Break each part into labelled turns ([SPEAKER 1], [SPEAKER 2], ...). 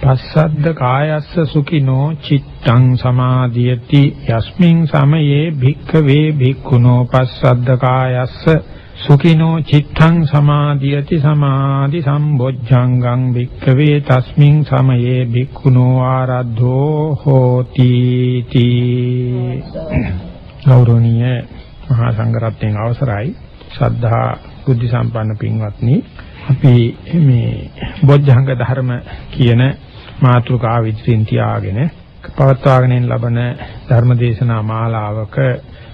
[SPEAKER 1] පස්සද්ද කායස්ස සුඛිනෝ චිත්තං සමාධියති. යස්මින් සමයේ භික්ඛවේ භික්ඛුනෝ පස්සද්ද කායස්ස සුඛිනෝ චිත්තං සමාධියති. සමාධි සම්බොජ්ජංගං භික්ඛවේ තස්මින් සමයේ භික්ඛුනෝ ආරද්ධෝ හෝති තී. ගෞරවනීය මහා සංඝරත්නයන් අවසරයි. ශ්‍රද්ධා බුද්ධ සම්පන්න පින්වත්නි අපි මේ බොජ්ජංග ධර්ම කියන මාතෘකාව ඉදිරියෙන් තියාගෙන පවත්වාගෙන ලබන ධර්මදේශනා මාලාවක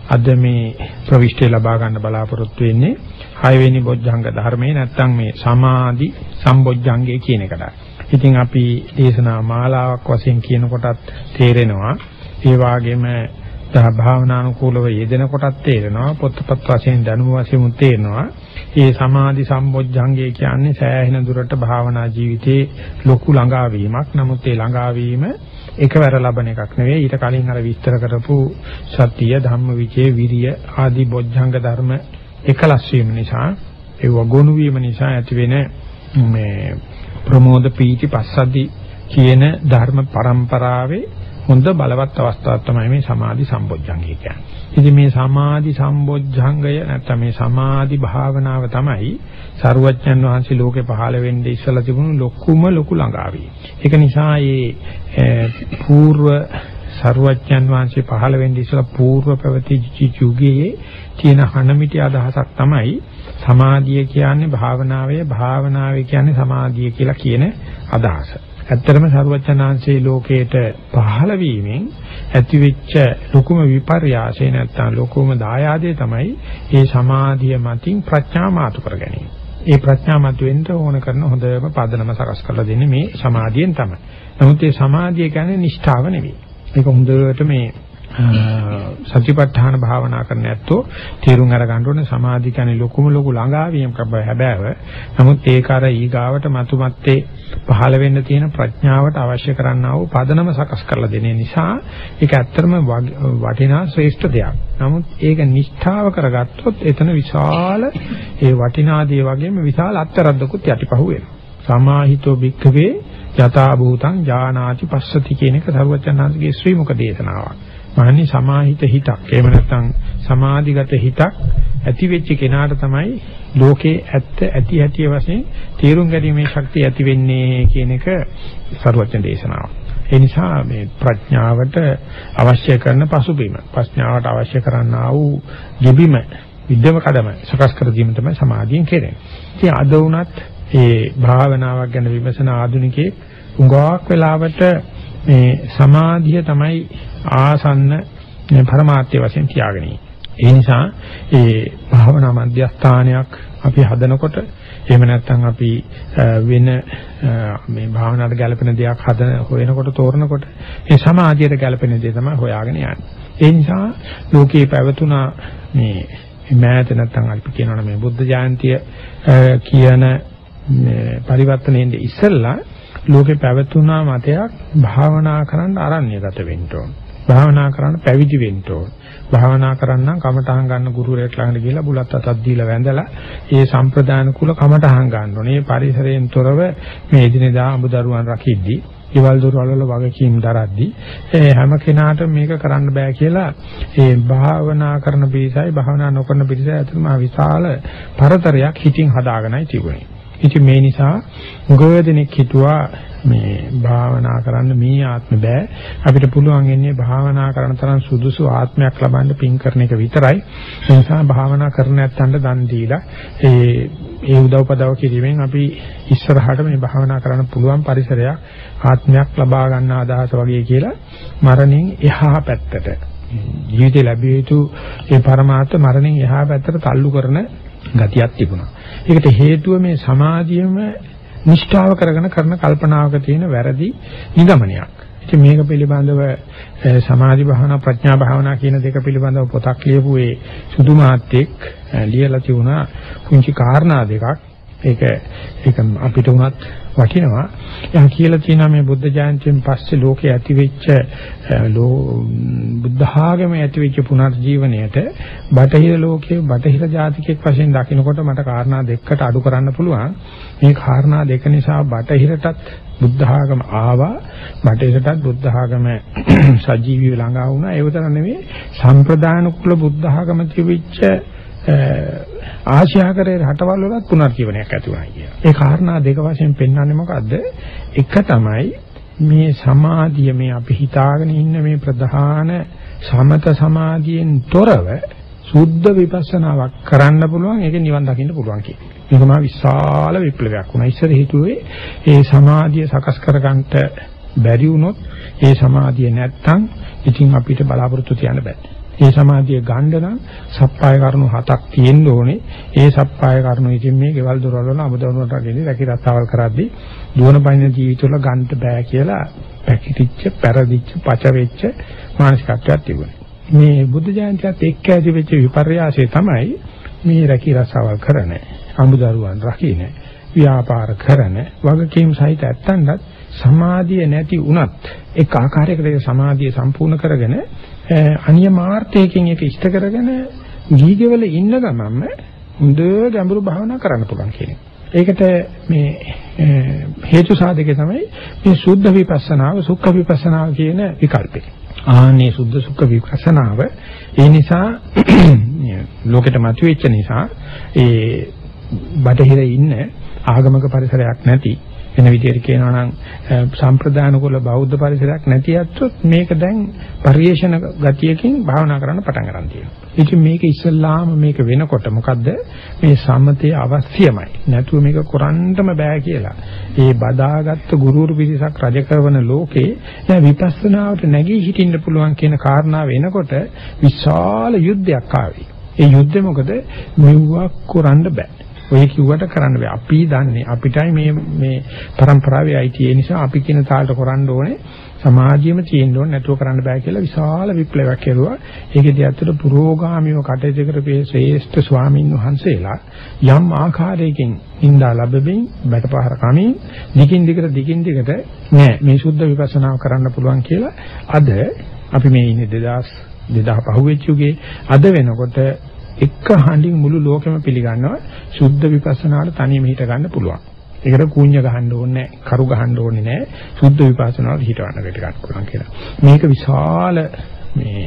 [SPEAKER 1] අද මේ ප්‍රවිෂ්ඨය ලබා ගන්න බලාපොරොත්තු වෙන්නේ හයවෙනි බොජ්ජංග ධර්මයේ නැත්තම් මේ සමාධි සම්බොජ්ජංගය කියන එකට. ඉතින් අපි දේශනා මාලාවක් වශයෙන් කියන කොටත් තේරෙනවා. ඒ වගේම භාවනානුකූලව යෙදෙන කොටත් තේරෙනවා. පොත්පත් වශයෙන් දැනුම වශයෙන් තේරෙනවා. මේ සමාධි සම්බොජ්ජංගය කියන්නේ සෑහෙන දුරට භාවනා ජීවිතේ ලොකු ළඟාවීමක් නමුත් ඒ ළඟාවීම එකවර ලබන එකක් නෙවෙයි ඊට කලින් අර විස්තර කරපු සත්‍ය ධම්ම විචේ විරිය ආදී බොජ්ජංග ධර්ම එකලස් වීම නිසා ඒව ගොනු වීම නිසා ඇතිවෙන මේ ප්‍රමෝද පීති පස්සද්දි කියන ධර්ම પરම්පරාවේ හොඳ බලවත් අවස්ථාවක් තමයි මේ සමාධි සම්බොජ්ජංගය කියන්නේ. ඉතින් මේ සමාධි සම්බොජ්ජංගය නැත්නම් මේ සමාධි භාවනාව තමයි සරුවච්චන් වහන්සේ ලෝකේ පහළ වෙන්න ඉස්සලා තිබුණු ලොකුම ලොකු ළඟාවිය. ඒක නිසා මේ పూర్ව සරුවච්චන් වහන්සේ පහළ වෙන්න ඉස්සලා పూర్ව පැවති යුගයේ තියෙන හනමිටි අදහසක් තමයි සමාධිය කියන්නේ භාවනාවේ භාවනාවේ කියන්නේ සමාධිය කියලා කියන අදහස. ඇත්තටම සරුවචනාංශයේ ලෝකයට පහළ වීමෙන් ඇතිවෙච්ච ලොකුම විපර්යාසය නැත්තම් ලොකුම දායාදය තමයි ඒ සමාධිය මතින් ප්‍රඥා මාතු කර ගැනීම. ඒ ප්‍රඥා මත වෙන්න ඕන කරන හොඳම පදනම සකස් කරලා දෙන්නේ මේ සමාධියෙන් තමයි. නමුත් මේ සමාධිය කියන්නේ නිෂ්ඨාව නෙවෙයි. ඒක හොඳට මේ සතිපට්ඨාන භාවනා කරන්න ඇත්තෝ තීරුම් අර ගන්න ඕනේ සමාධි කියන්නේ ලොකුම ලොකු ළඟාවීම හැබෑව. නමුත් ඒක අර ඊගාවට මතුමත්තේ පහළ වෙන්න තියෙන ප්‍රඥාවට අවශ්‍ය කරන්නා වූ පදනම සකස් කරලා දෙන නිසා ඒක ඇත්තටම වටිනා ශ්‍රේෂ්ඨ දෙයක්. නමුත් ඒක නිෂ්ඨාව කරගත්තොත් එතන විශාල ඒ වටිනා දේ වගේම විශාල අත්තරද්දකුත් යටිපහුව වෙනවා. සමාහිතෝ භික්ඛවේ යථා භූතං ඥානාති පස්සති කියන එක සරුවචනාංශගේ ශ්‍රී මුක දේශනාවක්. මහනි සමාහිත හිතක්. එහෙම නැත්නම් සමාධිගත හිතක් ඇති වෙච්ච කෙනාට තමයි ලෝකේ ඇත්ත ඇති ඇති වශයෙන් තීරුම් ගැනීමේ ශක්තිය ඇති වෙන්නේ කියන එක සරුවචන දේශනාව. ඒ නිසා මේ ප්‍රඥාවට අවශ්‍ය කරන පසුබිම ප්‍රඥාවට අවශ්‍ය කරන්නා වූ ගෙබිම විද්‍යම කඩම සකස් කර දීම තමයි සමාධියෙන් කෙරෙන්නේ. ඉතින් අද වුණත් ඒ භාවනාවක් ගැන විමසන ආධුනිකයෙක් උඟාවක් වෙලාවට මේ සමාධිය තමයි ආසන්න පරමාර්ථය වශයෙන් තියාගෙන ඒ නිසා ඒ භාවනා මධ්‍යස්ථානයක් අපි හදනකොට එහෙම නැත්නම් අපි වෙන මේ භාවනාවට ගැලපෙන දෙයක් හදන හොයනකොට තෝරනකොට ඒ සමාධියට ගැලපෙන දේ තමයි හොයාගෙන යන්නේ. ඒ නිසා ලෝකේ පැවතුනා මේ මෑත නැත්නම් අපි කියනවනේ මේ බුද්ධ ජයන්තිය කියන පරිවර්තනයේ ඉස්සෙල්ලා ලෝකේ පැවතුනා මතයක් භාවනා කරන්න අරණ්‍යගත වෙන්න ඕන. භාවනා කරන්න පැවිදි වෙන්න ඕන. භාවනා කරන්න කමටහන් ගන්න ගුරුවරයෙක් ළඟට ගිහිල්ලා බුලත් අතක් දීලා වැඳලා ඒ සම්ප්‍රදාන කුල කමටහන් ගන්න ඕනේ. මේ පරිසරයෙන් තොරව මේ එදිනෙදා අමුදරුවන් රකිද්දී ඊවල දොරවල් වල වගකීම් දරද්දී ඒ හැම කෙනාටම මේක කරන්න බෑ කියලා ඒ භාවනා කරන පිරිසයි භාවනා නොකරන පිරිසයි අතරම විශාල පරතරයක් හිතින් හදාගෙනයි තිබුණේ. ඉතින් මේ නිසා ගොයදෙනෙක් හිතුවා මේ භාවනා කරන්න මේ ආත්ම බෑ. අපිට පුළුවන් ඉන්නේ භාවනා කරන තරම් සුදුසු ආත්මයක් ලබන්න පින් කරන එක විතරයි. ඒ නිසා භාවනා කරන නැත්තන්ට දන් දීලා ඒ ඒ උදව්පදව කිරීමෙන් අපි ඉස්සරහට මේ භාවනා කරන්න පුළුවන් පරිසරයක් ආත්මයක් ලබා ගන්න අදහස වගේ කියලා මරණයෙන් එහා පැත්තට. ජීවිතේ ලැබිය යුතු ඒ પરමාර්ථ මරණයෙන් එහා පැත්තට තල්ලු කරන ගතියක් තිබුණා. ඒකට හේතුව මේ සමාධියම නිෂ්ඨාව කරගෙන කරන කල්පනාවක තියෙන වැරදි නිගමනයක්. ඉතින් මේක පිළිබඳව සමාධි භාවනා ප්‍රඥා භාවනා කියන දෙක පිළිබඳව පොතක් ලියපු ඒ සුදු මාත්‍යෙක් ලියලා තිබුණා කුංචි කාරණා දෙකක්. ඒක ඒක අපිට උනත් වටිනවා. එයා කියලා තියෙනවා මේ බුද්ධ ජයන්තියෙන් පස්සේ ලෝකේ ඇතිවෙච්ච බුද්ධ ආගමේ ඇතිවෙච්ච පුනර්ජීවණයට බටහිර ලෝකයේ බටහිර ජාතිකෙක් වශයෙන් දකිනකොට මට කාරණා දෙකකට අඩු කරන්න පුළුවන්. මේ කාරණා දෙක නිසා බටහිරටත් බුද්ධ ආගම ආවා. බටහිරටත් බුද්ධ ආගම සජීවීව ළඟා වුණා. ඒ විතර නෙවෙයි සම්ප්‍රදාන කුල බුද්ධ ආගම තිබිච්ච ආශ්‍යාකරයේ රටවල් වලත් පුනර්ජීවනයක් ඇති වුණා කියලා. ඒ කාරණා දෙක වශයෙන් පෙන්වන්නේ මොකද්ද? එක තමයි මේ සමාධිය මේ අපි හිතාගෙන ඉන්න මේ ප්‍රධාන සමත සමාධියෙන් තොරව සුද්ධ විපස්සනාවක් කරන්න පුළුවන් ඒක නිවන් දකින්න පුළුවන් කියන්නේ. මේක මා විශාල විප්ලවයක් වුණා. ඉස්සර හිතුවේ ඒ සමාධිය සකස් කරගන්නට බැරි වුණොත් ඒ සමාධිය නැත්තම් ඉතින් අපිට බලාපොරොත්තු තියන්න බෑ. ඒ සමාධිය ගන්න නම් සප්පාය කරුණු හතක් තියෙන්න ඕනේ. ඒ සප්පාය කරුණු ඉතින් මේ ගෙවල් දොරවල් වල අමුදවුනට ගෙනි රැකී රස්සාවල් කරද්දී දුවන පයින් ජීවිතවල ගන්න බෑ කියලා පැකිටිච්ච, පෙරදිච්ච, පච වෙච්ච මානසිකත්වයක් තිබුණා. මේ බුද්ධ ජයන්තියත් එක්ක ඇති වෙච්ච විපර්යාසය තමයි මේ රැකී රස්සාවල් කරන, අමුදරුවන් රකින්න, ව්‍යාපාර කරන, වගකීම් සහිත ඇත්තන්වත් සමාධිය නැති වුණත් එක් ආකාරයකට සමාධිය සම්පූර්ණ කරගෙන අනියමාර්ථයකින් ඒක ඉෂ්ට කරගෙන ගීගෙවල ඉන්න ගමන්ම හොඳ ගැඹුරු භාවනා කරන්න පුළුවන් කියන ඒකට මේ හේතු සාධකේ තමයි මේ සුද්ධ විපස්සනාව සුඛ විපස්සනාව කියන විකල්පේ. ආනේ සුද්ධ සුඛ විපස්සනාව ඒ නිසා ලෝකෙට මතුවෙච්ච නිසා ඒ බටහිර ඉන්න ආගමක පරිසරයක් නැති වෙන විදිහට කියනවා නම් සම්ප්‍රදාන කුල බෞද්ධ පරිසරයක් නැති අත්ොත් මේක දැන් පරිේශන ගතියකින් භාවනා කරන්න පටන් ගන්න තියෙනවා. ඉතින් මේක ඉස්සල්ලාම මේක වෙනකොට මොකද්ද මේ සම්මතය අවශ්‍යමයි. නැතුව මේක කරන්නම බෑ කියලා. ඒ බදාගත්ත ගුරුවරු පිරිසක් රජ කරන ලෝකේ දැන් විපස්සනාවට නැගී හිටින්න පුළුවන් කියන කාරණා වෙනකොට විශාල යුද්ධයක් ආවේ. ඒ යුද්ධෙ මොකද මෙව්වක් කරන්න බෑ. ඔය කිව්වට කරන්න බෑ. අපි දන්නේ අපිටයි මේ මේ પરම්පරාවේ අයිති ඒ නිසා අපි කියන තාලට කරන්න ඕනේ. සමාජියම තියෙන්න ඕනේ නැතුව කරන්න බෑ කියලා විශාල විප්ලවයක් කෙරුවා. ඒකෙදී ඇත්තට පුරෝගාමීව කටයුතු කරපේ ශ්‍රේෂ්ඨ ස්වාමින් වහන්සේලා යම් ආකාරයකින් ඉඳා ලැබෙමින් බඩපහර කමින් දිගින් දිගට දිගින් දිගට නෑ මේ සුද්ධ විපස්සනාව කරන්න පුළුවන් කියලා අද අපි මේ ඉන්නේ 2000 2005 වෙච්ච යුගේ අද වෙනකොට එක හඬින් මුළු ලෝකෙම පිළිගන්නවා සුද්ධ විපස්සනාවට තනියම හිට ගන්න පුළුවන්. ඒකට කූඤ්ඤ ගහන්න ඕනේ නැහැ, කරු ගහන්න ඕනේ නැහැ. සුද්ධ විපස්සනාවට හිටවන්න කට ගන්න පුළුවන් කියලා. මේක විශාල මේ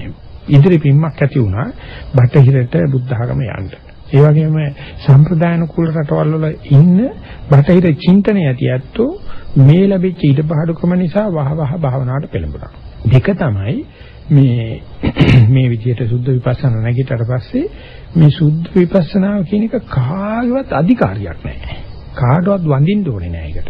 [SPEAKER 1] ඉදිරි පිම්මක් ඇති වුණා බටහිරට බුද්ධ ආගම යන්න. ඒ වගේම සම්ප්‍රදායන කුල රටවල් වල ඉන්න බටහිර චින්තනය ඇති ඇත්තෝ මේ ලැබිච්ච ඉඩපාඩුකම නිසා වහ වහ භාවනාවට පෙළඹුණා. දෙක තමයි මේ මේ විදිහට සුද්ධ විපස්සනා නැගිටට පස්සේ මේ සුද්ධ විපස්සනාව කියන එක කාගේවත් අධිකාරියක් නැහැ. කාටවත් වඳින්න ඕනේ නැහැ ඒකට.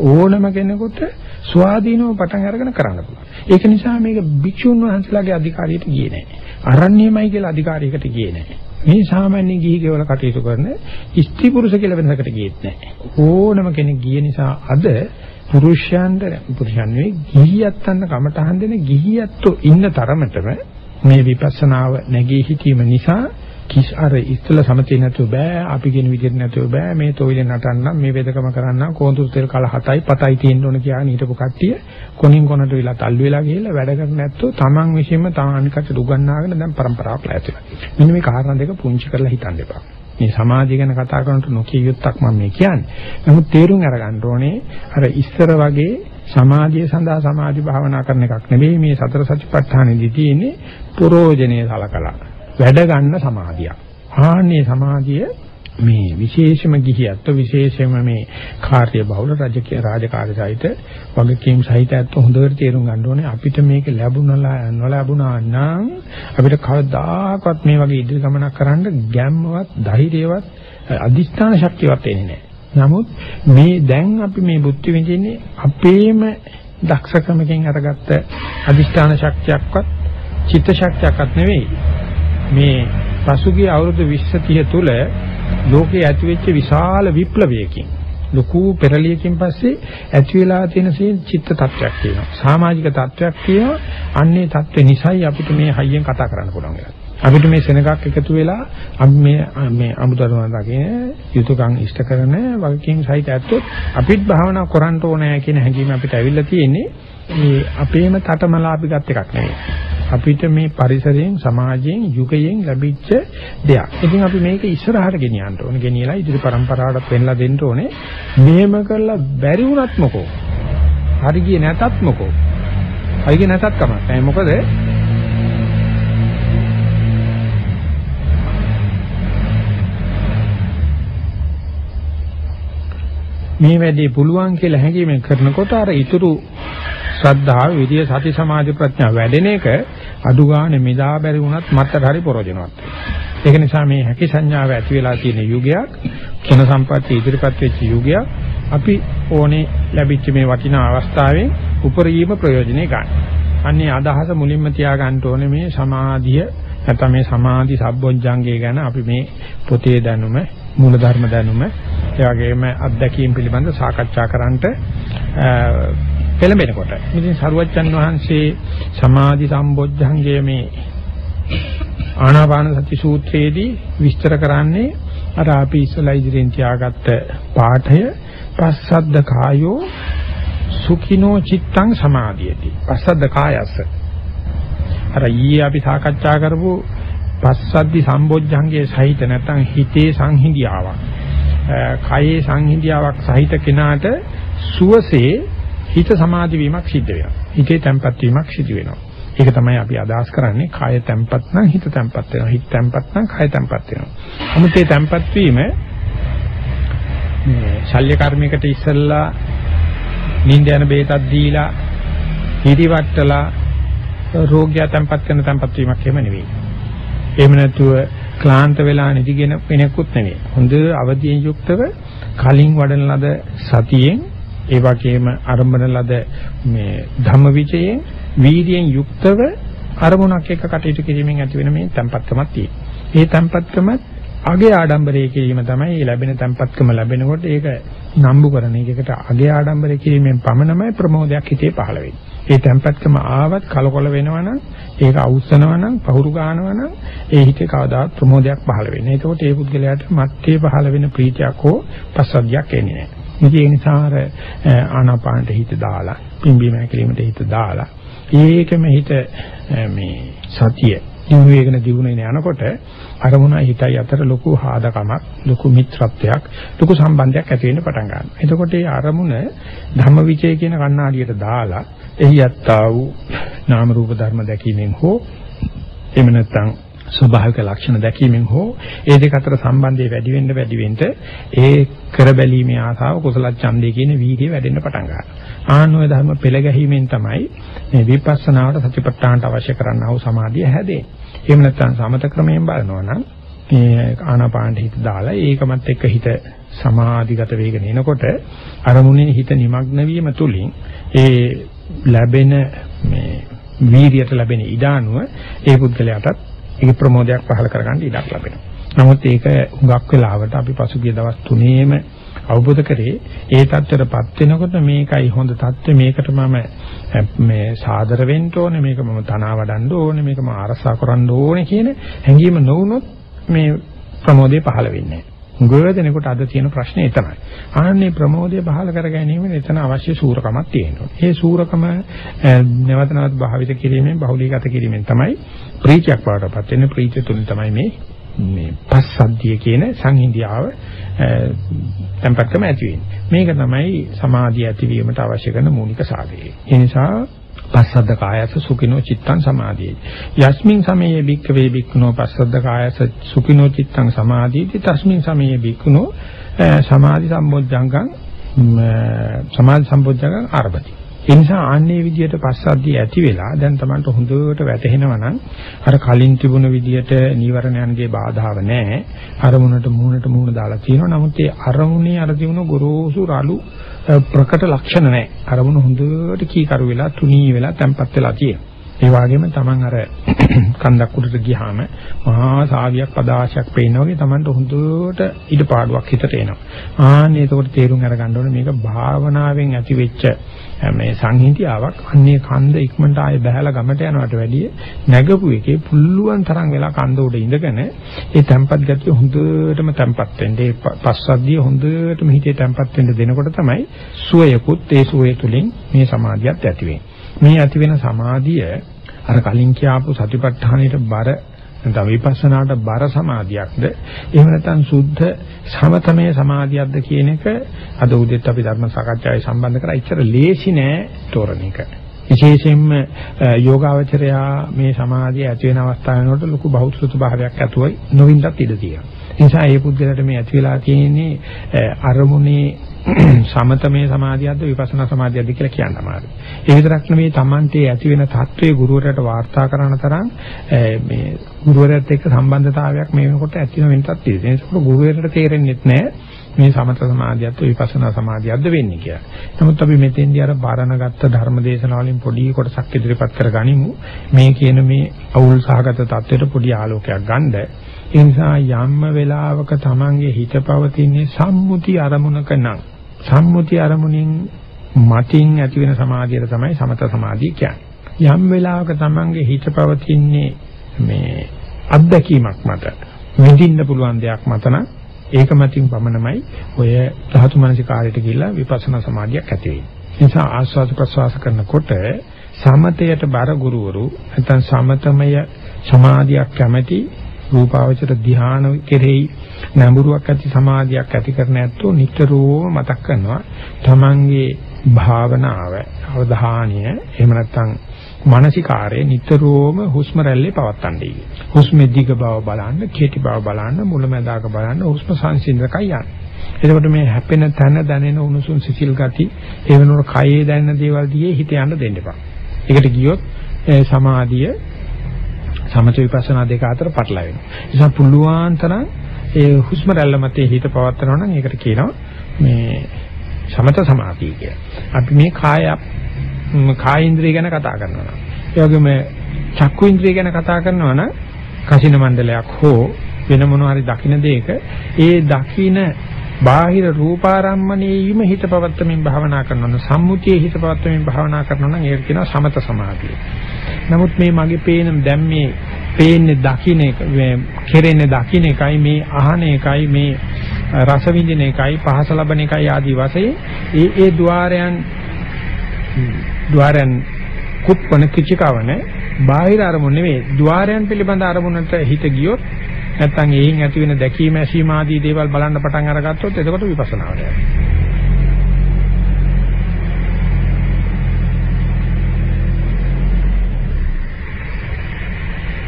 [SPEAKER 1] ඕනම කෙනෙකුට ස්වාධීනව පටන් අරගෙන කරන්න පුළුවන්. ඒක නිසා මේක භික්ෂුන් වහන්සේලාගේ අධිකාරියට ගියේ නැහැ. අරණ්‍යමයි කියලා අධිකාරියකට ගියේ නැහැ. මේ සාමාන්‍ය ගිහි ගෙවල කටයුතු කරන ස්ත්‍රී පුරුෂ කියලා වෙනසකට ගියෙත් නැහැ. ඕනම කෙනෙක් ගිය නිසා අද පුරුෂයන්ට පුරුෂයන් නෙවෙයි ගිහියත්තන්න කමටහන් දෙන ගිහියත්තෝ ඉන්න තරමටම මේ විපස්සනාව නැගී සිටීම නිසා කිස් අර ඉස්සල සමතේ නැතුව බෑ අපි කියන විදිහට නැතුව බෑ මේ තොইল නටන්න මේ වෙදකම කරන්න කොඳුරු තෙල් කල 7යි 7යි තියෙන්න ඕන කියන හිටපු කට්ටිය කොනින් කොනට විලා තල්ලු වෙලා ගිහලා වැඩ කරන්නේ නැත්තො තමන් විශ්ීම තමන් අනිකට උගන්නාගෙන දැන් પરම්පරාවක් ලෑස්තිලා. මෙන්න මේ කාරණා දෙක පුංචි කරලා හිතන්න එපා. මේ සමාධිය ගැන කතා කරනකොට නොකිය යුත්තක් මම මේ කියන්නේ. නමුත් තේරුම් අරගන්න ඕනේ අර ඉස්සර වගේ සමාධිය සඳහා සමාධි භාවනා කරන එකක් නෙවෙයි මේ සතර සතිපට්ඨානෙදි තියෙන්නේ ප්‍රෝජනේ සලකලා වැඩ ගන්න සමාධියක්. ආන්නේ සමාධිය මේ විශේෂම ගිහියත් විශේෂම මේ කාර්ය බහුල රාජකීය රාජකාරී සහිත වගකීම් සහිත අත් හොඳට තේරුම් ගන්න ඕනේ අපිට මේක ලැබුණලා නොලැබුණා නම් අපිට කවදාකවත් මේ වගේ ඉදිරි ගමනක් කරන්න ගැම්මවත් ධෛර්යවත් අදිස්ථාන ශක්තියවත් එන්නේ නැහැ. නමුත් මේ දැන් අපි මේ බුද්ධ විඳින්නේ අපේම දක්ෂකමකින් අරගත්ත අදිස්ථාන ශක්තියක්වත් චිත්ත ශක්තියක්වත් නෙවෙයි. මේ පසුගිය අවුරුදු 20 30 තුල ලෝකේ ඇතිවෙච්ච විශාල විප්ලවයකින් ලොකු පෙරලියකින් පස්සේ ඇති වෙලා තියෙන චිත්ත tattයක් තියෙනවා. සමාජික tattයක් තියෙනවා. අන්නේ tattwe නිසයි අපිට මේ හයියෙන් කතා කරන්න පුළුවන් වෙලා. අපිට මේ සෙනගක් එකතු වෙලා අපි මේ මේ අමුදරුවන් දකින යුතුයකම් ඉෂ්ට කරන වගකීම් සහිත ඇත්තොත් අපිත් භාවනා කරන්න ඕනෑ කියන හැඟීම අපිට ඇවිල්ලා තියෙන්නේ මේ අපේම තටමලා අපි ගත් එකක් නෙවෙයි. අපිට මේ පරිසරයෙන් සමාජයෙන් යුගයෙන් ලැබිච්ච දෙයක්. ඉතින් අපි මේක ඉස්සරහට ගෙනියන්න ඕනේ. ගෙනියලා ඉදිරි પરම්පරාවට පෙන්ලා දෙන්න ඕනේ. මෙහෙම කරලා බැරි වුණත් මොකෝ. හරි ගියේ නැතත් මොකෝ. හරි ගියේ නැතත් කමක් නැහැ. මොකද මේ වැඩේ පුළුවන් කියලා හැඟීමෙන් කරනකොට අර ඊතුරු ශ්‍රද්ධාව, විදිය, සති, සමාධි, ප්‍රඥා වැඩෙන එක අඩු ගන්න මෙදා බැරි වුණත් මත්තර හරි ප්‍රයෝජනවත් ඒක නිසා මේ හැකි සංඥාව ඇති වෙලා තියෙන යුගයක්, ක්ෂණ සම්පත්‍ය ඉදිරිපත් වෙච්ච යුගයක් අපි ඕනේ ලැබිච්ච මේ වටිනා අවස්ථාවෙන් උපරිම ප්‍රයෝජනෙ ගන්න. අන්නේ අදහස මුලින්ම තියාගන්න ඕනේ මේ සමාධිය නැත්නම් මේ සමාධි සම්බොජ්ජංගය ගැන අපි මේ පොතේ දැනුම මූලධර්ම දැනුම ඒ වගේම අත්දැකීම් පිළිබඳ සාකච්ඡා කරන්නට පෙළඹෙනකොට. ඉතින් සරුවච්චන් වහන්සේ සමාධි සම්බොජ්ජංගයේ මේ ආනාපාන සති සූත්‍රයේදී විස්තර කරන්නේ අර අපි ඉස්සලා ඉදිරියෙන් තියාගත්ත පාඨය පස්සද්ද කායෝ සුඛිනෝ චිත්තං සමාධියති. පස්සද්ද කායස්ස. අර ඊයේ අපි සාකච්ඡා කරපු පස්සද්දි සම්බොජ්ජංගයේ සහිත නැත්නම් හිතේ සංහිඳියාවක්. කයේ සංහිඳියාවක් සහිත කෙනාට සුවසේ හිත සමාධි වීමක් සිද්ධ වෙනවා. හිතේ තැම්පත් වීමක් සිදු වෙනවා. ඒක තමයි අපි අදහස් කරන්නේ කය තැම්පත් නම් හිත තැම්පත් වෙනවා. හිත තැම්පත් නම් කය තැම්පත් වෙනවා. නමුත් මේ තැම්පත් වීම මේ ශල්‍ය කර්මයකට ඉස්සෙල්ලා නිින්ද යන බේතක් දීලා හිරිවට්ටලා රෝගය තැම්පත් කරන තැම්පත් වීමක් එහෙම නෙවෙයි. එහෙම නැතුව ක්ලාන්ත වෙලා නිදිගෙන කෙනෙකුත් නෙවෙයි. හොඳ අවදියෙන් යුක්තව කලින් වඩන ලද සතියෙන් ඒ වගේම අරඹන ලද මේ ධම්මවිචයෙන් වීර්යයෙන් යුක්තව අරමුණක් එක්ක කටයුතු කිරීමෙන් ඇති වෙන මේ tempatකමක් තියෙනවා. ඒ tempatකමත් අගේ ආඩම්බරය කිරීම තමයි ලැබෙන tempatකම ලැබෙනකොට ඒක නම්බු කරන එකකට අගේ ආඩම්බරය කිරීමෙන් පමණමයි ප්‍රමෝදයක් හිතේ පහළ වෙන්නේ. ඒ tempatකම ආවත් කලකොල වෙනවනම් ඒක අවුස්සනවනම් පහුරු ගන්නවනම් ඒ හිතේ කවදාවත් ප්‍රමෝදයක් පහළ වෙන්නේ. ඒකෝට ඒ පුද්ගලයාට මත්තේ පහළ වෙන ප්‍රීතියක් හෝ පස්සද්ධියක් එන්නේ නැහැ. ඉතින් ඒ නිසා අර ආනාපානට හිත දාලා පිම්බීම හැකිලිමට හිත දාලා ඒකම හිත මේ සතිය දිනු වේගන දිනුනේ යනකොට අරමුණ හිතයි අතර ලොකු හාදකමක් ලොකු මිත්‍රත්වයක් ලොකු සම්බන්ධයක් ඇති වෙන්න පටන් ගන්නවා. එතකොට ඒ අරමුණ ධම්මවිචය කියන කණ්ණාඩියට දාලා එහි යත්තා වූ නාම රූප ධර්ම දැකීමෙන් හෝ එහෙම නැත්නම් ස්වභාවික ලක්ෂණ දැකීමෙන් හෝ ඒ දෙක අතර සම්බන්ධය වැඩි වෙන්න වැඩි වෙන්න ඒ කර බැලීමේ ආසාව කුසල ඡන්දය කියන වීර්යය වැඩෙන්න පටන් ගන්නවා. ආනෝය ධර්ම පෙළ ගැහිමෙන් තමයි මේ විපස්සනාවට සතිපට්ඨානට අවශ්‍ය කරන්නා වූ සමාධිය හැදෙන්නේ. එහෙම නැත්නම් සමත ක්‍රමයෙන් බලනවා නම් මේ ආනාපාන හිත දාලා ඒකමත් එක්ක හිත සමාධිගත වේගන එනකොට අරමුණේ හිත නිමග්න වීම තුලින් ඒ ලැබෙන මේ වීර්යයට ලැබෙන ඉඩානුව ඒ පුද්ගලයාටත් ඒක ප්‍රමෝදයක් පහල කරගන්න ඉඩක් ලැබෙනවා. නමුත් ඒක හුඟක් වෙලාවට අපි පසුගිය දවස් තුනේම අවබෝධ කරේ ඒ தත්තරපත් වෙනකොට මේකයි හොඳ தත්ත්වය මේකට මම මේ සාදර වෙන්න ඕනේ මේක මම තනවා වඩන්න ඕනේ මේක මම අරසා කරන්න ඕනේ කියන හැඟීම නොවුනොත් මේ ප්‍රමෝදය පහළ වෙන්නේ නැහැ. ගොඩදෙනකොට අද තියෙන ප්‍රශ්නේ එතනයි. ආන්නේ ප්‍රමෝදය බහල කර ගැනීම එතන අවශ්‍ය සූරකමක් තියෙනවා. මේ සූරකම නැවත නැවත භාවිත කිරීමෙන් බහුලීගත කිරීමෙන් තමයි ප්‍රීතියක් වඩපත් වෙන ප්‍රීතිය තුලින් තමයි මේ මේ පස්සද්ධිය කියන සංහිඳියාව tempatකම ඇති වෙන්නේ. මේක තමයි සමාධිය ඇතිවීමට අවශ්‍ය කරන මූලික සාධකය. ඒ නිසා පස්සද්ද කායස සුඛිනෝ චිත්තං සමාධියේ. යස්මින් සමයේ භික්ඛවේ භික්ඛුනෝ පස්සද්ද කායස සුඛිනෝ චිත්තං සමාධියති තස්මින් සමයේ භික්ඛුනෝ සමාධි සම්බොජ්ජංගං සමාධි සම්බොජ්ජංගං ආරභති. ඒ නිසා ආන්නේ විදියට පස්සද්ධිය ඇති වෙලා දැන් Tamanට හොඳට වැටහෙනවා නම් අර කලින් තිබුණ විදියට නීවරණයන්ගේ බාධාව නැහැ. අරමුණට මූණට මූණ දාලා තියෙනවා. නමුත් ඒ අරමුණේ අර තිබුණු ගොරෝසු රළු ප්‍රකට ලක්ෂණ නැහැ. අරමුණ හොඳට කීකරු වෙලා තුනී වෙලා තැම්පත් වෙලා තියෙනවා. ඒ වගේම Taman අර කන්දක් උඩට ගියාම මහා සාවියක් පදාශයක් පේනවා වගේ Tamanට හොඳට ඉඩපාඩුවක් හිතට එනවා. ආන්නේ එතකොට තේරුම් අරගන්න ඕනේ මේක භාවනාවෙන් ඇති වෙච්ච මේ සංහිඳියාවක් අන්නේ කන්ද ඉක්මනට ආයේ බහැලා ගමට යනවට වැඩිය නැගපු එකේ පුළුවන් තරම් වෙලා කන්ද උඩ ඉඳගෙන ඒ තැම්පත් ගතිය හොඳටම තැම්පත් වෙන්න ඒ පස්සද්ධිය හොඳටම හිතේ තැම්පත් වෙන්න දෙනකොට තමයි සුවයකුත් ඒ සුවය තුලින් මේ සමාධියත් ඇති වෙන්නේ. මේ ඇති වෙන සමාධිය අර කලින් කියආපු සතිපට්ඨානෙට බර නැත්නම් විපස්සනාට බර සමාධියක්ද එහෙම නැත්නම් සුද්ධ සමතමේ සමාධියක්ද කියන එක අද උදේත් අපි ධර්ම සාකච්ඡාවේ සම්බන්ධ කරලා ඉච්චර ලේසි නෑ තෝරන එක. විශේෂයෙන්ම යෝගාවචරයා මේ සමාධිය ඇති වෙන අවස්ථාවනකොට ලොකු බහුසුතු භාවයක් ඇතුවයි නොවින්දත් ඉඩ තියෙනවා. ඒ නිසා මේ පුද්ගලයාට මේ ඇති වෙලා තියෙන්නේ අරමුණේ සමතමේ සමාධියක්ද විපස්සනා සමාධියක්ද කියලා කියන්න අමාරුයි. ඒ විතරක් නෙමෙයි Tamante ඇති වෙන தત્ත්වයේ ගුරුවරයාට වාර්තා කරන තරම් මේ ගුරුවරයාත් එක්ක සම්බන්ධතාවයක් මේ වෙනකොට ඇති වෙන වෙනසක් තියෙනවා. ඒක ගුරුවරයාට තේරෙන්නේ නැහැ මේ සමත සමාධියක්ද විපස්සනා සමාධියක්ද වෙන්නේ කියලා. නමුත් අපි මෙතෙන්දී අර බාරණ ගත්ත ධර්මදේශන වලින් පොඩි කොටසක් ඉදිරිපත් කරගනිමු. මේ කියන මේ අවුල් සහගත தത്വෙට පොඩි ආලෝකයක් ගන්නද ඒ නිසා යම්ම වෙලාවක Tamange හිත පවතින්නේ සම්මුති අරමුණක නම් සම්මුති අරමුණින් මතින් ඇති වෙන සමාධියට තමයි සමත සමාධිය කියන්නේ. යම් වෙලාවක Tamange හිත පවතින්නේ මේ අත්දැකීමක් මත විඳින්න පුළුවන් දෙයක් මත නම් ඒක මතින් පමණමයි ඔය ධාතු මනසිකාරයට ගිහිල්ලා විපස්සනා සමාධියක් ඇති වෙන්නේ. නිසා ආස්වාද ප්‍රසවාස කරනකොට සමතයට බර ගුරුවරු නැත්නම් සමතමය සමාධියක් කැමැති රූපාවචර ධ්‍යාන කෙරෙහි නැඹුරුවක් ඇති සමාධියක් ඇති කරන ඇත්තෝ නිතරම මතක් කරනවා තමන්ගේ භාවනාව අවධානය එහෙම නැත්නම් මානසිකාරය නිතරම හුස්ම රැල්ලේ පවත්තන්නේ. හුස්මේ දිග බව බලන්න, කෙටි බව බලන්න, මුලැමැදාක බලන්න, හුස්ම සංසිඳනකයි යන්නේ. එතකොට මේ හැපෙන තන දැනෙන උණුසුම් සිසිල් ගති, ඒ වෙනකොට කයේ දැනෙන දේවල් දිගේ හිත යන්න දෙන්න එපා. ඒකට ගියොත් සමාධිය සමථ විපස්සනා දෙක අතර පටලැවෙනවා. ඒ නිසා පුළුවන් තරම් ඒ හුස්ම රැල්ල මතේ හිත පවත්නවා නම් ඒකට කියනවා මේ සමත සමාධිය කියලා. අපි මේ කාය කාය ඉන්ද්‍රිය ගැන කතා කරනවා. ඒ වගේම චක්කු ඉන්ද්‍රිය ගැන කතා කරනවා නම් කසින මණ්ඩලයක් හෝ වෙන මොනවා හරි දකින්න දෙයක ඒ දකින්න බාහිර රූපාරම්මණයෙම හිත පවත්තමින් භාවනා කරනවා නම් සම්මුතියේ හිත පවත්තමින් භාවනා කරනවා නම් ඒක කියනවා සමත සමාධිය. නමුත් මේ මගේ පේන දැන් මේ පේන්නේ දකින්න එක කෙරෙන්නේ දකින්න එකයි මේ අහන එකයි මේ රස විඳින එකයි පහස ලබන එකයි ආදී වශයෙන් ඒ ඒ ద్వාරයන් ద్వාරයන් කුප්පන කිචිකවන බාහිර අරමුණ නෙවෙයි. ద్వාරයන් පිළිබඳ අරමුණට හිත ගියොත් නැත්නම් එයින් ඇති වෙන දැකීම ඇසීම ආදී දේවල් බලන්න පටන් අරගත්තොත් එතකොට විපස්සනාවට යනවා.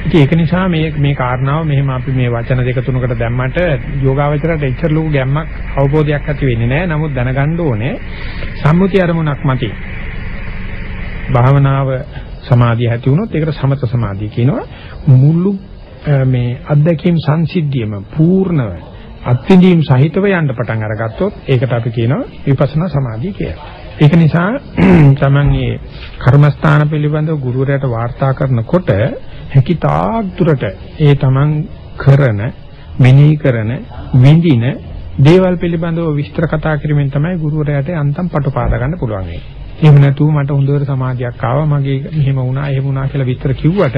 [SPEAKER 1] ඉතින් ඒක නිසා මේ මේ කාරණාව මෙහෙම අපි මේ වචන දෙක තුනකට දැම්මට යෝගාවචරයට එච්චර ලොකු ගැම්මක් අවබෝධයක් ඇති වෙන්නේ නැහැ. නමුත් දැනගන්න ඕනේ සම්මුති අරමුණක් මතින් භාවනාව සමාධිය ඇති වුණොත් ඒකට සමත සමාධිය කියනවා. මුළු මේ අධ්‍යක්ීම් සංසිද්ධියම පූර්ණව අත්විඳීම් සහිතව යන්න පටන් අරගත්තොත් ඒකට අපි කියනවා විපස්සනා සමාධිය කියලා. ඒක නිසා තමන් මේ කර්මස්ථාන පිළිබඳව ගුරුවරයාට වාර්තා කරනකොට හැකි තාක් දුරට ඒ තමන් කරන මෙනෙහි කරන විඳින දේවල් පිළිබඳව විස්තර කතා කිරීමෙන් තමයි ගුරුවරයාට අන්තම් පටු පාද ගන්න පුළුවන් වෙන්නේ. එහෙම නැතුව මට හොඳට සමාධියක් ආවා මගේ මෙහෙම වුණා එහෙම වුණා කියලා විස්තර කිව්වට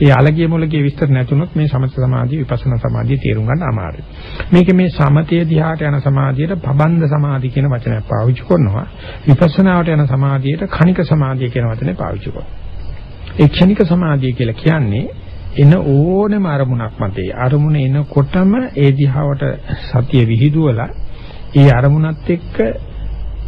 [SPEAKER 1] ඒ අලගිය මුලගේ විස්තර නැතුනොත් මේ සමථ සමාධිය විපස්සනා සමාධිය තේරුම් ගන්න අමාරුයි. මේකේ මේ සමතේ දිහාට යන සමාධියට පබන්ද සමාධිය කියන වචනයක් පාවිච්චි කරනවා. විපස්සනාවට යන සමාධියට කණික සමාධිය කියන වචනේ පාවිච්චි කරනවා. ඒ ක්ෂණික සමාධිය කියලා කියන්නේ එන ඕනෙම අරමුණක් මතේ අරමුණ එනකොටම ඒ දිහාවට සතිය විහිදුවලා ඒ අරමුණත් එක්ක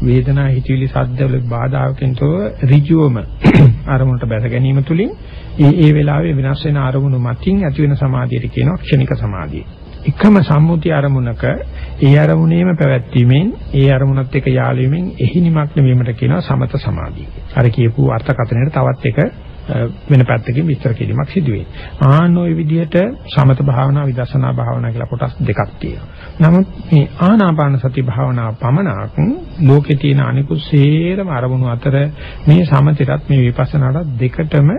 [SPEAKER 1] වේදනා හිතවිලි සද්දවල බාධාකින් තොර ඍජුවම අරමුණට බැස ගැනීම තුලින් ඒ ඒ වෙලාවේ වෙනස් වෙන අරමුණු මතින් ඇති වෙන සමාධියට කියනවා ක්ෂණික සමාධිය. එකම සම්මුති අරමුණක ඒ අරමුණේම පැවැත්වීමෙන් ඒ අරමුණත් එක්ක යාළු වීමෙන් එහි නිමක්න වීමට කියනවා සමත සමාධිය. අර කියපු අර්ථකථනයට තවත් එක වෙන පැත්තකින් විස්තර කිරීමක් සිදු වෙයි. ආන ওই විදිහට සමත භාවනා විදර්ශනා භාවනා කියලා කොටස් දෙකක් තියෙනවා. නමුත් මේ ආනාපාන සති භාවනාව පමණක් ලෝකේ තියෙන අනිකුත් සේරම අරමුණු අතර මේ සමතයටත් මේ විපස්සනාටත් දෙකටම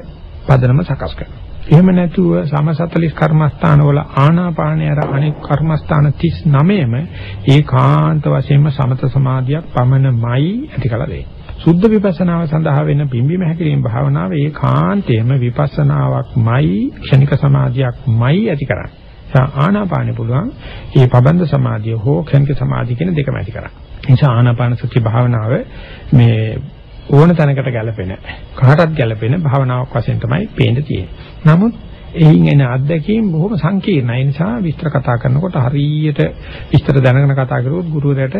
[SPEAKER 1] පදනම සකස් කරනවා. එහෙම නැතුව සම 40 කර්මස්ථානවල ආනාපානය අර අනෙක් කර්මස්ථාන 39ම ඒකාන්ත වශයෙන්ම සමත සමාධියක් පමණමයි ඇති කළ දෙන්නේ. සුද්ධ විපස්සනාව සඳහා වෙන පිම්බීම හැකිරීම භාවනාව ඒකාන්තයෙන්ම විපස්සනාවක්මයි ක්ෂණික සමාධියක්මයි ඇති කරන්නේ. ආනාපානෙ පුළුවන් මේ පබන්ද සමාධිය හෝ ක්ෂණික සමාධිය කියන දෙකම ඇති කරන්නේ. නිසා ආනාපාන සති භාවනාව මේ ඕන තැනකට ගැලපෙන කාටත් ගැලපෙන භාවනාවක් වශයෙන් තමයි පේන්න තියෙන්නේ. නමුත් එයින් එන අත්දැකීම් බොහොම සංකීර්ණයි. ඒ නිසා විස්තර කතා කරනකොට හරියට විස්තර දැනගෙන කතා කරුවොත් ගුරුවරයාට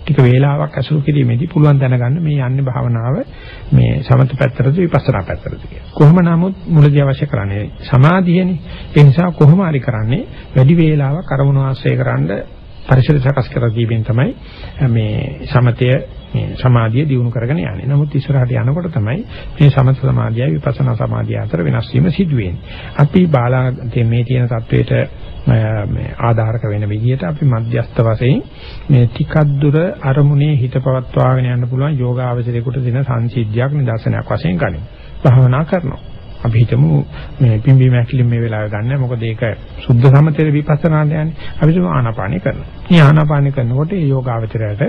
[SPEAKER 1] ටික වේලාවක් ඇසුරු කිරීමේදී පුළුවන් දැනගන්න මේ යන්නේ භාවනාව මේ සමත පැත්තටද විපස්සනා පැත්තටද කියලා. කොහොම නමුත් මුලදී අවශ්‍ය කරන්නේ සමාධියනේ. ඒ නිසා කොහොම හරි කරන්නේ වැඩි වේලාවක් අරමුණ ආශ්‍රය කරන්ඩ පරිසර සකස් කර දීමෙන් තමයි මේ සමතය මේ සමාධිය දියුණු කරගෙන යන්නේ. නමුත් ඉස්සරහට යනකොට තමයි මේ සමත සමාධියයි විපස්සනා සමාධිය අතර වෙනස් වීම සිදු වෙන්නේ. අපි බාලා මේ තියෙන தത്വයට මේ ආධාරක වෙන විදිහට අපි මධ්‍යස්ත වශයෙන් මේ ටිකක් දුර අරමුණේ හිත පවත්වාගෙන යන්න පුළුවන් යෝගාවචරයකට දෙන සංසිද්ධියක් නිදර්ශනයක් වශයෙන් ගනිමු. භාවනා කරනවා. අපි හිතමු මේ පිම්බීම ඇකිලිම මේ වෙලාවේ ගන්න. මොකද ඒක සුද්ධ සමතේ විපස්සනාට යන්නේ. අපි හිතමු ආනාපානය කරනවා. මේ ආනාපානය කරනකොට ඒ යෝගාවචරයට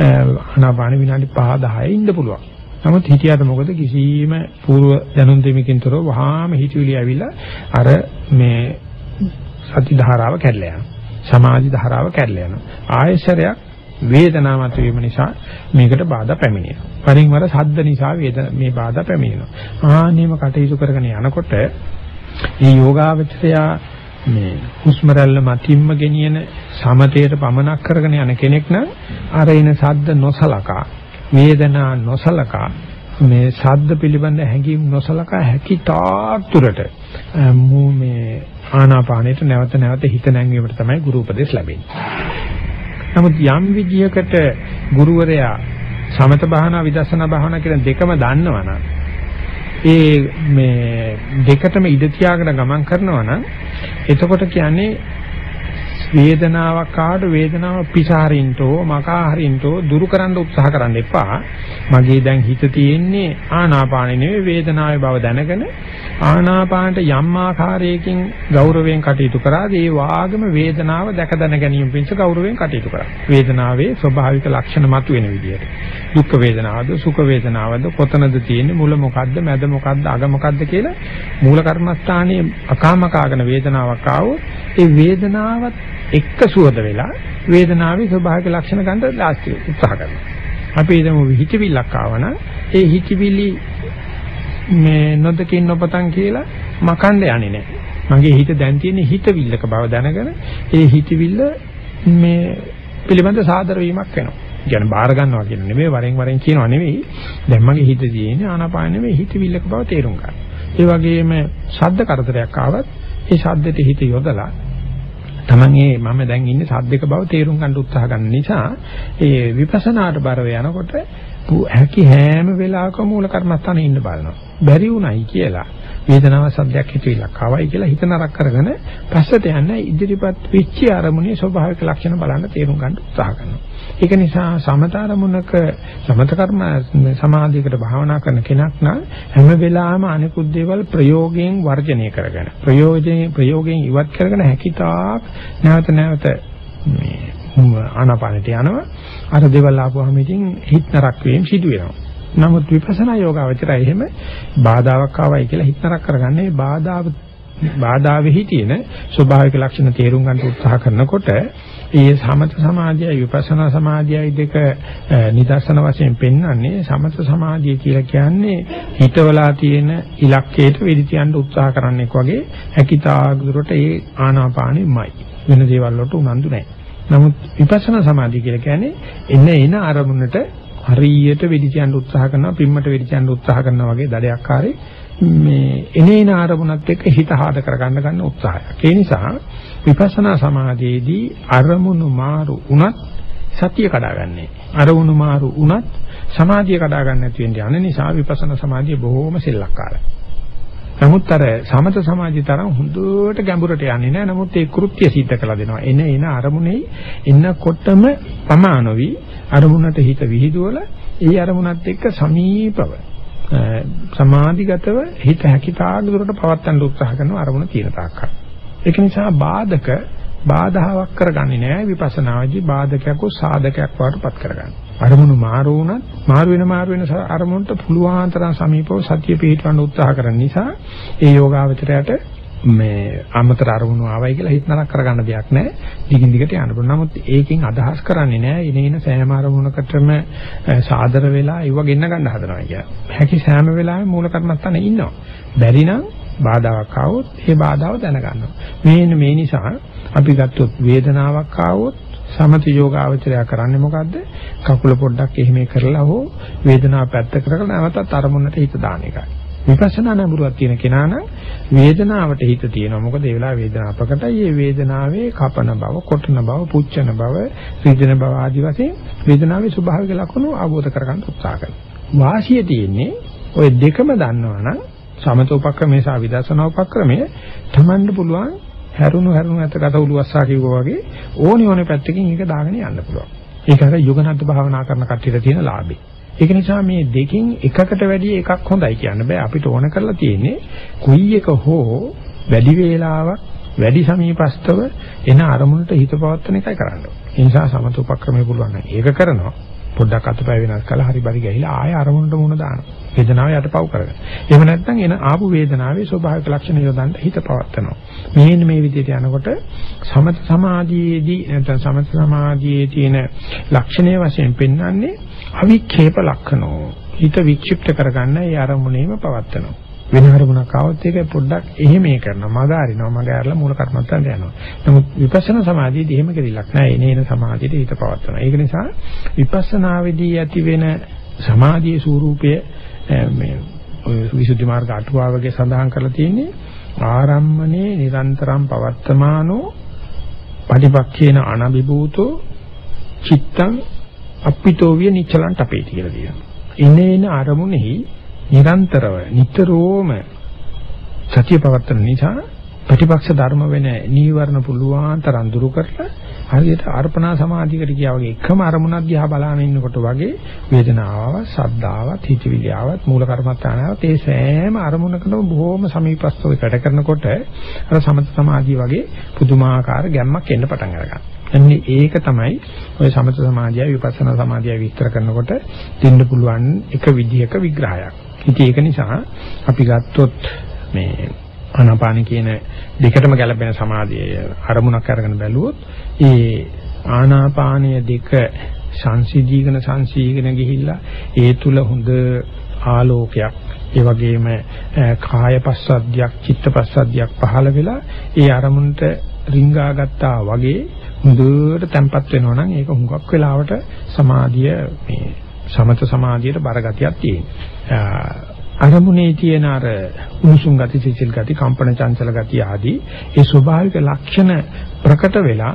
[SPEAKER 1] ආනාපාන විනාඩි 5 10 ඉන්න පුළුවන්. නමුත් හිතියට මොකද කිසිම పూర్ව දැනුම් දෙමකින් තොරව වහාම හිතවිලි ඇවිල්ලා අර මේ සති ධාරාව කැඩලා යනවා. සමාධි ධාරාව කැඩලා යනවා. ආයශරයක් වේදනාව මත වීම නිසා මේකට බාධා පැමිණෙනවා. වරින් වර සද්ද නිසා වේදන මේ බාධා පැමිණෙනවා. ආනේම කටයුතු කරගෙන යනකොට මේ යෝගාවචරය මේ හුස්ම රැල්ල මතින්ම ගෙනියන සමතේට පමනක් කරගෙන යන කෙනෙක් නම් අර එන සද්ද නොසලකා වේදනා නොසලකා මේ සද්ද පිළිබඳ හැඟීම් නොසලකා හැකි තාක් දුරට මේ ආනාපානයට නැවත නැවත හිත නැංවීමට තමයි ගුරු උපදෙස් ලැබෙන්නේ. නමුත් යම් විදියකට ගුරුවරයා සමත භාවනා විදර්ශනා භාවනා කියන දෙකම දන්නවනම් ඒ මේ දෙකටම ඉඳ තියාගෙන ගමන් කරනවා නම් එතකොට කියන්නේ වේදනාවක් ආවට වේදනාව පිසාරින්ටෝ මකාහරින්ටෝ දුරු කරන්න උත්සාහ කරන්න එපා. මගේ දැන් හිත තියෙන්නේ ආනාපානෙ නෙවෙයි වේදනාවේ බව දැනගෙන ආනාපානට යම් ආකාරයකින් ගෞරවයෙන් කටයුතු කරාද ඒ වාගම වේදනාව දැක දැන ගැනීම පිණිස ගෞරවයෙන් කටයුතු කරා. වේදනාවේ ස්වභාවික ලක්ෂණ මතුවෙන විදිහට. දුක් වේදනාවද සුඛ වේදනාවද කොතනද තියෙන්නේ මුල මොකද්ද මැද මොකද්ද අග මොකද්ද කියලා මූල කර්මස්ථානයේ අකාමකාගෙන වේදනාවක් ආවොත් ඒ වේදනාවත් එක්ක සුවද වෙලා වේදනාවේ ස්වභාවික ලක්ෂණ ගන්න ලාස්ති උත්සාහ කරනවා. අපි හිතමු හිතවිල්ලක් ආවනම් ඒ හිතවිලි මේ නොදකින් නොපතන් කියලා මකන්න යන්නේ නැහැ. මගේ හිත දැන් තියෙන හිතවිල්ලක බව දැනගෙන ඒ හිතවිල්ල මේ පිළිබඳ සාදර වීමක් වෙනවා. කියන්නේ බාර ගන්නවා කියන නෙමෙයි වරෙන් වරෙන් කියනවා නෙමෙයි. දැන් මගේ හිත තියෙන්නේ ආනාපාන නෙමෙයි හිතවිල්ලක බව තේරුම් ගන්න. ඒ වගේම ශබ්ද කරදරයක් ආවත් ඒ ශබ්දෙට හිත යොදලා Taman ඒ මම දැන් ඉන්නේ සද්දක බව තේරුම් ගන්න උත්සාහ ගන්න නිසා ඒ විපස්සනාට බරව යනකොට හැකි හැම වෙලාවකම මූල කර්මස්ථානේ ඉන්න බලනවා. බැරි උණයි කියලා වේදනාව සද්දයක් හිතවිලක් ආවයි කියලා හිත නරක කරගෙන පස්සට යන්න ඉදිරිපත් වෙච්ච අරමුණේ ස්වභාවික ලක්ෂණ බලන්න තේරුම් ගන්න උත්සාහ කරනවා. ඒක නිසා සමතරමුණක සමත කර්ම සමාධියකට භාවනා කරන කෙනෙක් නම් හැම වෙලාවෙම අනිකුත් දේවල් ප්‍රයෝගයෙන් වර්ජනය කරගෙන ප්‍රයෝජනේ ප්‍රයෝගයෙන් ඉවත් කරගෙන හැකිතාක් නැවත නැවත මේ ආනාපානට යනවා අර දේවල් ආපුවාම ඉතින් හිත නරක වීම සිදු වෙනවා නමුත් විපස්සනා යෝගාවචරය එහෙම බාධාවක් ආවයි කියලා හිත නරක කරගන්නේ බාධාව බාධාවෙහි තියෙන ස්වභාවික ලක්ෂණ තේරුම් ගන්න උත්සාහ කරනකොට ඒ සමත සමාධියයි විපස්සනා සමාධියයි දෙක නිදර්ශන වශයෙන් පෙන්වන්නේ සමත සමාධිය කියලා කියන්නේ හිතවලා තියෙන ඉලක්කයට වෙඩි තියන්න උත්සාහ කරන්නෙක් වගේ හැකිතාක් දුරට ඒ ආනාපානෙමයි වෙන දේවල් වලට උනන්දු නැහැ. නමුත් විපස්සනා සමාධිය කියලා කියන්නේ එන එන අරමුණට හරියට වෙඩි තියන්න උත්සාහ කරනවා පිම්මට වෙඩි තියන්න උත්සාහ කරනවා වගේ දඩයක්කාරී මේ එනේන ආරමුණත් එක්ක හිත හාද කරගන්න ගන්න උත්සාහයක්. ඒ නිසා විපස්සනා සමාධියේදී අරමුණු මාරු වුණත් සතිය කඩාගන්නේ. අරමුණු මාරු වුණත් සමාධිය කඩාගන්න නැති වෙන යන නිසා විපස්සනා සමාධිය බොහොම සෙල්ලක්කාරයි. නමුත් අර සමත සමාධිය තරම් හොඳට ගැඹුරට යන්නේ නැහැ. නමුත් ඒ කෘත්‍ය සිද්ධ කළ දෙනවා. එන එන අරමුණේ එන්නකොටම පමානොවි අරමුණට හිත විහිදුවල ඒ අරමුණත් එක්ක සමීපව සමාධිගතව හිත හැකිතාක් දුරට පවත්වන්න උත්සාහ කරන අරමුණ තියෙන තාක්කල්. ඒක නිසා බාධක බාධාවක් කරගන්නේ නැහැ විපස්සනාවේදී බාධකයක් හෝ සාධකයක් වඩපත් කරගන්න. අරමුණු මාරු වුණත් මාරු වෙන මාරු වෙන අරමුණට පුළුවන් තරම් සමීපව සතිය පිහිටවන්න උත්සාහ කරන නිසා ඒ යෝගාවචරයට මේ අමතර අරමුණු ආවයි කියලා හිත නරක කරගන්න දෙයක් නැහැ. දිගින් දිගට යන්න පුළුවන්. නමුත් ඒකෙන් අදහස් කරන්නේ නැහැ ඉනේන සෑම අරමුණකටම සාදර වෙලා ඉව ගෙන්න ගන්න හදනවා කියලා. හැකි සෑම වෙලාවෙම මූල කර්මස්ථානේ ඉන්නවා. බැරි නම් බාධාවක් ආවොත් ඒ බාධාව දැනගන්නවා. මේන්න මේ නිසා අපි ගත්තොත් වේදනාවක් ආවොත් සමත යෝගාවචරය කරන්නේ මොකද්ද? කකුල පොඩ්ඩක් එහෙම කරලා හෝ වේදනාව පැත්ත කරලා නැවතත් අරමුණට හිත දාන එකයි. විපස්සනා නඹුරුවක් තියෙන කෙනා නම් වේදනාවට හිත තියෙනවා. මොකද ඒ වෙලාව වේදනාව ප්‍රකටයි. ඒ වේදනාවේ කපන බව, කොටන බව, පුච්චන බව, රිදෙන බව ආදි වශයෙන් වේදනාවේ ස්වභාවික ලක්ෂණ අවබෝධ කරගන්න උත්සාහ කරනවා. වාසිය තියෙන්නේ ওই දෙකම දන්නවනම් සමත උපක්‍රමයේ සහ විදර්ශනා උපක්‍රමයේ තමන්ට පුළුවන් හැරුණු හැරුණු ඇත ගත උළුස්සා කිව්වා වගේ ඕනි ඕනි පැත්තකින් ඒක දාගෙන යන්න පුළුවන්. ඒක අර යුගනත් භාවනා කරන කට්ටියට තියෙන ලාභේ. ඒක නිසා මේ දෙකෙන් එකකට වැඩිය එකක් හොඳයි කියන්න බෑ. අපිට ඕන කරලා තියෙන්නේ කුයි එක හෝ වැඩි වේලාවක් වැඩි සමීපස්තව එන අරමුණට හිත පවත්වන එකයි කරන්න ඕනේ. ඒ නිසා සමත උපක්‍රමයේ පුළුවන් නම් ඒක කරනවා. පොඩ්ඩක් අතපය වෙනස් කරලා හරි බරි ගහිලා ආය අරමුණට මුණ දානවා. වේදනාව යටපව් කරගෙන. එහෙම නැත්නම් එන ආපු වේදනාවේ ස්වභාවික ලක්ෂණ යොදන්න හිත පවත්නවා. මේන්න මේ විදිහට යනකොට සමත සමාධියේදී නැත්නම් සමත සමාධියේ තියෙන ලක්ෂණයේ වශයෙන් පෙන්වන්නේ අවික්ෂේප ලක්ෂණෝ. හිත වික්ෂිප්ත කරගන්න ඒ අරමුණේම පවත්නවා. වෙන අරමුණක් ආවොත් ඒක පොඩ්ඩක් එහෙම කරනවා මග අරිනවා මග අරලා මූල කර්මත්තන්ට යනවා නමුත් විපස්සනා සමාධියේදී එහෙම කෙරෙලක් නැහැ එනේන සමාධියට හිත පවත්වනවා ඒක නිසා විපස්සනාවේදී ඇති වෙන සමාධියේ ස්වરૂපය මේ විසුද්ධි මාර්ග අටුවාවගේ සඳහන් කරලා තියෙන්නේ ආරම්මනේ නිරන්තරම් පවත්තමානෝ පටිපක්ඛේන අනබිභූතෝ චිත්තං අප්පිතෝ විය නිචලන්ට අපේ කියලා කියනවා. ඉනේන අරමුණෙහි නිරන්තරව නිතරම සතිය පවත්තන නිසා ප්‍රතිපක්ෂ ධර්ම වෙන නීවරණ පුළුවන් තරම් දුරු කරලා හරියට අර්පණා සමාධියකට ගියා වගේ එකම අරමුණක් දිහා බලාගෙන ඉන්නකොට වගේ වේදනාව, සද්දාවත්, හිතවිලියාවත්, මූල කර්මස්ථානාවත් ඒ සෑම අරමුණකටම බොහොම සමීපස්තව වැඩ කරනකොට අර සමත සමාධිය වගේ පුදුමාකාර ගැම්මක් එන්න පටන් අරගන්නවා. එන්නේ ඒක තමයි ඔය සමත සමාධිය විපස්සනා සමාධිය විස්තර කරනකොට දෙන්න පුළුවන් එක විදිහක විග්‍රහයක්. ඉතින් ඒක නිසා අපි ගත්තොත් මේ ආනාපාන කියන දෙකටම ගැලපෙන සමාධිය අරමුණක් අරගෙන බැලුවොත් ඒ ආනාපානීය දෙක සංසිධීකන සංසීකන ගිහිල්ලා ඒ තුල හොඳ ආලෝකයක් ඒ වගේම කාය පස්සද්ධියක් චිත්ත පස්සද්ධියක් පහළ වෙලා ඒ අරමුණට රිංගා ගත්තා වගේ හොඳට තැම්පත් වෙනවා නම් ඒක හුඟක් වෙලාවට සමාධිය මේ සමත සමාධියට බරගතියක් තියෙනවා. අරමුණේ තියෙන අර උණුසුම් ගති, සිසිල් ගති, කම්පන චංචල ගති ආදී ඒ ස්වභාවික ලක්ෂණ ප්‍රකට වෙලා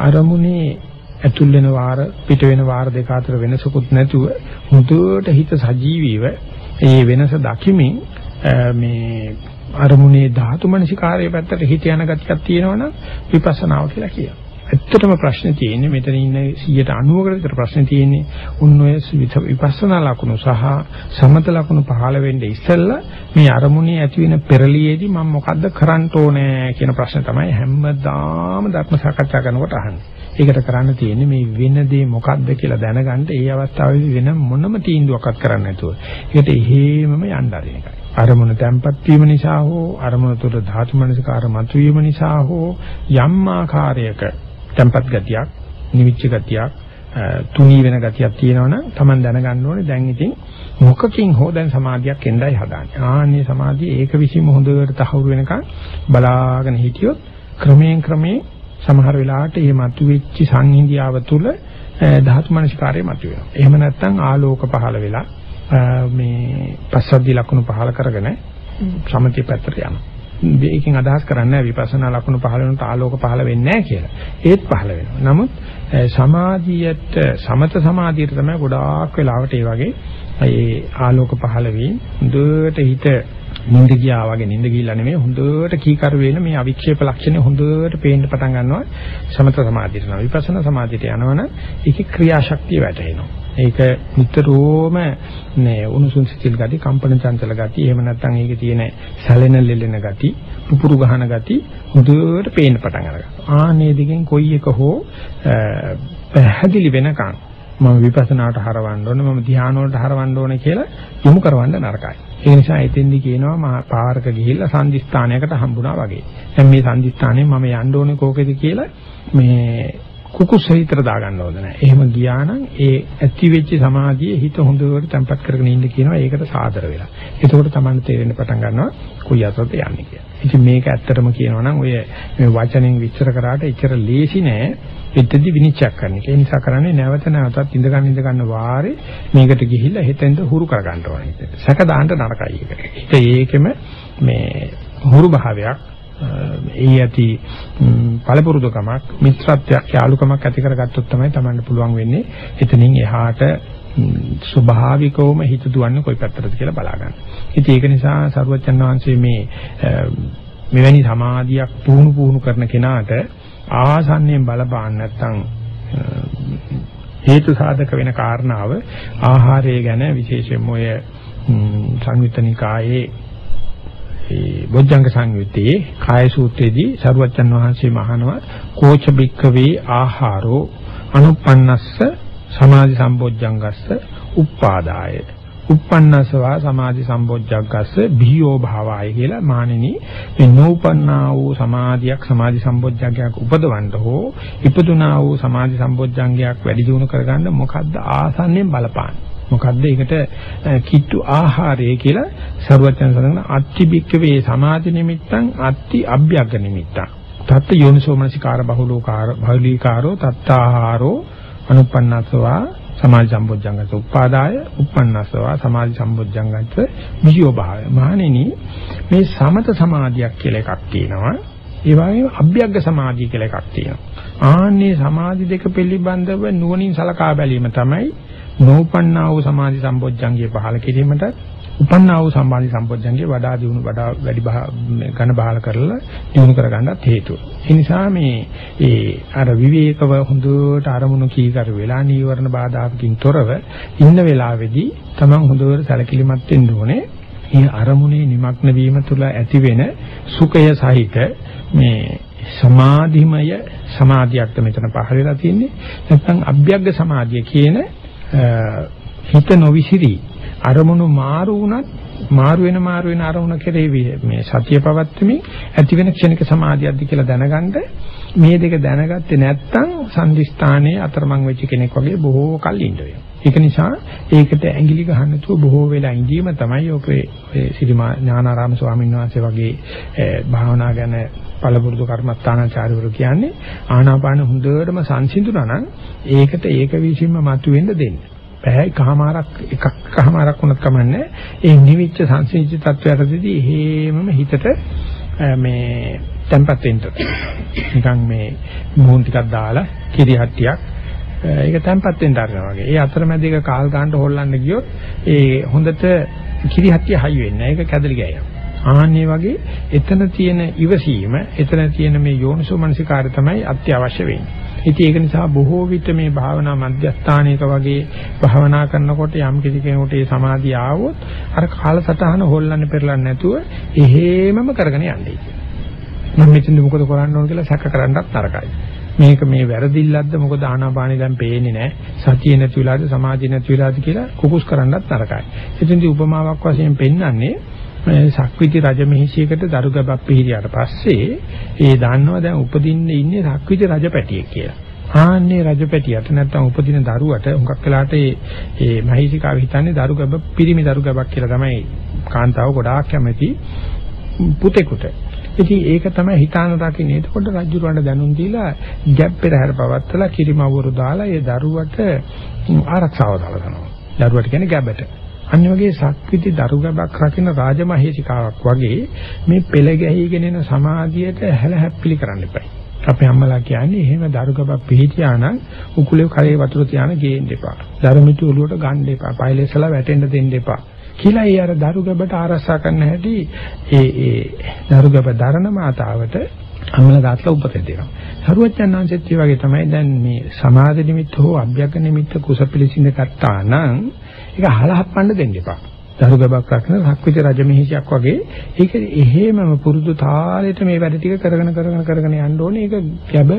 [SPEAKER 1] අරමුණේ ඇතුල් වෙන වාර පිට වෙන වාර දෙක අතර වෙනසකුත් නැතුව හුදුට හිත සජීවීව ඒ වෙනස දකිමින් මේ අරමුණේ ධාතු මනසිකාරයේ පැත්තට හිත යන ගතියක් තියෙනවනම් විපස්සනාව කියලා කියනවා. ඇත්තටම ප්‍රශ්නේ තියෙන්නේ මෙතන ඉන්න 190කට විතර ප්‍රශ්නේ තියෙන්නේ උන් ඔය විපස්සනා ලකුණු සහ සමත ලකුණු පහළ වෙන්නේ ඉස්සෙල්ලා මේ අරමුණේ ඇති වෙන පෙරලියේදී මම මොකද්ද කරන්න ඕනේ කියන ප්‍රශ්නේ තමයි හැමදාම ධර්ම සාකච්ඡා කරනකොට අහන්නේ. ඒකට කරන්න තියෙන්නේ මේ වෙන දේ මොකද්ද කියලා දැනගන්න ඒ අවස්ථාවේදී වෙන මොනම තීන්දුවක්වත් කරන්න නැතුව. ඒකට එහෙමම යන්න ආරින එකයි. අරමුණ තැම්පත් වීම නිසා හෝ අරමුණ තුළ ධාතු මනසකාර මතුවීම නිසා හෝ යම් ආකාරයක tempat ගතියක්, නිවිච්ච ගතියක්, තුනී වෙන ගතියක් තියෙනවනම් Taman දැනගන්න ඕනේ දැන් ඉතින් මොකකින් හෝ දැන් සමාධියක් එන්නයි හදාන්නේ. ආන්නේ සමාධිය ඒක විසීම හොඳට තහවුරු වෙනකන් බලාගෙන හිටියොත් ක්‍රමයෙන් ක්‍රමයෙන් සමහර වෙලාවට මේ මතුවෙච්ච සංහිඳියාව තුළ ධාතු මනසිකාරය මතුවෙනවා. එහෙම නැත්නම් ආලෝක පහළ වෙලා මේ පස්සද්ධි ලක්ෂණ පහළ කරගෙන සමථය පැත්තට යනවා. මේකෙන් අදහස් කරන්නේ විපස්සනා ලක්ෂණ පහළ වෙනට ආලෝක පහළ වෙන්නේ නැහැ කියලා. ඒත් පහළ වෙනවා. නමුත් සමාධියට සමත සමාධියට තමයි ගොඩාක් වෙලාවට ඒ වගේ ඒ ආලෝක පහළ වී හොඳට හිත නිින්ද ගියා වගේ නිින්ද ගිහිල්ලා නෙමෙයි හොඳට කීකරු වෙන මේ අවික්ෂේප ලක්ෂණය හොඳට පේන්න පටන් ගන්නවා සමත සමාධියට යනවා විපස්සනා සමාධියට යනවනම් ඒකේ ක්‍රියාශක්තිය වැටෙනවා ඒක නිතරම නේ උණුසුම් සිතිල් ගති කම්පන චංචල ගති එහෙම නැත්නම් ඒකේ තියෙන සැලෙන ලෙලෙන ගති පුපුරු ගහන ගති හොඳට පේන්න පටන් අරගන්නවා ආනේ දිගෙන් කොයි එක හෝ පැහැදිලි වෙනකන් මම විපස්සනාට හරවන්න ඕනේ මම ධ්‍යාන වලට හරවන්න ඕනේ කියලා යොමු කරවන්න නරකයි. ඒ නිසා එතෙන්දි කියනවා මහා පාරක ගිහිල්ලා සංදිස්ථානයකට හම්බුණා වගේ. දැන් මේ සංදිස්ථානයේ මම යන්න ඕනේ කෝකෙද කියලා මේ කුකුස් හිතට දාගන්න ඕනේ නැහැ. එහෙම ගියා නම් ඒ ඇති වෙච්ච සමාධියේ හිත හොඳට තැම්පත් කරගෙන ඉන්න කියනවා ඒකට සාදර වෙලා. එතකොට Taman තේරෙන්න පටන් ගන්නවා කොයි අතට යන්නේ කියලා. ඉතින් මේක ඇත්තටම කියනවා නම් ඔය මේ වචනෙන් විස්තර කරාට එච්චර ලේසි නෑ. එතෙදි විනිශ්චය කරන්න. ඒ නිසා කරන්නේ නැවත නැවතත් ඉඳ ගන්න ඉඳ ගන්න වාරේ මේකට ගිහිල්ලා හිතෙන්ද හුරු කර ගන්න ඕනේ. සැක දාන්න නරකයි ඒක. ඒකෙම මේ හුරු භාවයක් ඒ ඇති පළපුරුදුකමක් මිත්‍රත්වයක් යාලුකමක් ඇති කරගත්තොත් තමයි Tamanne පුළුවන් වෙන්නේ එතනින් එහාට ස්වභාවිකවම හිත දුවන්නේ කොයි පැත්තටද කියලා බලා ගන්න. ඉතින් ඒක නිසා සරුවචන් වහන්සේ මේ මෙවැනි සමාධියක් පුහුණු පුහුණු කරන කෙනාට ආසන්නයෙන් බලපාන්න නැත්නම් හේතු සාධක වෙන කාරණාව ආහාරය ගැන විශේෂයෙන්ම ඔය සංයුත්තනිකායේ ඒ බොජ්ජංග සංයුත්තේ කාය සූත්‍රයේදී සරුවච්චන් වහන්සේ මහනවා කෝච බික්කවේ ආහාරෝ අනුපන්නස්ස සමාධි සම්බොජ්ජංගස්ස උප්පාදාය. uppannasava samadhi sambojjaggassa bhiyo bhavaya කියලා මානෙනි. මේ නෝපන්නා වූ සමාධියක් සමාධි සම්බොජ්ජංගයක් උපදවන්න හෝ ඉපදුනා වූ සමාධි සම්බොජ්ජංගයක් වැඩි දියුණු කරගන්න මොකද්ද ආසන්නෙන් බලපාන්නේ? මොකද්ද ඒකට කිට්ටු ආහාරය කියලා සරුවචන සඳහන් අත්ති බික්කවේ සමාධි නිමිත්තං අත්ති අභ්‍යග්ග නිමිත්තං. තත්ත යෝනිසෝමනසිකාර බහුලෝකාර බහුලීකාරෝ තත්තාහාරෝ අනුපන්නසවා සමාධි සම්බොජ්ජංගත උපාදාය uppannasava සමාධි සම්බොජ්ජංගත විජියෝ භාවය. මහණෙනි මේ සමත සමාධියක් කියලා එකක් තියෙනවා. ඒ වගේම අභ්‍යග්ග සමාධිය කියලා එකක් තියෙනවා. ආන්නේ සමාධි දෙක පිළිබඳව නුවණින් සලකා බැලීම තමයි නෝපන්නා වූ සමාධි සම්බොජ්ජංගය පහළ කිරීමට උපන්නා වූ සම්මානි සම්පෝඥංගේ වඩා දියුණු වඩා වැඩි ඝන බහල කරලා දියුණු කරගන්නත් හේතුව. ඒ නිසා මේ ඒ අර විවේකව හොඳට අරමුණු කීකර වෙලා නීවරණ බාධාකින් තොරව ඉන්න වෙලාවේදී තමන් හොඳට සැලකිලිමත් වෙන්න ඕනේ. මේ අරමුණේ নিমগ্ন වීම තුළ ඇතිවෙන සුඛය සහිත මේ සමාධිමය සමාධියක් මෙතන පහළ වෙලා තියෙන්නේ. නැත්නම් අභ්‍යග්ග සමාධිය කියන හිත නොවිසිරී අරමුණු මාරු වුණත් මාරු වෙන මාරු වෙන අරමුණ කෙරෙහි මේ සතිය පවත්වමින් ඇති වෙන ක්ෂණික සමාධියක්ද කියලා දැනගන්න මේ දෙක දැනගත්තේ නැත්නම් සම්දිස්ථානයේ අතරමං වෙච්ච කෙනෙක් වගේ බොහෝ කල් ඉන්න වෙනවා. ඒක නිසා ඒකට ඇඟිලි ගහන්න නැතුව බොහෝ වෙලා ඉඳීම තමයි ඔකේ ඔය සිරිමා ඥානාරාම ස්වාමීන් වහන්සේ වගේ භාවනා ගැන පළපුරුදු කර්මස්ථානාචාර්යවරු කියන්නේ ආනාපාන හොඳටම සංසිඳුණා නම් ඒකට ඒක විසින්ම මතුවෙන්න දෙන්න. පැය කහමාරක් එකක් කහමාරක් වුණත් කමන්නේ ඒ නිවිච්ච සංසිඳිත තත්වයටදී හේමම හිතට මේ tempat වෙන්න නිකන් මේ මූණ ටිකක් දාලා කිරි හට්ටියක් ඒක tempat වෙන්න ආරනවා වගේ. ඒ අතරමැද එක කාල් ගන්නට හොල්ලන්න ගියොත් ඒ හොඳට කිරි හට්ටිය හයි වෙන්නේ නැහැ. ඒක කැදලි ගෑයනවා. ආන්නේ වගේ එතන තියෙන ඉවසීම, එතන තියෙන මේ යෝනිසෝ මනසිකාරය තමයි අත්‍යවශ්‍ය වෙන්නේ. ඉතින් ඒක නිසා බොහෝ විට මේ භාවනා මධ්‍යස්ථානයක වගේ භාවනා කරනකොට යම් කිසි කෙනෙකුට ඒ සමාධිය ආවොත් අර කාලසටහන හොල්ලන්න පෙරලන්නේ නැතුව එහෙමම කරගෙන යන්නේ. මම මෙතන මොකද කරන්න ඕන කියලා සැක කරන්නත් තරකයි. මේක මේ වැරදිල්ලක්ද මොකද ආනාපානෙ දැන් පේන්නේ නැහැ සතිය නැති වෙලාද සමාධිය නැති වෙලාද කියලා කුකුස් කරන්නත් තරකයි. එතෙන්දී උපමාවක් වශයෙන් පෙන්වන්නේ සක්විති රජ මෙහිසියකට දරු ගැබක් පිහිරියාට පස්සේ ඒ දන්නවා දැන් උපදින්න ඉන්නේ සක්විති රජපැටියෙක් කියලා. ආන්නේ රජපැටියට නැත්තම් උපදින දරුවට හුඟක් වෙලාට ඒ ඒ මහේසිකාව හිතන්නේ දරු ගැබ පිරිමි දරු ගැබක් කියලා තමයි කාන්තාව ගොඩාක් කැමති පුතේකට. ඉතින් ඒක තමයි හිතාන දකින්නේ. එතකොට රජුරවන්ට දැනුම් දීලා ගැබ් පෙරහැර පවත්තලා කිරිමවරු දාලා ඒ දරුවට ආරක්ෂාව දාලා කරනවා. දරුවට කියන්නේ ගැබට. අන්න වගේ සක්විති දරුගබක් රකින්න රාජමහේසිකාවක් වගේ මේ පෙළ ගැහිගෙන එන සමාධියට හැල හැප්පිලි කරන්න එපා. අපේ අම්මලා කියන්නේ එහෙම දරුගබක් පිළිතියා නම් උකුලේ කරේ වතුර තියාන ගේන්න එපා. ධර්මිතු ඔලුවට ගන්න එපා. පයිලෙසලා වැටෙන්න දෙන්න එපා. කියලා ඒ අර දරුගබට ආරසා කරන්න හැටි ඒ ඒ දරුගබ දරන මාතාවට අමල දාත්ලා උපත දෙනවා. සරුවච්චන්හන්සෙත් ඒ වගේ තමයි දැන් මේ සමාධි නිමිත්ත හෝ අභ්‍යග්ග නිමිත්ත කුසපිලිසින්ද ගත්තා නම් ඒක හලහප්පන්න දෙන්න එපා. දරුගබක් රකින්න සක්විති රජමහිෂියක් වගේ ඒක එහෙමම පුරුදු තාලෙට මේ වැඩ ටික කරගෙන කරගෙන කරගෙන යන්න ඕනේ. ඒක ගැබ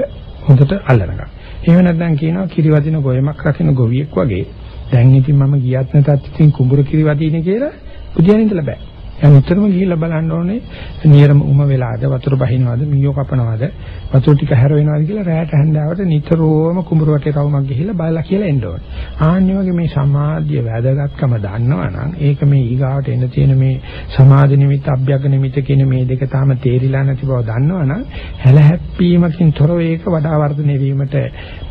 [SPEAKER 1] හොඳට අල්ලනගන්න. එහෙම නැත්නම් කියනවා කිරිවදින ගොයමක් රකින්න ගොවියෙක් වගේ දැන් ඉතින් මම ගියත් නැතත් ඉතින් කුඹුර කිරිවදිනේ කියලා බුදියන් ඉඳලා බෑ. දැන් උත්තරම ගිහිල්ලා බලන්න ඕනේ නියරම උම වෙලාද වතුර බහිනවද මීයෝ කපනවද වතුර ටික හැර වෙනවද කියලා රැයට හැන්දාවට නිතරම කුඹුර වටේ රවුමක් ගිහිල්ලා බලලා කියලා එන්න ඕනේ. ආන්නේ වගේ මේ සමාධිය වැදගත්කම දන්නවනම් ඒක මේ ඊගාවට එන තියෙන මේ සමාධි නිමිත්ත අභ්‍යග්ග නිමිත්ත කියන මේ දෙක තාම තේරිලා නැති බව දන්නවනම් හැලහැප්පීමකින් තොරව ඒක වඩා වර්ධනය වීමට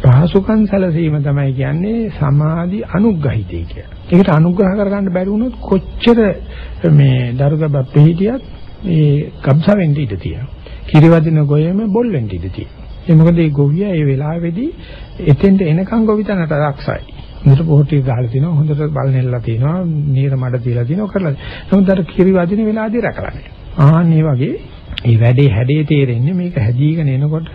[SPEAKER 1] පහසුකම් සැලසීම තමයි කියන්නේ සමාධි අනුග්‍රහිතය කියලා. ඒකට අනුග්‍රහ කරගන්න බැරි වුණොත් කොච්චර මේ දරුගබ පිළිහිටියත් ඒ කබ්සා වෙන්න ඉඩ තියෙනවා. කිරිවදින ගොයම බොල් වෙන්න ඉඩ තියෙනවා. ඒ මොකද මේ ගොවියා ඒ වෙලාවේදී එතෙන්ට එනකන් ගොවිතැනට රක්සයි. හොඳට පොහොටි ගහලා තිනවා හොඳට බල නෙල්ලලා තිනවා නීර මඩ තියලා තිනවා කරලා. නමුත් අර කිරිවදින වෙලාවදී රැකලා නැහැ. ආන් මේ වගේ මේ වැඩේ හැඩේ තේරෙන්නේ මේක හැදීගෙන එනකොට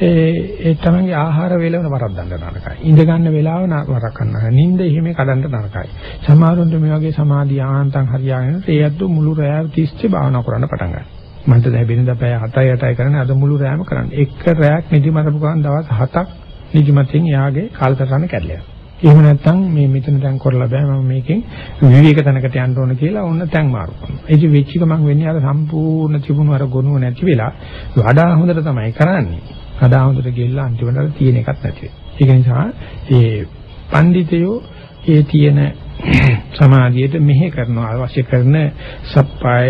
[SPEAKER 1] ඒ තමන්ගේ ආහාර වේලවන වරද්දන්න නරකයි. ඉඳ ගන්න වෙලාව වරක්කන්න. නිින්ද එහෙම කඩන්න නරකයි. සමහරුන්ට මේ වගේ සමාධිය ආන්තම් හරියාගෙන ඒ අද්දු මුළු රැය තිස්සේ භාවනා කරන්න පටන් ගන්නවා. මන්ට දැන් බිනද පැය 7යි 8යි කරන්නේ අද මුළු රැයම කරන්නේ. එක රැයක් නිදි මරපු ගමන් දවස් 7ක් නිදිමතින් එයාගේ කාලසටහන කැඩලා යනවා. එහෙම නැත්නම් මේ මෙතන දැන් කරලා බෑ මම මේකෙන් විවේක තැනකට යන්න ඕන කියලා ඔන්න තැන් මාරු කරනවා. ඒ කිය වෙච්ච ගමන් වෙන්නේ අර සම්පූර්ණ තිබුණු අර ගොනුව නැති වෙලා වඩා හොඳට තමයි කරන්නේ. වඩා හොඳට ගිහලා අන්තිමට තියෙන එකක් නැති වෙනවා. ඒක නිසා ඒ පඬිතයෝ ඒ තියෙන සමාධියට මෙහෙ කරනවා අවශ්‍ය කරන සප්පාය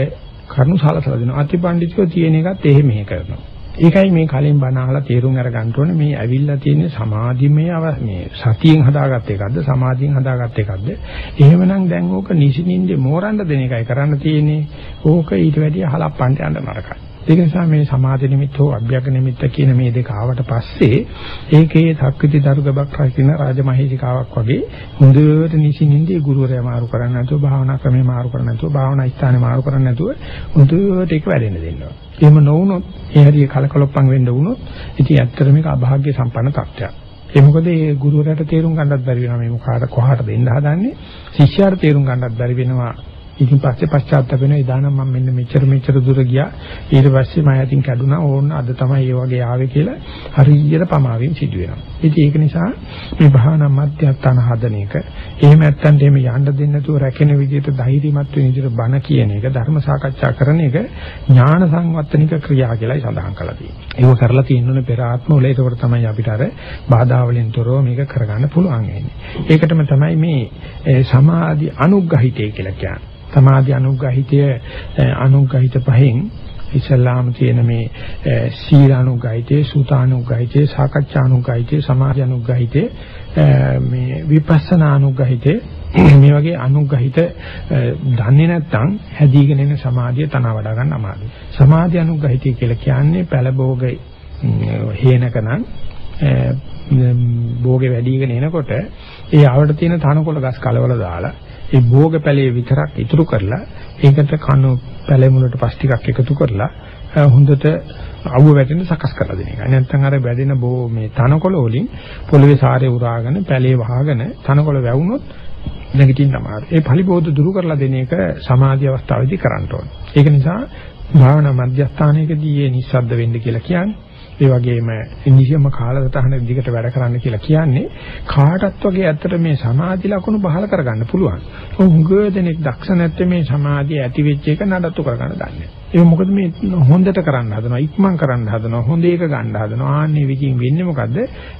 [SPEAKER 1] කරුණු සලසලා දෙනවා. අතිපඬිතයෝ තියෙන එකත් එහෙ මෙහෙ කරනවා. ඒකයි මේ කලින් බණ අහලා තේරුම් අරගන්න ඕනේ. මේ ඇවිල්ලා තියෙන සමාධිමය මේ සතියෙන් හදාගත්ත එකක්ද? සමාධියෙන් හදාගත්ත එකක්ද? එහෙමනම් දැන් ඕක නිසින්ින්දේ මෝරන්න දෙන එකයි කරන්න තියෙන්නේ. ඕක ඊට වැඩිය හලප්පන්ට යන්න නරකයි ඒක නිසා මේ සමාධි නිමිත්ත හෝ අභ්‍යග්ග නිමිත්ත කියන මේ දෙක ආවට පස්සේ ඒකේ සක්විති දරුගබක් රකින්න රාජමහේසිකාවක් වගේ හොඳට නිසින්ින්දී ගුරුවරයා මාරු කරන්නේ නැතුව භාවනා ක්‍රමේ මාරු කරන්නේ නැතුව භාවනා ස්ථානේ මාරු කරන්නේ නැතුව හොඳට ඒක වැඩෙන්න දෙන්නවා. එහෙම නොවුනොත් ඒ හරිය කලකොලොප්පන් වෙන්න වුණොත් ඉතින් ඇත්තට මේක අභාග්‍ය සම්පන්න තත්ත්වයක්. ඒ මොකද ඒ ගුරුවරයාට තේරුම් ගන්නත් බැරි වෙනවා මේ මොකාට කොහාට දෙන්න හදන්නේ. ශිෂ්‍යයාට තේරුම් ගන්නත් බැරි වෙනවා ඉතින් පස්සේ පශ්චාත්තාප වෙනවා. එදානම් මම මෙන්න මෙච්චර මෙච්චර දුර ගියා. ඊට පස්සේ මම යටින් කැඩුනා. ඕන්න අද තමයි ඒ වගේ ආවේ කියලා හරියට පමාවෙන් සිදු වෙනවා. ඉතින් ඒක නිසා මේ භාවනා මධ්‍යස්ථාන හදන එක එහෙම නැත්නම් එහෙම යන්න දෙන්නේ නැතුව රැකෙන විදිහට ධෛර්යමත් වෙන විදිහට බණ කියන එක ධර්ම සාකච්ඡා කරන එක ඥාන සංවත්තනික ක්‍රියා කියලායි සඳහන් කරලා තියෙන්නේ. ඒක කරලා තියෙනුනේ පෙර ආත්මවල ඒකවල තමයි අපිට අර බාධා වලින් තොරව මේක කරගන්න පුළුවන් වෙන්නේ. ඒකටම තමයි මේ සමාධි අනුග්‍රහිතය කියලා කියන්නේ. සමාධි අනුග්‍රහිතය අනුග්‍රහිත පහෙන් ඉස්ලාම තියෙන මේ සීල අනුග්‍රහිතේ සූත අනුග්‍රහිතේ සාකච්ඡා අනුග්‍රහිතේ සමාධි අනුග්‍රහිතේ මේ විපස්සනා අනුග්‍රහිතේ මේ වගේ අනුග්‍රහිත දන්නේ නැත්නම් හැදීගෙන එන සමාධිය තන වඩා ගන්න අමාරුයි. සමාධි අනුග්‍රහිතය කියලා කියන්නේ පළභෝග හේනකනම් භෝගේ වැඩිගෙන එනකොට ඒ ආවට තියෙන තනකොළ ගස් කලවල දාලා ඒ භෝග පැලේ විතරක් ඉතුරු කරලා ඒකට කණු පැලේ මුලට පස් ටිකක් එකතු කරලා හොඳට අවුව වැටෙන සකස් කරලා දෙන එක. නැත්නම් අර වැඩෙන බෝ මේ තනකොළ වලින් පොළවේ සාරේ උරාගෙන පැලේ වහගෙන තනකොළ වැවුනොත් නැගිටින්න අමාරුයි. ඒ පරිබෝධ දුරු කරලා දෙන එක සමාධි අවස්ථාවේදී කරන්න ඕනේ. ඒක නිසා භාවනා මධ්‍යස්ථානයකදී මේ නිස්සද්ද වෙන්න කියලා කියන්නේ ඒ වගේම නිසියම කාලසටහන දිගට වැඩ කරන්න කියලා කියන්නේ කාටත් වගේ ඇත්තට මේ සමාධි ලක්ෂණ පහල කරගන්න පුළුවන්. උංග දෙනෙක් දක්ෂ නැත්නම් මේ සමාධිය ඇති වෙච්ච එක නඩත්තු කරගන්න දන්නේ. ඒක මොකද මේ හොඳට කරන්න හදනවා ඉක්මන් කරන්න හදනවා හොඳ එක ගන්න හදනවා ආන්නේ විදිහින් වෙන්නේ මොකද්ද?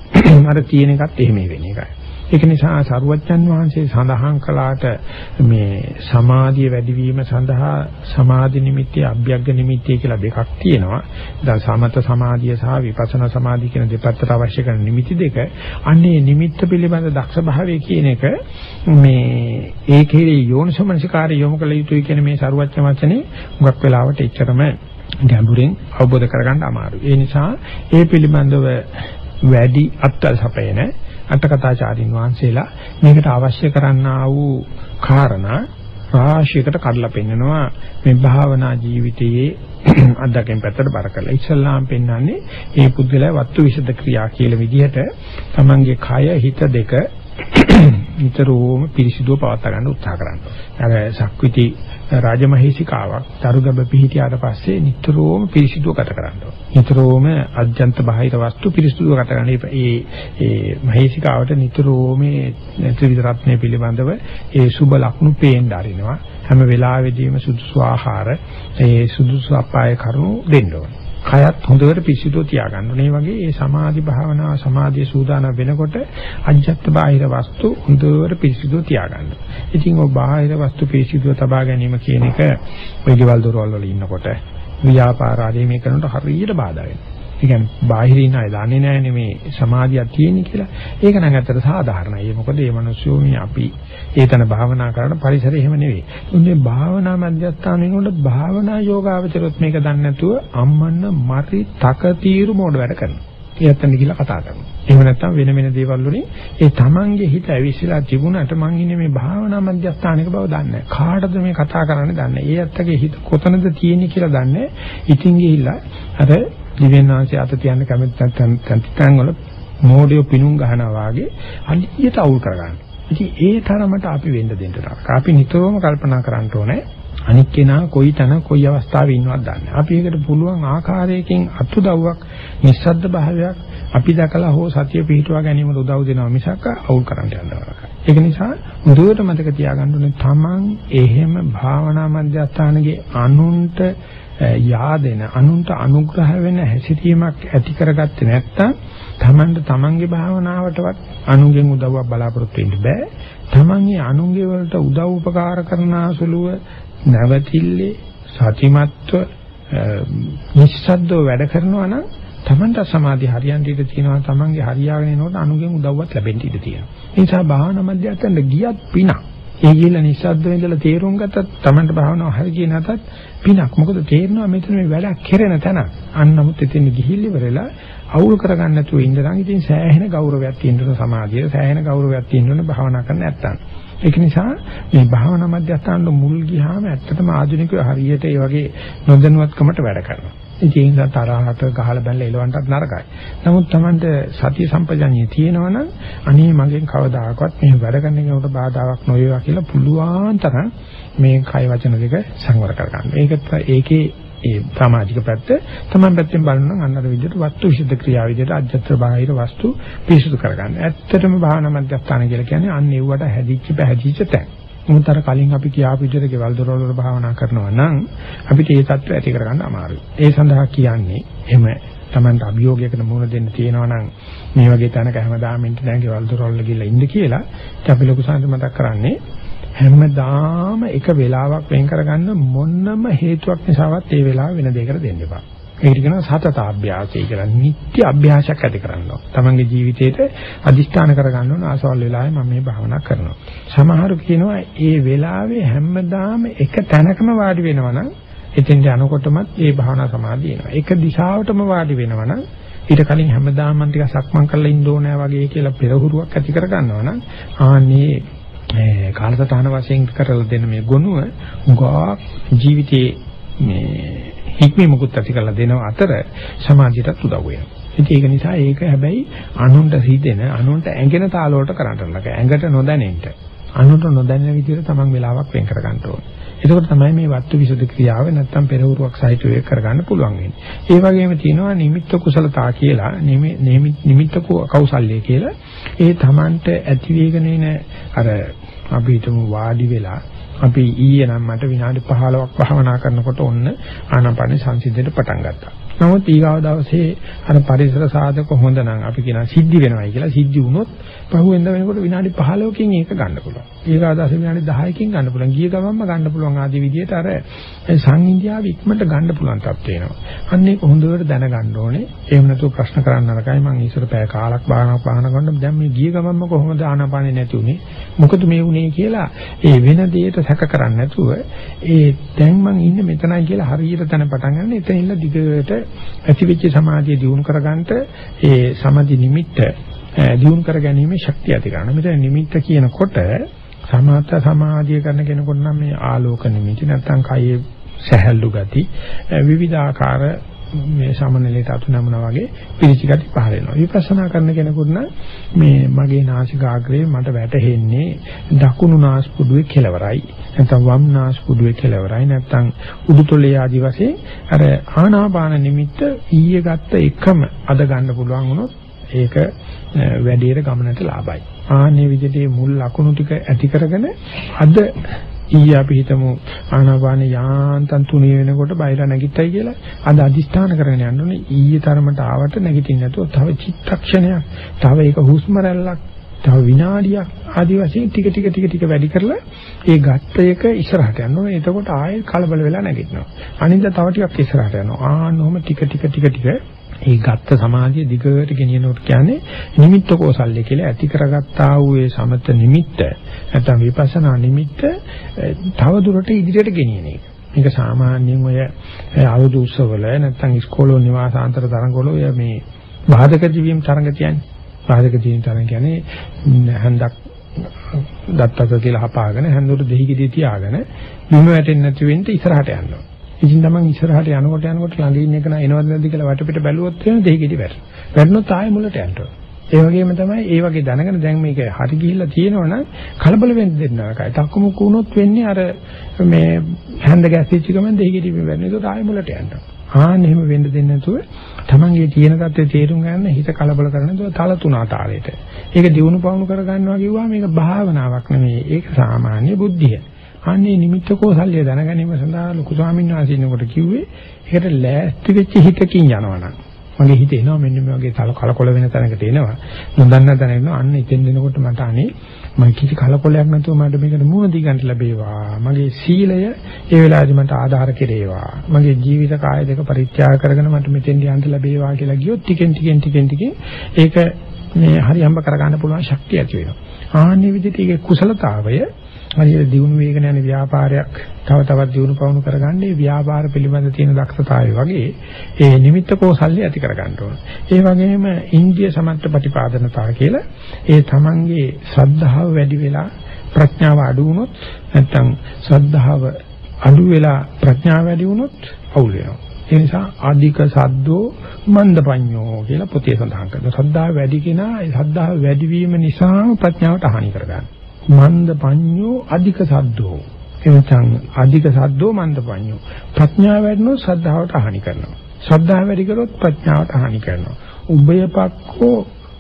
[SPEAKER 1] අර තියෙන එකත් එහෙම වෙන එකයි. ඒක නිසා සරුවච්චන් වහන්සේ සඳහන් කළාට මේ සමාධිය වැඩිවීම සඳහා සමාධි නිමිත්තේ අභ්‍යග්ග නිමිත්තේ කියලා දෙකක් තියෙනවා. දැන් සමත සමාධිය සහ විපස්සනා සමාධිය කියන දෙපැත්තට අවශ්‍ය කරන නිමිති දෙක. අන්නේ නිමිත්ත පිළිබඳ දක්ෂ භාවය කියන එක මේ ඒකේ යෝනිසමනසිකාරය යොමු කළ යුතුයි කියන මේ සරුවච්චන් වචනේ හුඟක් වෙලාවට එච්චරම ගැඹුරින් අවබෝධ කරගන්න අමාරුයි. ඒ නිසා ඒ පිළිබඳව වැඩි අත්දැක සපයන අටකථාචාරින් වහන්සේලා මේකට අවශ්‍ය කරන්නා වූ කාරණා රාශියකට කඩලා පෙන්නනවා මේ භාවනා ජීවිතයේ අත්දැකීම් පැත්තට බර කරලා. ඉස්ලාම් පෙන්වන්නේ මේ පුද්ගලයා වත්තු විසද ක්‍රියා කියලා විදිහට තමන්ගේ කය හිත දෙක නිතරම පිරිසිදුව පවත්වා ගන්න උත්සාහ කරනවා. අර සක්විති රාජමහේසිකාවක් තරුගබ පිහිටියාට පස්සේ නිතරම පිරිසිදුව ගත කරනවා. නිතරම අජ්ජන්ත බාහිර වස්තු පිරිසිදුව ගත කරන ඒ ඒ මහේසිකාවට නිතරම මේ ත්‍රිවිධ රත්නය පිළිබඳව ඒ සුබ ලක්ෂණ පේන්න ආරිනවා. හැම වෙලාවෙදීම සුදුසු ආහාර ඒ සුදුසු අපාය කරුණු දෙන්න ඕනේ. කයත් හොඳට පිසිදෝ තියාගන්න ඕනේ. වගේ මේ සමාධි භාවනාව සමාධිය සූදානම් වෙනකොට අජ්ජත් බාහිර වස්තු හොඳට පිසිදෝ තියාගන්න. ඉතින් ඔය බාහිර වස්තු පිසිදෝ තබා ගැනීම කියන එක ඔය ගෙවල් දොරවල් වල ඉන්නකොට ව්‍යාපාර ආදී මේ කරනකොට හරියට බාධා වෙනවා. ඒ කියන්නේ බාහිරින් අය දන්නේ නැහැ මේ සමාධියක් තියෙන කියලා. ඒක නම් ඇත්තට සාධාරණයි. ඒ මොකද මේ මිනිස්සු මේ අපි ඒතන භාවනා කරන පරිසරය එහෙම නෙවෙයි. උන්නේ භාවනා මධ්‍යස්ථාන වෙනකොට භාවනා යෝගාවචරොත් මේක දන්නේ නැතුව අම්මන්න මරි තක తీරු මොඩ වැඩ කරනවා. ඒත්තන් ගිහිල්ලා කතා කරනවා. එහෙම නැත්නම් වෙන වෙන දේවල් වලින් ඒ තමන්ගේ හිත ඇවිස්සලා තිබුණාට මං ඉන්නේ මේ භාවනා මධ්‍යස්ථානයක බව දන්නේ නැහැ. කාටද මේ කතා කරන්නේ දන්නේ. ඒ ඇත්තගේ හිත කොතනද තියෙන්නේ කියලා දන්නේ. ඉතින් ගිහිල්ලා අර දිව්‍යඥාන්සේ අත තියන්න කැමති තැන් වල මෝඩිය පිණුම් ගහනවා වාගේ අලියට අවුල් කරගන්න. ඉතින් ඒ තරමට අපි වෙන්න දෙන්න තරක. අපි නිතරම කල්පනා කරන්න ඕනේ අනික් කෙනා කොයි තැන කොයි අවස්ථාවේ ඉන්නවද දන්නේ. අපි ඒකට පුළුවන් ආකාරයකින් අතුදව්වක් නිස්සද්ද භාවයක් අපි දැකලා හෝ සතිය පිහිටුවා ගැනීමට උදව් දෙනවා මිසක් අවුල් කරන්න යනවා. ඒක නිසා මුදුවට මතක තියාගන්න ඕනේ තමන් එහෙම භාවනා මධ්‍යස්ථානයේ අනුන්ට yaadena අනුන්ට අනුග්‍රහ වෙන හැසිරීමක් ඇති කරගත්තේ නැත්නම් තමන්ට තමන්ගේ භාවනාවටවත් අනුන්ගෙන් උදව්වක් බලාපොරොත්තු වෙන්න බෑ. තමන්ගේ අනුන්ගේ වලට උදව් උපකාර කරන අසුලුව නැවතිල්ලේ සතිමත්ව නිස්සද්දව වැඩ කරනවා නම් තමන්ට සමාධි හරියන් ඉඳ තියෙනවා තමන්ගේ හරියාගෙන එනකොට අනුගෙන් උදව්වක් ලැබෙන්න ඉඩ තියෙනවා. ඒ නිසා භාවනා මධ්‍යස්ථානට ගියත් පිනක්. ඒ ගිහලා නිස්සද්දව ඉඳලා තේරුම් ගත්තත් තමන්ට භාවනාව හරි කිය නැතත් පිනක්. මොකද තේරෙනවා මෙතන මේ වැඩක් කෙරෙන තැන. අන්න නමුත් එතෙන් ගිහිල්ල ඉවරලා අවුල් කරගන්න නැතුව ඉඳලා ඉතින් සෑහෙන ගෞරවයක් තියෙනවා සමාධියට සෑහෙන ගෞරවයක් තියෙනවා භාවනා කරන්න නැත්තම්. ඒක නිසා මේ භාවනා මධ්‍යස්ථානවල මුල් ගියාම ඇත්තටම ආධුනිකයෝ හරියට ඒ වගේ නොදැනුවත්කමට වැඩ කරනවා. ඉතින් ඒ නිසා තරහට ගහලා බැලලා එලවන්නත් නරකයි. නමුත් Tamante සතිය සම්පජඤ්ඤය තියෙනවනම් අනේ මගෙන් කවදාකවත් මේ වැඩ කරන කෙනෙකුට බාධාවක් නොවේවා කියලා පුළුවන් තරම් මේ කය වචන දෙක සංවර කරගන්න. ඒකත් ඒකේ ඒ සමාජික පැත්ත තමයි පැත්තෙන් බලනනම් අන්නතර විදිහට වස්තු විසුද්ධ ක්‍රියාව විදිහට අජත්‍ර බාහිර වස්තු පිරිසුදු කරගන්න. ඇත්තටම භාවනා මධ්‍යස්ථාන කියලා කියන්නේ අන්න ඒවට හැදිච්ච පැහැදිච්ච තැන්. මොකද අර කලින් අපි කියාපු විදිහට ගෙවල් දොරවල් වල භාවනා කරනවා නම් අපිට ඒ தත්ත්වය ඇති කරගන්න අමාරුයි. ඒ සඳහා කියන්නේ එහෙම Tamanට අභියෝගයකට මුහුණ දෙන්න තියෙනවා නම් මේ වගේ තැනක හැමදාම ඉන්න දැන් ගෙවල් දොරවල් වල ගිහලා ඉන්න කියලා අපි ලොකු සංස මතක් කරන්නේ හැමදාම එක වෙලාවක් වෙන් කරගන්න මොනම හේතුවක් නිසාවත් ඒ වෙලාව වෙන දෙයකට දෙන්න එපා. ඒකට කියනවා සතතාභ්‍යාසය කියලා. නිත්‍ය අභ්‍යාසයක් ඇති කරනවා. තමන්ගේ ජීවිතේට අදිෂ්ඨාන කරගන්න ඕන ආසවල් වෙලාවේ මම මේ භාවනා කරනවා. සමහරු කියනවා ඒ වෙලාවේ හැමදාම එක තැනකම වාඩි වෙනවනම් එතෙන්ට යනකොටමත් ඒ භාවනා සමාධිය එනවා. එක දිශාවටම වාඩි වෙනවනම් ඊට කලින් හැමදාම මම ටිකක් සක්මන් කරලා ඉන්න ඕනෑ වගේ කියලා පෙරහුරුවක් ඇති කර ගන්නවා නම් ආන්නේ මේ කාලසටහන වශයෙන් කරලා දෙන මේ ගොනුව උගා ජීවිතයේ මේ හික්මී මුකුත් ඇති කරලා දෙනව අතර සමාජයටත් උදව් වෙනවා. ඉතින් ඒක නිසා ඒක හැබැයි අනුන්ට හිතෙන අනුන්ට ඇඟෙන තාලවලට කරන්න ලක ඇඟට නොදැනෙන්න. අනුන්ට නොදැනෙන විදිහට තමන් වෙලාවක් වෙන් කර ගන්න ඕනේ. එතකොට තමයි මේ වත්තු විසුද්ධි ක්‍රියාව නැත්තම් පෙරහුරුවක් සහිතව ඒක කරගන්න පුළුවන් වෙන්නේ. ඒ වගේම තියෙනවා නිමිත්ත කුසලතා කියලා නිමිත්ත කෞසල්‍ය කියලා. ඒ තමන්ට ඇති වේගන එන අර අපි හිතමු වාඩි වෙලා අපි ඊයේ නම් මට විනාඩි 15ක් භාවනා කරනකොට ඔන්න ආනාපාන සංසිද්ධියට පටන් ගත්තා. නමුත් ඊගාව දවසේ අර පරිසර සාධක හොඳ නම් අපි කියන සිද්ධි වෙනවයි කියලා සිද්ධි වුණොත් පහුවෙන්ද වෙනකොට විනාඩි 15කින් ඒක ගන්න පුළුවන්. ඊගාව දවසේ විනාඩි 10කින් ගන්න පුළුවන්. ගිය ගමන්ම ගන්න පුළුවන් ආදී විදිහට අර සංහිඳියාව ඉක්මනට ගන්න පුළුවන් තත්ත්ව වෙනවා. අන්න ඒක හොඳට දැනගන්න ඕනේ. එහෙම නැතුව ප්‍රශ්න කරන්න නරකයි. මම ඊසර පැය කාලක් භාවනා භාවනා කරනකොට දැන් මේ ගිය ගමන්ම කොහොමද ආනාපානෙ නැති උනේ? මොකද මේ උනේ කියලා ඒ වෙන දෙයට සැක කරන්නේ නැතුව ඒ දැන් මං ඉන්නේ මෙතනයි කියලා හරියට තැන පටන් ගන්න. එතන ඉන්න දිගට ඇතිවෙච්ච සමාධිය දියුණු කරගන්නට ඒ සමාධි නිමිත්ත දියුණු කර ගැනීම ශක්තිය ඇති කරනවා. මෙතන නිමිත්ත කියනකොට සමත සමාධිය කරන කෙනෙකුට නම් මේ ආලෝක නිමිති නැත්තම් කයේ සැහැල්ලු ගති විවිධාකාර මේ සමනලයට අතු නමනා වගේ පිළිචිගති පහල වෙනවා. විපස්සනා කරන කෙනෙකුට නම් මේ මගේ නාසිකාග්‍රේ මට වැටහෙන්නේ දකුණු නාස්පුඩුවේ කෙළවරයි. නැත්නම් වම් නාස්පුඩුවේ කෙළවරයි. නැත්නම් උඩුතොලේ ආදි වශයෙන් අර ආනාපාන නිමිත්ත ඊයේ ගත්ත එකම අද ගන්න පුළුවන් වුණොත් ඒක වැඩියට ගමනට ලාභයි. ආන්නේ විදිහට මුල් ලකුණු ටික ඇති කරගෙන අද ඊයේ අපි හිතමු ආනාපාන යාන්තම් තුනී වෙනකොට බයිලා නැගිට්ටයි කියලා අද අදිස්ථාන කරගෙන යන්න ඕනේ. ඊයේ තරමට ආවට නැගිටින්න නැතුව තව චිත්තක්ෂණයක් තව ඒක හුස්ම රැල්ලක් තව විනාඩියක් ආදි වශයෙන් ටික ටික ටික ටික වැඩි කරලා ඒ ගත්ත එක ඉස්සරහට යන්න ඕනේ. එතකොට ආයෙත් කලබල වෙලා නැගිටිනවා. අනිද්දා තව ටිකක් ඉස්සරහට යනවා. ආන්න ඔහම ටික ටික ටික ටික ඒ ගත්ත සමාධිය දිගට ගෙනියනකොට කියන්නේ නිමිත්ත කෝසල්ය කියලා ඇති කරගත්තා වූ ඒ සමත නිමිත්ත නැත්නම් විපස්සනා නිමිත්ත තව දුරට ඉදිරියට ගෙනියන එක. මේක සාමාන්‍යයෙන් ඔය ආයුධ උත්සවවල නැත්නම් ඉස්කෝලේ නිවාසාන්තර තරඟවල ඔය මේ බාධක ජීවීම් තරඟ කියන්නේ. බාධක ජීවීම් තරඟ කියන්නේ හන්දක් දත්තක කියලා හපාගෙන හැන්දුවට දෙහි ගෙඩිය තියාගෙන බිම වැටෙන්නේ නැති වෙන්න ඉස්සරහට යනවා. ඉතින් තමන් ඉස්සරහට යනකොට යනකොට ළඟ ඉන්න එක නේනවද නැද්ද කියලා වටපිට බැලුවොත් වෙන දෙහිගෙඩි වැටෙනවා. වැටුනොත් ආයෙ මුලට යනවා. ඒ වගේම තමයි ඒ වගේ දැනගෙන දැන් මේක හරි ගිහිල්ලා තියෙනවනම් කලබල වෙන්න දෙන්න නරකයි. තක්කමුක්ක වුණොත් වෙන්නේ අර මේ හැන්ද ගැස්සිච්ච ගමන් දෙහිගෙඩි වැටෙනවා. ඒකට ආයෙ මුලට යනවා. ආන්න එහෙම වෙන්න දෙන්නේ නැතුව තමන්ගේ තියෙන தත්ත්වය තේරුම් ගන්න හිත කලබල කරන දේ තල තුනාතාවයට. ඒක දිනු පවුණු කර ගන්නවා කිව්වා මේක භාවනාවක් නෙමෙයි. ඒක සාමාන්‍ය බුද්ධිය. අනේ නිමිත්ත කෝසල්‍ය දැනගැනීම සඳහා ලොකු ස්වාමීන් වහන්සේ ඉන්නකොට කිව්වේ ඒකට ලෑස්ති වෙච්ච හිතකින් යනවනම් මගේ හිතේ එනවා මෙන්න මේ වගේ තල කලකොල වෙන තැනකට එනවා. නොදන්න තැන එනවා. අන්න එතෙන් දෙනකොට මට අනේ මම කිසි කලකොලයක් නැතුව මට මේකට මුණ දී ගන්න ලැබේවා. මගේ සීලය ඒ වෙලාවේදී මට ආධාර කෙරේවා. මගේ ජීවිත කාය දෙක පරිත්‍යාග කරගෙන මට මෙතෙන් යන්න ලැබේවා කියලා ගියොත් ටිකෙන් ටිකෙන් ටිකෙන් ටිකෙන් ඒක මේ හරි හම්බ කරගන්න පුළුවන් ශක්තිය ඇති වෙනවා. ආන්නේ විදිහට ඒකේ කුසලතාවය හරියට දියුණු වේගන යන ව්‍යාපාරයක් තව තවත් දියුණු පවුණු කරගන්නේ ව්‍යාපාර පිළිබඳ තියෙන දක්ෂතාවය වගේ ඒ නිමිත්ත කෝසල්‍ය ඇති කරගන්න ඕන. ඒ වගේම ඉන්දිය සමත්ත ප්‍රතිපාදනතාව කියලා ඒ තමන්ගේ ශ්‍රද්ධාව වැඩි වෙලා ප්‍රඥාව අඩු වුණොත් නැත්නම් ශ්‍රද්ධාව අඩු වෙලා ප්‍රඥාව වැඩි වුණොත් අවුල් වෙනවා. ඒ නිසා ආධික සද්දෝ මන්දපඤ්ඤෝ කියලා පොතේ සඳහන් කරනවා. ශ්‍රද්ධාව වැඩි කෙනා ඒ ශ්‍රද්ධාව වැඩි වීම නිසා ප්‍රඥාවට හානි කරගන්නවා. මන්ද පඤ්ඤෝ අධික සද්දෝ. එනචං අධික සද්දෝ මන්ද පඤ්ඤෝ. ප්‍රඥාව වැඩිනොත් ශ්‍රද්ධාවට හානි කරනවා. ශ්‍රද්ධාව වැඩි කරොත් ප්‍රඥාවට හානි කරනවා. උභය පක්ඛෝ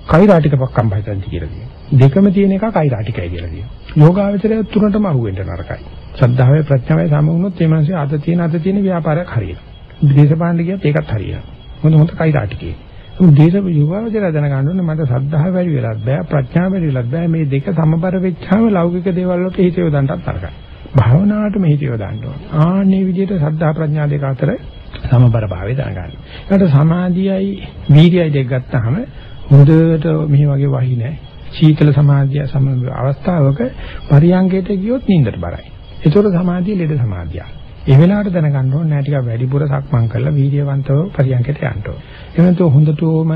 [SPEAKER 1] කෛරාටික පක්කම් බහිතන්ති කියලා කියනවා. දෙකම තියෙන එක කෛරාටිකයි කියලා කියනවා. යෝගාවචරය තුනටම අහුවෙන්න නරකයි. ශ්‍රද්ධාවේ ප්‍රඥාවේ සම වුණොත් ඒ මානසික අද තියෙන අද තියෙන ව්‍යාපාරයක් හරියනවා. දේශපාලන කියත් ඒකත් හරියනවා. මොන හොඳ කෛරාටිකේ. දේශ යුගාවචරය දැනගන්න ඕනේ මට සද්ධාහ වැඩි වෙලත් බෑ ප්‍රඥාව වැඩි වෙලත් බෑ මේ දෙක සමබර වෙච්චාම ලෞකික දේවල් වලට හිත යොදන්නත් තරකයි. භාවනාවට මෙහිත යොදන්න ඕනේ. ආන්නේ විදිහට සද්ධා ප්‍රඥා දෙක අතර සමබර භාවය දැනගන්න. ඒකට සමාධියයි වීර්යයයි දෙක ගත්තාම හොඳට මෙහි වගේ වහි නැහැ. සීතල සමාධිය සම අවස්ථාවක පරියංගයට ගියොත් නින්දට බරයි. ඒතකොට සමාධිය ලෙඩ සමාධියක්. ඒ වෙලාවට දැනගන්න ඕනේ නෑ ටිකක් වැඩිපුර සක්මන් කරලා වීර්යවන්තව පරියන්කට යන්න ඕනේ. එහෙනම් තෝ හොඳටම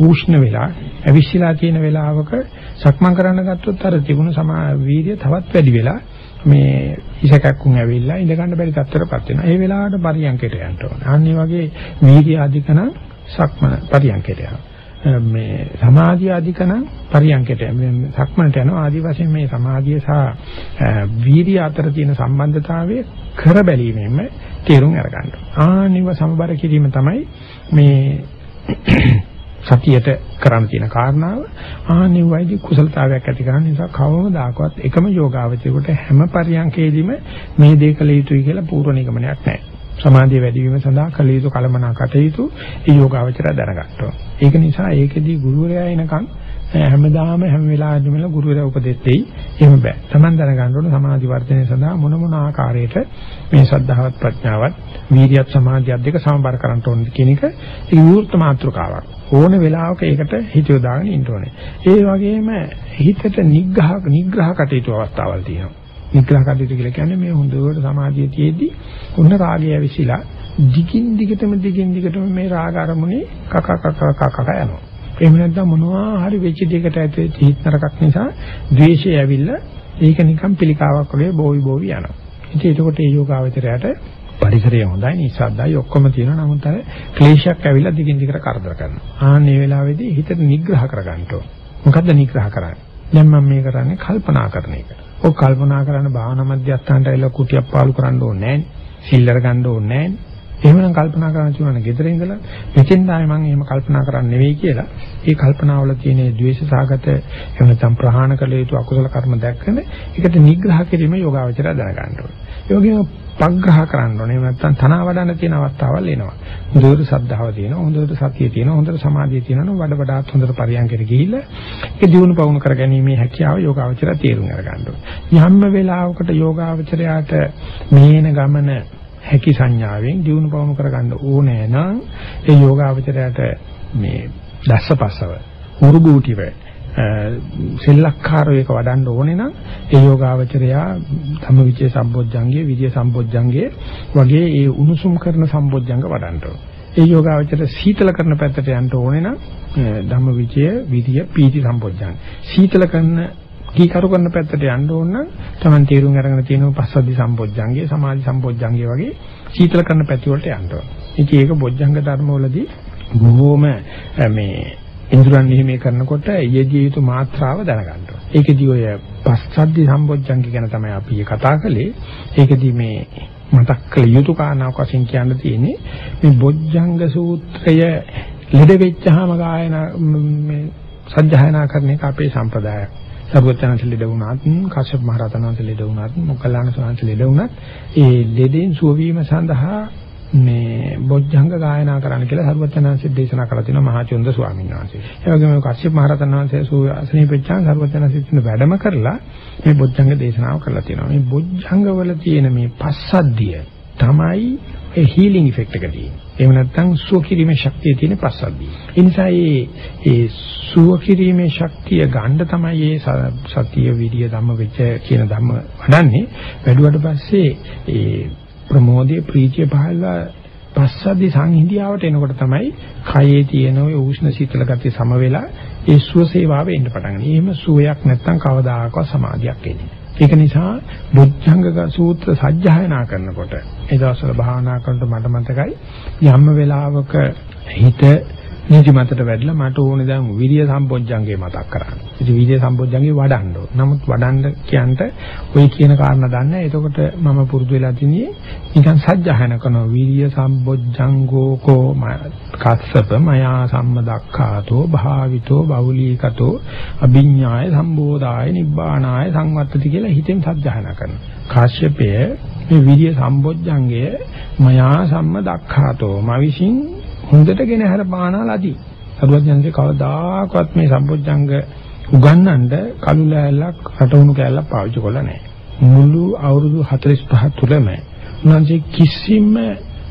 [SPEAKER 1] උෂ්ණ වෙලා අවිශ්ලා තියෙන වෙලාවක සක්මන් කරන්න ගත්තොත් අර තිබුණු සමා වීර්ය තවත් වැඩි වෙලා මේ ඉසකක්කුන් ඇවිල්ලා ඉඳ ගන්න බැරි තත්ත්වයකටපත් වෙනවා. ඒ වෙලාවට පරියන්කට යන්න ඕනේ. අන්න වගේ වීර්ය අධිකන සක්මන පරියන්කට යනවා. මේ සමාධිය අධිකන පරියන්කයට සක්මනට යනවා ආදි වශයෙන් මේ සමාධිය සහ වීර්ය අතර තියෙන සම්බන්ධතාවය කර බැලීමෙන්ම තේරුම් අරගන්න. ආනිව සමබර කිරීම තමයි මේ සතියට කරන්න තියෙන කාරණාව. ආනිව වයිදි කුසලතාවයක් ඇති කරගන්න නිසා කවමදාකවත් එකම යෝගාවචරයට හැම පරියන්කේදීම මේ දේ කළ යුතුයි කියලා පූර්ව නිගමනයක් නැහැ. සමාධිය වැඩි වීම සඳහා කළ යුතු කලමනා කටයුතු ඒ යෝගාවචරය දැනගන්නවා. ඒක නිසා ඒකෙදී ගුරුවරයා එනකන් හැමදාම හැම වෙලාවෙදිම ගුරුවරයා උපදෙස් දෙයි. එහෙම බෑ. Taman දැනගන්න ඕන සමාධි වර්ධනය සඳහා මොන මොන ආකාරයට මේ සද්ධාවත් ප්‍රඥාවත් වීර්යයත් සමාධියත් දෙක සමබර කරන්න ඕනද කියන එක ඒක විවෘත මාත්‍රකාවක්. ඕන වෙලාවක ඒකට හිත යොදාගෙන ඉන්න ඕනේ. ඒ වගේම හිතට නිග්‍රහ නිග්‍රහ කටයුතු අවස්ථාවල් තියෙනවා. නිග්‍රහ කටයුතු කියලා කියන්නේ මේ හොඳට සමාධිය තියේදී උන්න රාගය විසිලා දිගින් දිගටම දිගින් දිගටම මේ රාග අරමුණේ කක කක කක යනවා. එහෙම නැත්නම් මොනවා හරි වෙච්ච දෙයකට ඇතුලේ හිත නරකක් නිසා ද්වේෂය ඇවිල්ලා ඒක නිකන් පිළිකාවක් වගේ බෝවි බෝවි යනවා. ඉතින් ඒකට ඒ යෝගාවචරයට පරිසරය හොඳයි නිසද්දයි ඔක්කොම තියෙනවා නමුත් අර ක්ලේශයක් ඇවිල්ලා දිගින් දිගට කරදර කරනවා. ආන් මේ වෙලාවේදී හිතට නිග්‍රහ කරගන්න ඕන. මොකද්ද නිග්‍රහ කරන්නේ? දැන් මම මේ කරන්නේ කල්පනා කරන එක. ඔය කල්පනා කරන භාවනා මධ්‍යස්ථානට ඇවිල්ලා කුටියක් පාලු කරන්න ඕනේ නැහැ. සිල්ලර ගන්න ඕනේ නැහැ. එහෙමනම් කල්පනා කරන්න තියෙනවනේ ගෙදර ඉඳලා මෙතෙන් ආයේ මම එහෙම කල්පනා කරන්නේ නෙවෙයි කියලා. ඒ කල්පනාවල තියෙන ද්වේෂ සාගත එහෙම නැත්නම් ප්‍රහාණ කළ යුතු අකුසල කර්ම දැක්කම ඒකට නිග්‍රහ කිරීම යෝගාවචරය දැනගන්න ඕනේ. ඒ වගේම පග්‍රහ කරන්න ඕනේ. එහෙම නැත්නම් තනවා වඩන්න තියෙන අවස්ථාවල් එනවා. හොඳට සද්ධාව තියෙනවා, හොඳට සතිය තියෙනවා, හොඳට සමාධිය තියෙනවා. වඩ වඩාත් හොඳට පරියන්කෙට ගිහිල්ලා ඒක දියුණු පවුණු කරගැනීමේ හැකියාව යෝගාවචරය තේරුම් අරගන්න ඕනේ. යම්ම වෙලාවකට යෝගාවචරයට මේන ගමන හැකි සංඥාවෙන් දිනු පවණු කරගන්න ඕනේ නම් ඒ යෝගාවචරයට මේ දස්සපස්සව උරුගූටිව සෙල්ලක්කාරව එක වඩන්න ඕනේ නම් ඒ යෝගාවචරයා ධම්මවිචේ සම්බොජ්ජංගේ විද්‍ය සම්බොජ්ජංගේ වගේ ඒ උණුසුම් කරන සම්බොජ්ජංග වඩන්න ඕනේ. ඒ යෝගාවචර සීතල කරන පැත්තට යන්න ඕනේ නම් ධම්මවිචේ විද්‍ය පීති සම්බොජ්ජංග. සීතල කරන කීකරු කරන පැත්තට යන්න ඕන නම් Taman තීරුම් අරගෙන තියෙන පස්සද්ධි සම්පොඥංගේ සමාධි සම්පොඥංගේ වගේ සීතල කරන පැති වලට යන්න ඕන. ඉතින් ඒක බොජ්ජංග ධර්ම වලදී බොහොම මේ ඉන්ද්‍රයන් නිහිමේ කරනකොට යෙදිය යුතු මාත්‍රාව දැනගන්න ඕන. ඒකදී ඔය පස්සද්ධි සම්පොඥංගේ ගැන තමයි අපි කතා කළේ. ඒකදී මේ මතක් කළ යුතු කාරණාවක් වශයෙන් කියන්න තියෙන්නේ මේ බොජ්ජංග සූත්‍රය ලෙඩ වෙච්චාම ගායන මේ සජ්ජායනා කරන එක අපේ සම්ප්‍රදායක්. සරුවචනන්ස ලෙඩ වුණත් කාශ්‍යප මහ රහතන් වහන්සේ ලෙඩ වුණත් මොග්ගල්ලාන ස්වාමීන් ලෙඩ වුණත් ඒ ලෙඩෙන් සුව වීම සඳහා මේ බොජ්ජංග ගායනා කරන්න කියලා සරුවචනන්සේ දේශනා කරලා තිනවා මහචුන්ද ස්වාමීන් වහන්සේ. ඒ වගේම කාශ්‍යප මහ රහතන් වහන්සේ සුවසනීපෙච්චාන් සරුවචනන්සේ වැඩම කරලා මේ බොජ්ජංග දේශනාව කරලා තියෙනවා. මේ බොජ්ජංග වල තියෙන මේ පස්සද්ධිය තමයි ඒ හීලින් ඉෆෙක්ට් එක තියෙන්නේ. එහෙම නැත්නම් සුව කිරීමේ ශක්තිය තියෙන ප්‍රසද්ධිය. ඒ නිසා මේ ඒ සුව කිරීමේ ශක්තිය ගන්න තමයි මේ සතිය විරිය ධම්ම වෙච්ච කියන ධම්ම වඩන්නේ. වැඩුවට පස්සේ ඒ ප්‍රමෝදයේ ප්‍රීතිය පහළලා පස්සද්ධි සංහිඳියාවට එනකොට තමයි කයේ තියෙන ওই උෂ්ණ සීතල ගතිය සම වෙලා ඒ සුව සේවාව එන්න පටන් ගන්නවා. එහෙම සුවයක් නැත්නම් කවදාකවත් සමාධියක් එන්නේ ඒක නිසා බුද්ධංගක සූත්‍ර සජ්ජායනා කරනකොට ඒ දවස්වල භාවනා කරනකොට මට මතකයි යම් වෙලාවක හිත නිදිමතට වැඩිලා මට ඕනේ දැන් විරිය සම්පොඥංගේ මතක් කරගන්න. ඉතින් විරිය සම්පොඥංගේ වඩන්න ඕන. නමුත් වඩන්න කියන්ට ඔය කියන කාරණා දන්නේ. එතකොට මම පුරුදු වෙලා තිනේ නිකන් සජ්ජහන කරන විරිය සම්පොඥංගෝ කෝ කස්සප මයා සම්මදක්ඛාතෝ භාවිතෝ බෞලීකතෝ අභිඤ්ඤාය සම්බෝධාය නිබ්බානාය සංවත්තති කියලා හිතෙන් සජ්ජහන කරනවා. කාශ්‍යපය මේ විරිය සම්පොඥංගය මයා සම්මදක්ඛාතෝ මා විසින් හොඳට ගෙන හැර පානාලාදී. අරුවඥන්සේ කවදාකවත් මේ සම්පොච්චංග උගන්නන්න කළු ලෑල්ලක් රටවුණු කෑල්ලක් පාවිච්චි කළා නැහැ. මුළු අවුරුදු 45 තුලම උන්වහන්සේ කිසිම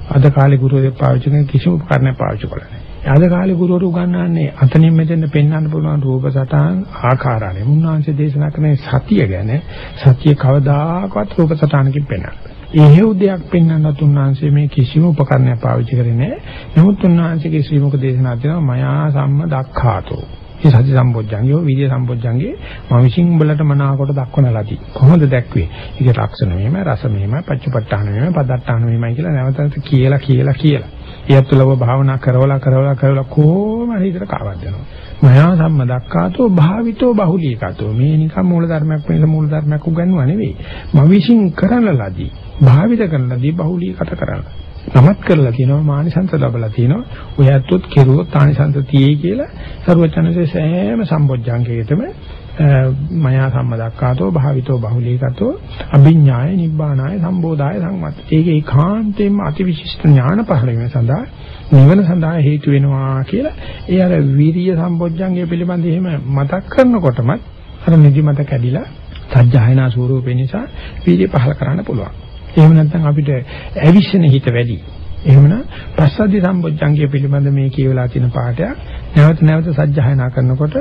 [SPEAKER 1] අද කාලේ ගුරුවරයෙක් පාවිච්චි කරන කිසිම උපකරණයක් පාවිච්චි කළා නැහැ. අද කාලේ ගුරුවරු උගන්වන්නේ අතනින් මෙතෙන් පෙන්වන්න පුළුවන් රූප සටහන් ආකාරාලේ. උන්වහන්සේ දේශනා කරන සතිය ගැන සතිය කවදාකවත් රූප සටහනකින් පෙන්වන්නේ. එහෙව් දෙයක් පෙන්වන්නත් උන්වහන්සේ මේ කිසිම උපකරණයක් පාවිච්චි කරේ නැහැ. නමුත් උන්වහන්සේගේ ශ්‍රී මුක දේශනා තියෙනවා මයා සම්ම දක්ඛාතෝ. මේ සති සම්බොජ්ජංගයෝ විද්‍ය සම්බොජ්ජංගේ මම විසින් උඹලට මනාකොට දක්වන ලදී. කොහොමද දැක්වේ? ඒක ලක්ෂණ මෙහෙම, රස මෙහෙම, පච්චපට්ඨාන මෙහෙම, පදට්ඨාන මෙහෙමයි කියලා නැවතත් කියලා කියලා කියලා. ඒත් තුලව භාවනා කරවලා කරවලා කරවලා කොහොම හිතට කාවක් දෙනවා. මයා සම්මදක්කාතෝ භාවිතෝ බහුලීකතෝ මේ නිකම් මූල ධර්මයක් වෙනස මූල ධර්මයක් උගන්වුවා නෙවෙයි මම විශ්ින් කරන ලදී භාවිත කරන ලදී බහුලීකත කරන නමත් කරලා තියෙනවා මානිසංස ලැබලා තියෙනවා. ඔය ඇත්තොත් කෙරුවොත් ආනිසංස තියේ කියලා සරුවචනසේ සෑම සම්බොජ්ජංගයකටම මයා සම්මදක්කාතෝ භාවිතෝ බහුලීකතෝ අභිඥාය නිබ්බානාය සම්බෝධාය සංමත් ඒකේ ඒකාන්තයෙන්ම අතිවිශිෂ්ට ඥාන පහළ වීම සඳහා නිවන සඳහා හේතු වෙනවා කියලා ඒ අර වීරිය සම්බොජ්ජංගය පිළිබඳ එහෙම මතක් කරනකොටම අර නිදිමත කැඩිලා සත්‍යයනා ස්වරූපේ නිසා වීරිය පහල කරන්න පුළුවන්. එහෙම නැත්නම් අපිට ඇවිස්සෙන හිත වැඩි. එහෙමනම් පස්සද්ධි සම්බොජ්ජංගය පිළිබඳ මේ කියවලා තියෙන පාඩයක් නැවත නැවත සත්‍යයනා කරනකොට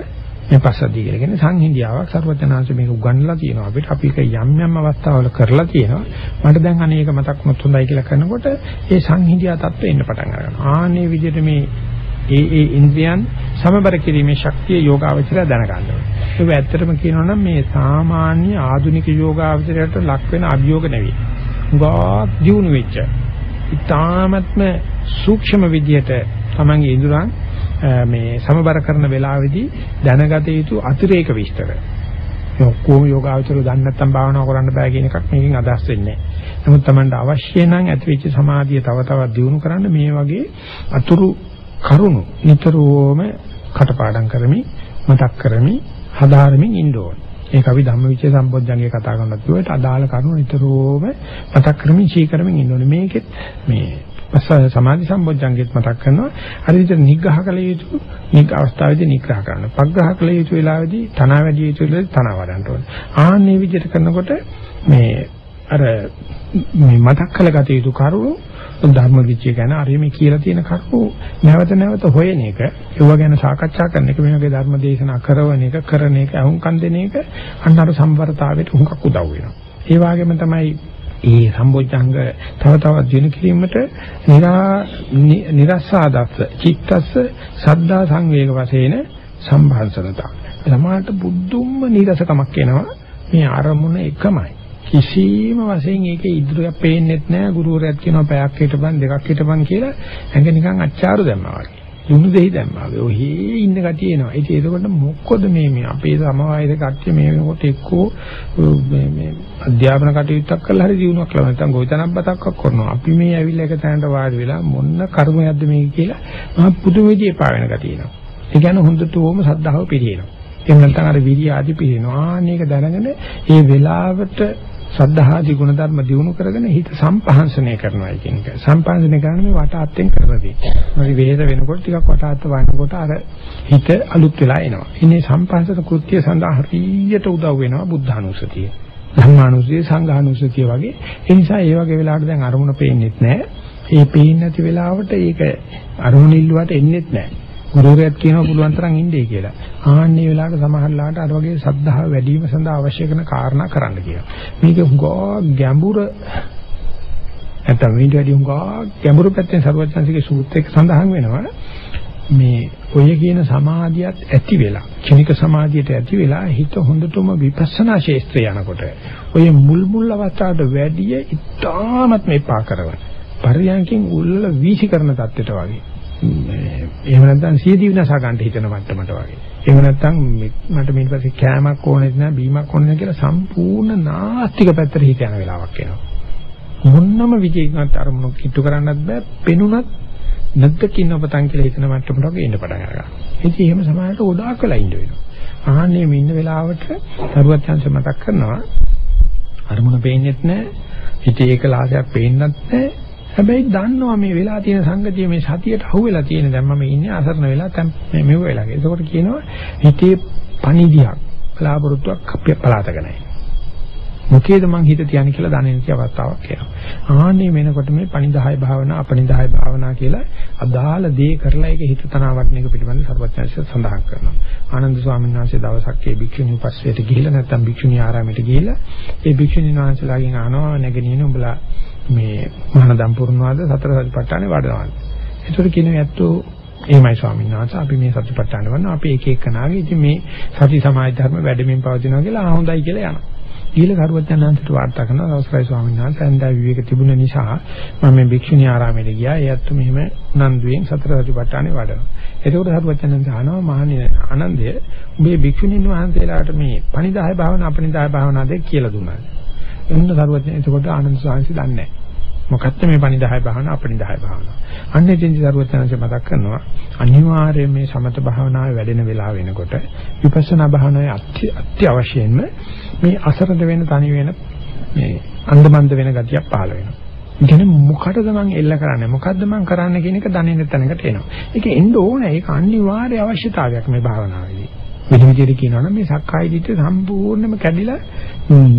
[SPEAKER 1] මේ පස්සද්ධිය කියලා කියන්නේ සංහිඳියාවක් සර්වඥාන්ස මේක උගන්වලා තියෙනවා අපිට අපි ඒක යම් යම් අවස්ථාවල කරලා තියෙනවා මට දැන් අනේක මතක් වුණොත් හොඳයි කියලා කරනකොට ඒ සංහිඳියා තත්ත්වෙ එන්න පටන් ගන්නවා ආන්නේ විදිහට මේ ඒ ඒ ඉන්ද්‍රියන් සමබර කිරීමේ ශක්තිය යෝගාවචරය දැනගන්න ඕනේ. ඒක ඇත්තටම කියනවා නම් මේ සාමාන්‍ය ආධුනික යෝගාවචරයට ලක් වෙන අභියෝග නෙවෙයි. ගා දියුණු වෙච්ච. ඊ타මත්ම සූක්ෂම විදියට තමන්ගේ ඉඳුරන් මේ සමබර කරන වෙලාවේදී දැනගත යුතු අතිරේක විස්තර. මේ ඔක්කොම යෝගාවචරය දන්නේ නැත්නම් භාවනා කරන්න බෑ කියන එකක් මේකෙන් අදහස් වෙන්නේ නැහැ. නමුත් Tamanට අවශ්‍ය නම් ඇතිවෙච්ච සමාධිය තව තවත් දියුණු කරන්න මේ වගේ අතුරු කරුණු නිතරම කටපාඩම් කරමින් මතක් කරමින් හදාරමින් ඉන්න ඕනේ. ඒක අපි ධම්මවිචේ සම්පොඥංගේ කතා කරනත් කිව්වට අදාළ කරුණු නිතරම මතක් කරමින් ශී කරමින් ඉන්න ඕනේ. මේකෙත් මේ සමාධි සම්බොජ්ජංගෙත් මතක් කරනවා අර විදිහට නිග්‍රහ කළ යුතු නිග් අවස්ථාවේදී නිග්‍රහ කරන්න. පග්‍රහ කළ යුතු වෙලාවේදී තනවා වැඩි යුතු වෙලාවේදී තනවා වඩන්න ඕනේ. ආන්නේ විදිහට කරනකොට මේ අර මේ මතක් කළ ගත යුතු කරුණු ධර්ම විචය ගැන අර මේ කියලා තියෙන කරුණු නැවත නැවත හොයන එක ඒව ගැන සාකච්ඡා කරන එක මේ වගේ ධර්ම දේශනා කරන එක කරන එක අහුම්කම් දෙන එක අන්න අර සම්වරතාවයට හුඟක් උදව් වෙනවා. ඒ වගේම තමයි ඒ සම්බොජ්ජංග තව තවත් දිනු කිරීමට නිරා නිරස්සාදස්ස චිත්තස්ස සද්දා සංවේග වශයෙන් සම්භාසනතා. ළමාට බුද්ධුම්ම නිරසකමක් එනවා මේ අරමුණ එකමයි. කිසිම වශයෙන් ඒකේ ඉදිරියක් පේන්නෙත් නැහැ ගුරුවරයාත් කියනවා පැයක් හිටපන් දෙකක් හිටපන් කියලා ඇඟ නිකන් අච්චාරු දැම්මා වගේ. ලුණු දෙහි දැම්මා වගේ. ඔහේ ඉන්න කටිය එනවා. ඉතින් ඒකකොට මොකද මේ මේ අපේ සමவாயද කට්ටිය මේ වෙනකොට එක්කෝ මේ මේ අධ්‍යාපන කටයුත්තක් කරලා හරි දිනුවක් ලබන නැත්නම් ගොවිතැනක් බතක්ක් කරනවා. අපි මේ ඇවිල්ලා එක තැනට වාඩි වෙලා මොන්න කර්මයක්ද මේක කියලා මහා පුදුම විදිහේ පාවෙන ගතියනවා. ඒ කියන්නේ හොඳට ඕම සද්ධාව පිළිෙනවා. එහෙම නැත්නම් අර විරිය ආදි පිළිෙනවා. ආන්නේක දැනගෙන ඒ වෙලාවට සද්ධාදී ගුණධර්ම දිනු කරගෙන හිත සම්පහන්සනය කරනවා කියන එක. සම්පහන්සනය කරන්නේ මේ වටාත්තෙන් කරදී. මොකද වේද වෙනකොට ටිකක් වටාත්ත වන්නකොට අර හිත අලුත් වෙලා එනවා. ඉන්නේ සම්පහන්සන කෘත්‍ය සඳහා හරියට උදව් වෙනවා බුද්ධානුස්සතිය. ධර්මානුස්සතිය සංඝානුස්සතිය වගේ. ඒ නිසා ඒ වගේ වෙලාවට දැන් අරමුණ පේන්නේත් නැහැ. ඒ පේන්නේ නැති වෙලාවට ඒක අරමුණ ඉල්ලුවට එන්නේත් නැහැ. ගුරුවරයාත් කියනවා පුළුවන් තරම් ඉන්නේ කියලා. ආන්නේ වෙලාවට සමහරලාට අර වගේ සද්ධාව වැඩි වීම සඳහා අවශ්‍ය කරන කාරණා කරන්න කියලා. මේක හුඟා ගැඹුර නැත්නම් මේට වැඩි හුඟා ගැඹුරු පැත්තෙන් සර්වඥාන්සේගේ සූත්‍රයක සඳහන් වෙනවා. මේ ඔය කියන සමාධියත් ඇති වෙලා ක්ෂණික සමාධියට ඇති වෙලා හිත හොඳටම විපස්සනා ශේස්ත්‍රය යනකොට ඔය මුල් මුල් අවස්ථාවට වැඩිය ඉතාමත් මේපා කරවන පරියන්කින් උල්ල වීසි කරන தත්ත්වයට වගේ එහෙම නැත්නම් සියදී විනාශ ගන්න හිතන මට්ටමට වගේ. එහෙම නැත්නම් මට ඊට පස්සේ කෑමක් ඕනෙත් නෑ බීමක් ඕනෙත් නෑ කියලා සම්පූර්ණ නාස්තික පැත්තට හිත යන වෙලාවක් එනවා. මොන්නම විජේකන්ත අරමුණු කිට්ටු කරන්නත් බෑ. පෙනුනත් නැද්දකින් ඔබතන් කියලා හිතන මට්ටමට වගේ ඉන්න පටන් ගන්නවා. ඉතින් එහෙම සමාජයට උදාක් වෙලා ඉන්න වෙනවා. ආහනේ මේ ඉන්න වෙලාවට තරුවත් chance මතක් කරනවා. අරමුණ පේන්නේත් නෑ. හිතේ ඒකලාසයක් පේන්නත් නෑ. හැබැයි දන්නවා මේ වෙලා තියෙන සංගතිය මේ සතියට අහුවෙලා තියෙන දැන් මම ඉන්නේ අසරණ වෙලා දැන් මෙව වෙලා. ඒකෝට කියනවා හිතේ පණිදියක් බලාපොරොත්තුවක් පලාතක නැහැ. මොකේද මං හිත තියන්නේ කියලා දන්නේ නැති අවස්ථාවක් එනවා. ආන්නේ වෙනකොට මේ පණිදාය භාවනා අපණිදාය භාවනා කියලා අදාළ දේ කරලා ඒක හිත තනවටන එක පිළිබඳව සර්වඥාන්සේ සඳහන් කරනවා. ආනන්ද ස්වාමීන් වහන්සේ දවසක් ඒ භික්ෂුණී පස්සේට ගිහිල්ලා නැත්නම් භික්ෂුණී ආරාමයට ගිහිල්ලා ඒ භික්ෂුණී වහන්සේලාගෙන් අහනවා නැගෙනින උඹලා මේ මහානදම් පුරුණාද සතර සතිපට්ඨානේ වඩනවාද. ඒතර කියනවා ඇත්තෝ එහෙමයි ස්වාමීන් වහන්සේ අපි මේ සතිපට්ඨාන වන්න අපි එක එකනාගේ ඉතින් මේ සති සමාධි ධර්ම වැඩමින් පවතිනවා කියලා ආ හොඳයි කියලා යනවා. ගිහලා කරුවචනාන්තට වාර්තා කරනවා අවසරයි ස්වාමීන් වහන්සේ අන්දා විවේක තිබුණ නිසා මම මේ භික්ෂුණී ආරාමයට ගියා. ඒ අත්තු මෙහෙම උනන්දුවෙන් සතර සතිපට්ඨානේ වඩනවා. එතකොට කරුවචනාන්ත අහනවා මහණේ ආනන්දය උඹේ භික්ෂුණීන් වහන්සේලාට මේ පණිදාය භාවනා අපණිදාය භාවනා දෙක කියලා දුන්නාද? එන්න සරුවචන එතකොට ආනන්ද සාංශි දන්නේ නැහැ. මොකක්ද මේ පණිදාය භාවන අපණිදාය භාවන. අන්න එතෙන්දි සරුවචනanse මතක් කරනවා අනිවාර්යයෙන් මේ සමත භාවනාවේ වැඩෙන වෙලාව වෙනකොට විපස්සනා භාවනාවේ අත්‍යවශ්‍යයෙන්ම මේ අසරද වෙන තනි වෙන මේ අන්දමන්ද වෙන ගතියක් පහළ වෙනවා. ඉතින් මොකටද මං එල්ල කරන්නේ මොකද්ද මං කරන්න කියන එක දන්නේ නැතනකට එනවා. ඒක එන්න ඕනේ. ඒක අනිවාර්ය අවශ්‍යතාවයක් මේ භාවනාවේදී. වෙන විදිහට කියනවා නම් මේ සක්කාය දිට්ඨිය සම්පූර්ණයෙන්ම කැඩිලා